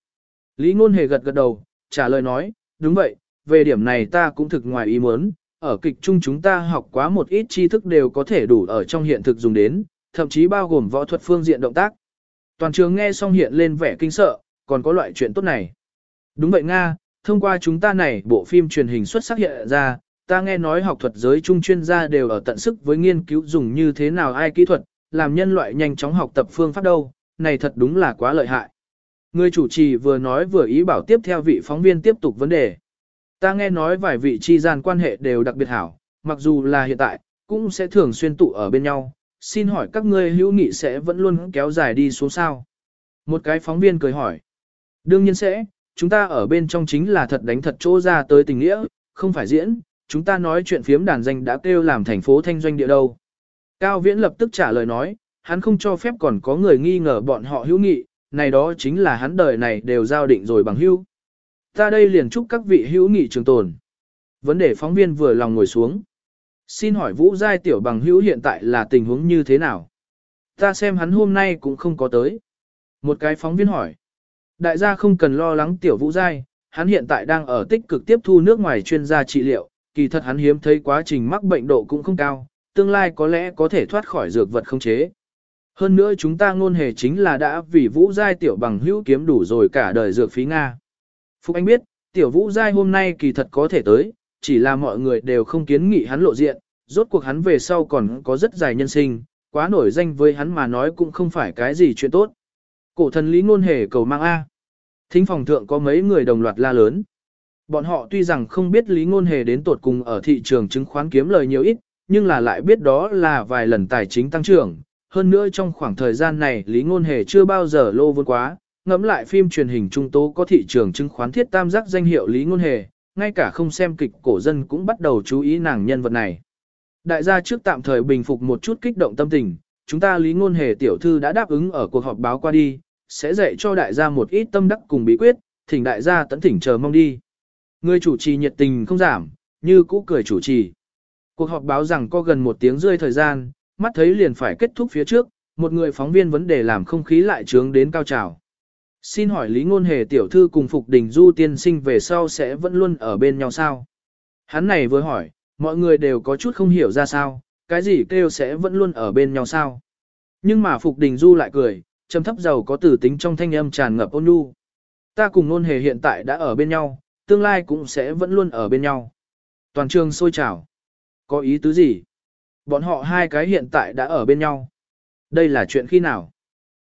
Lý Ngôn Hề gật gật đầu, trả lời nói, đúng vậy, về điểm này ta cũng thực ngoài ý muốn, ở kịch trung chúng ta học quá một ít tri thức đều có thể đủ ở trong hiện thực dùng đến, thậm chí bao gồm võ thuật phương diện động tác. Toàn trường nghe xong hiện lên vẻ kinh sợ, còn có loại chuyện tốt này. Đúng vậy Nga, thông qua chúng ta này bộ phim truyền hình xuất sắc hiện ra, ta nghe nói học thuật giới trung chuyên gia đều ở tận sức với nghiên cứu dùng như thế nào ai kỹ thuật, làm nhân loại nhanh chóng học tập phương pháp đâu, này thật đúng là quá lợi hại. Người chủ trì vừa nói vừa ý bảo tiếp theo vị phóng viên tiếp tục vấn đề. Ta nghe nói vài vị chi gian quan hệ đều đặc biệt hảo, mặc dù là hiện tại, cũng sẽ thường xuyên tụ ở bên nhau. Xin hỏi các ngươi hữu nghị sẽ vẫn luôn kéo dài đi xuống sao? Một cái phóng viên cười hỏi. Đương nhiên sẽ, chúng ta ở bên trong chính là thật đánh thật chỗ ra tới tình nghĩa, không phải diễn, chúng ta nói chuyện phiếm đàn danh đã kêu làm thành phố thanh doanh địa đâu. Cao Viễn lập tức trả lời nói, hắn không cho phép còn có người nghi ngờ bọn họ hữu nghị, này đó chính là hắn đời này đều giao định rồi bằng hữu. Ta đây liền chúc các vị hữu nghị trường tồn. Vấn đề phóng viên vừa lòng ngồi xuống. Xin hỏi Vũ Giai tiểu bằng hữu hiện tại là tình huống như thế nào? Ta xem hắn hôm nay cũng không có tới. Một cái phóng viên hỏi. Đại gia không cần lo lắng tiểu Vũ Giai, hắn hiện tại đang ở tích cực tiếp thu nước ngoài chuyên gia trị liệu, kỳ thật hắn hiếm thấy quá trình mắc bệnh độ cũng không cao, tương lai có lẽ có thể thoát khỏi dược vật không chế. Hơn nữa chúng ta ngôn hề chính là đã vì Vũ Giai tiểu bằng hữu kiếm đủ rồi cả đời dược phí Nga. Phúc Anh biết, tiểu Vũ Giai hôm nay kỳ thật có thể tới, chỉ là mọi người đều không kiến nghị hắn lộ diện, rốt cuộc hắn về sau còn có rất dài nhân sinh, quá nổi danh với hắn mà nói cũng không phải cái gì chuyện tốt. Cổ thần lý ngôn hề cầu mang A. Thính phòng thượng có mấy người đồng loạt la lớn. Bọn họ tuy rằng không biết lý ngôn hề đến tột cùng ở thị trường chứng khoán kiếm lời nhiều ít, nhưng là lại biết đó là vài lần tài chính tăng trưởng. Hơn nữa trong khoảng thời gian này lý ngôn hề chưa bao giờ lô vốn quá, ngẫm lại phim truyền hình trung tố có thị trường chứng khoán thiết tam giác danh hiệu lý ngôn hề, ngay cả không xem kịch cổ dân cũng bắt đầu chú ý nàng nhân vật này. Đại gia trước tạm thời bình phục một chút kích động tâm tình, chúng ta lý ngôn hề tiểu thư đã đáp ứng ở cuộc họp báo qua đi, sẽ dạy cho đại gia một ít tâm đắc cùng bí quyết, thỉnh đại gia tận thỉnh chờ mong đi. Người chủ trì nhiệt tình không giảm, như cũ cười chủ trì. Cuộc họp báo rằng có gần một tiếng rơi thời gian, mắt thấy liền phải kết thúc phía trước, một người phóng viên vấn đề làm không khí lại trướng đến cao trào. Xin hỏi Lý Ngôn Hề tiểu thư cùng Phục Đình Du tiên sinh về sau sẽ vẫn luôn ở bên nhau sao? Hắn này vừa hỏi, mọi người đều có chút không hiểu ra sao, cái gì kêu sẽ vẫn luôn ở bên nhau sao? Nhưng mà Phục Đình Du lại cười, trầm thấp giàu có tử tính trong thanh âm tràn ngập ôn nhu. Ta cùng Ngôn Hề hiện tại đã ở bên nhau, tương lai cũng sẽ vẫn luôn ở bên nhau. Toàn trường sôi trào. Có ý tứ gì? Bọn họ hai cái hiện tại đã ở bên nhau. Đây là chuyện khi nào?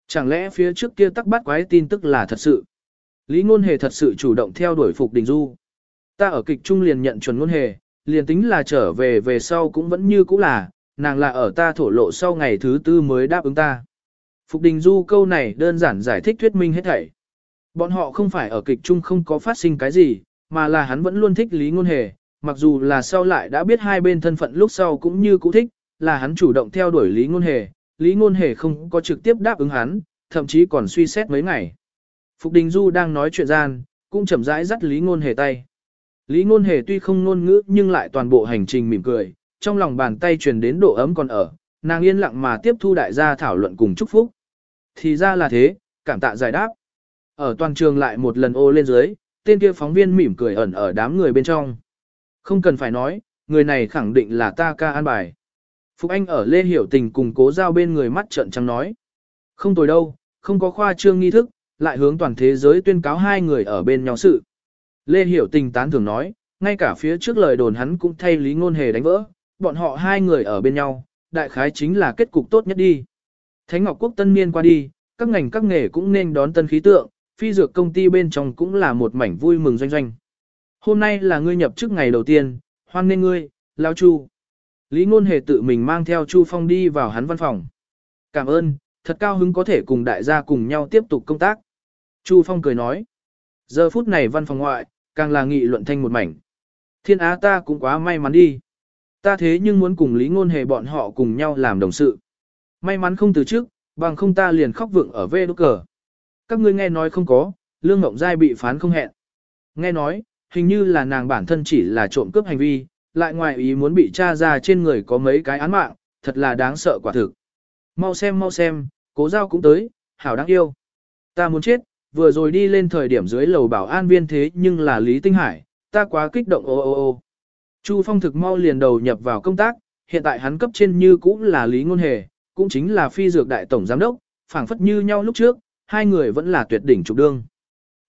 Chẳng lẽ phía trước kia tắc bắt quái tin tức là thật sự? Lý ngôn hề thật sự chủ động theo đuổi Phục Đình Du. Ta ở kịch trung liền nhận chuẩn ngôn hề, liền tính là trở về về sau cũng vẫn như cũ là, nàng là ở ta thổ lộ sau ngày thứ tư mới đáp ứng ta. Phục Đình Du câu này đơn giản giải thích thuyết minh hết thảy. Bọn họ không phải ở kịch trung không có phát sinh cái gì, mà là hắn vẫn luôn thích Lý Ngôn Hề, mặc dù là sau lại đã biết hai bên thân phận lúc sau cũng như cũ thích, là hắn chủ động theo đuổi Lý Ngôn Hề, Lý Ngôn Hề không có trực tiếp đáp ứng hắn, thậm chí còn suy xét mấy ngày. Phục Đình Du đang nói chuyện gian, cũng chậm rãi dắt Lý Ngôn Hề tay. Lý Ngôn Hề tuy không ngôn ngữ nhưng lại toàn bộ hành trình mỉm cười, trong lòng bàn tay truyền đến độ ấm còn ở, nàng yên lặng mà tiếp thu đại gia thảo luận cùng chúc phúc. Thì ra là thế, cảm tạ giải đáp. Ở toàn trường lại một lần ô lên dưới, tên kia phóng viên mỉm cười ẩn ở đám người bên trong. Không cần phải nói, người này khẳng định là ta ca an bài. Phúc Anh ở Lê Hiểu Tình cùng cố giao bên người mắt trợn trắng nói. Không tồi đâu, không có khoa trương nghi thức, lại hướng toàn thế giới tuyên cáo hai người ở bên nhau sự. Lê Hiểu Tình tán thường nói, ngay cả phía trước lời đồn hắn cũng thay lý ngôn hề đánh vỡ, bọn họ hai người ở bên nhau, đại khái chính là kết cục tốt nhất đi. Thánh Ngọc Quốc tân niên qua đi, các ngành các nghề cũng nên đón tân khí tượng, phi dược công ty bên trong cũng là một mảnh vui mừng doanh doanh. Hôm nay là ngươi nhập chức ngày đầu tiên, hoan nghênh ngươi, Lao Chu. Lý Ngôn Hề tự mình mang theo Chu Phong đi vào hắn văn phòng. Cảm ơn, thật cao hứng có thể cùng đại gia cùng nhau tiếp tục công tác. Chu Phong cười nói. Giờ phút này văn phòng ngoại, càng là nghị luận thanh một mảnh. Thiên Á ta cũng quá may mắn đi. Ta thế nhưng muốn cùng Lý Ngôn Hề bọn họ cùng nhau làm đồng sự. May mắn không từ trước, bằng không ta liền khóc vượng ở vê đốt cờ. Các ngươi nghe nói không có, Lương Ngộng Giai bị phán không hẹn. Nghe nói, hình như là nàng bản thân chỉ là trộm cướp hành vi, lại ngoài ý muốn bị tra ra trên người có mấy cái án mạng, thật là đáng sợ quả thực. Mau xem mau xem, cố giao cũng tới, hảo đáng yêu. Ta muốn chết, vừa rồi đi lên thời điểm dưới lầu bảo an viên thế nhưng là Lý Tinh Hải, ta quá kích động ô ô ô. Chu Phong thực mau liền đầu nhập vào công tác, hiện tại hắn cấp trên như cũng là Lý Ngôn Hề, cũng chính là phi dược đại tổng giám đốc, phảng phất như nhau lúc trước, hai người vẫn là tuyệt đỉnh trục đương.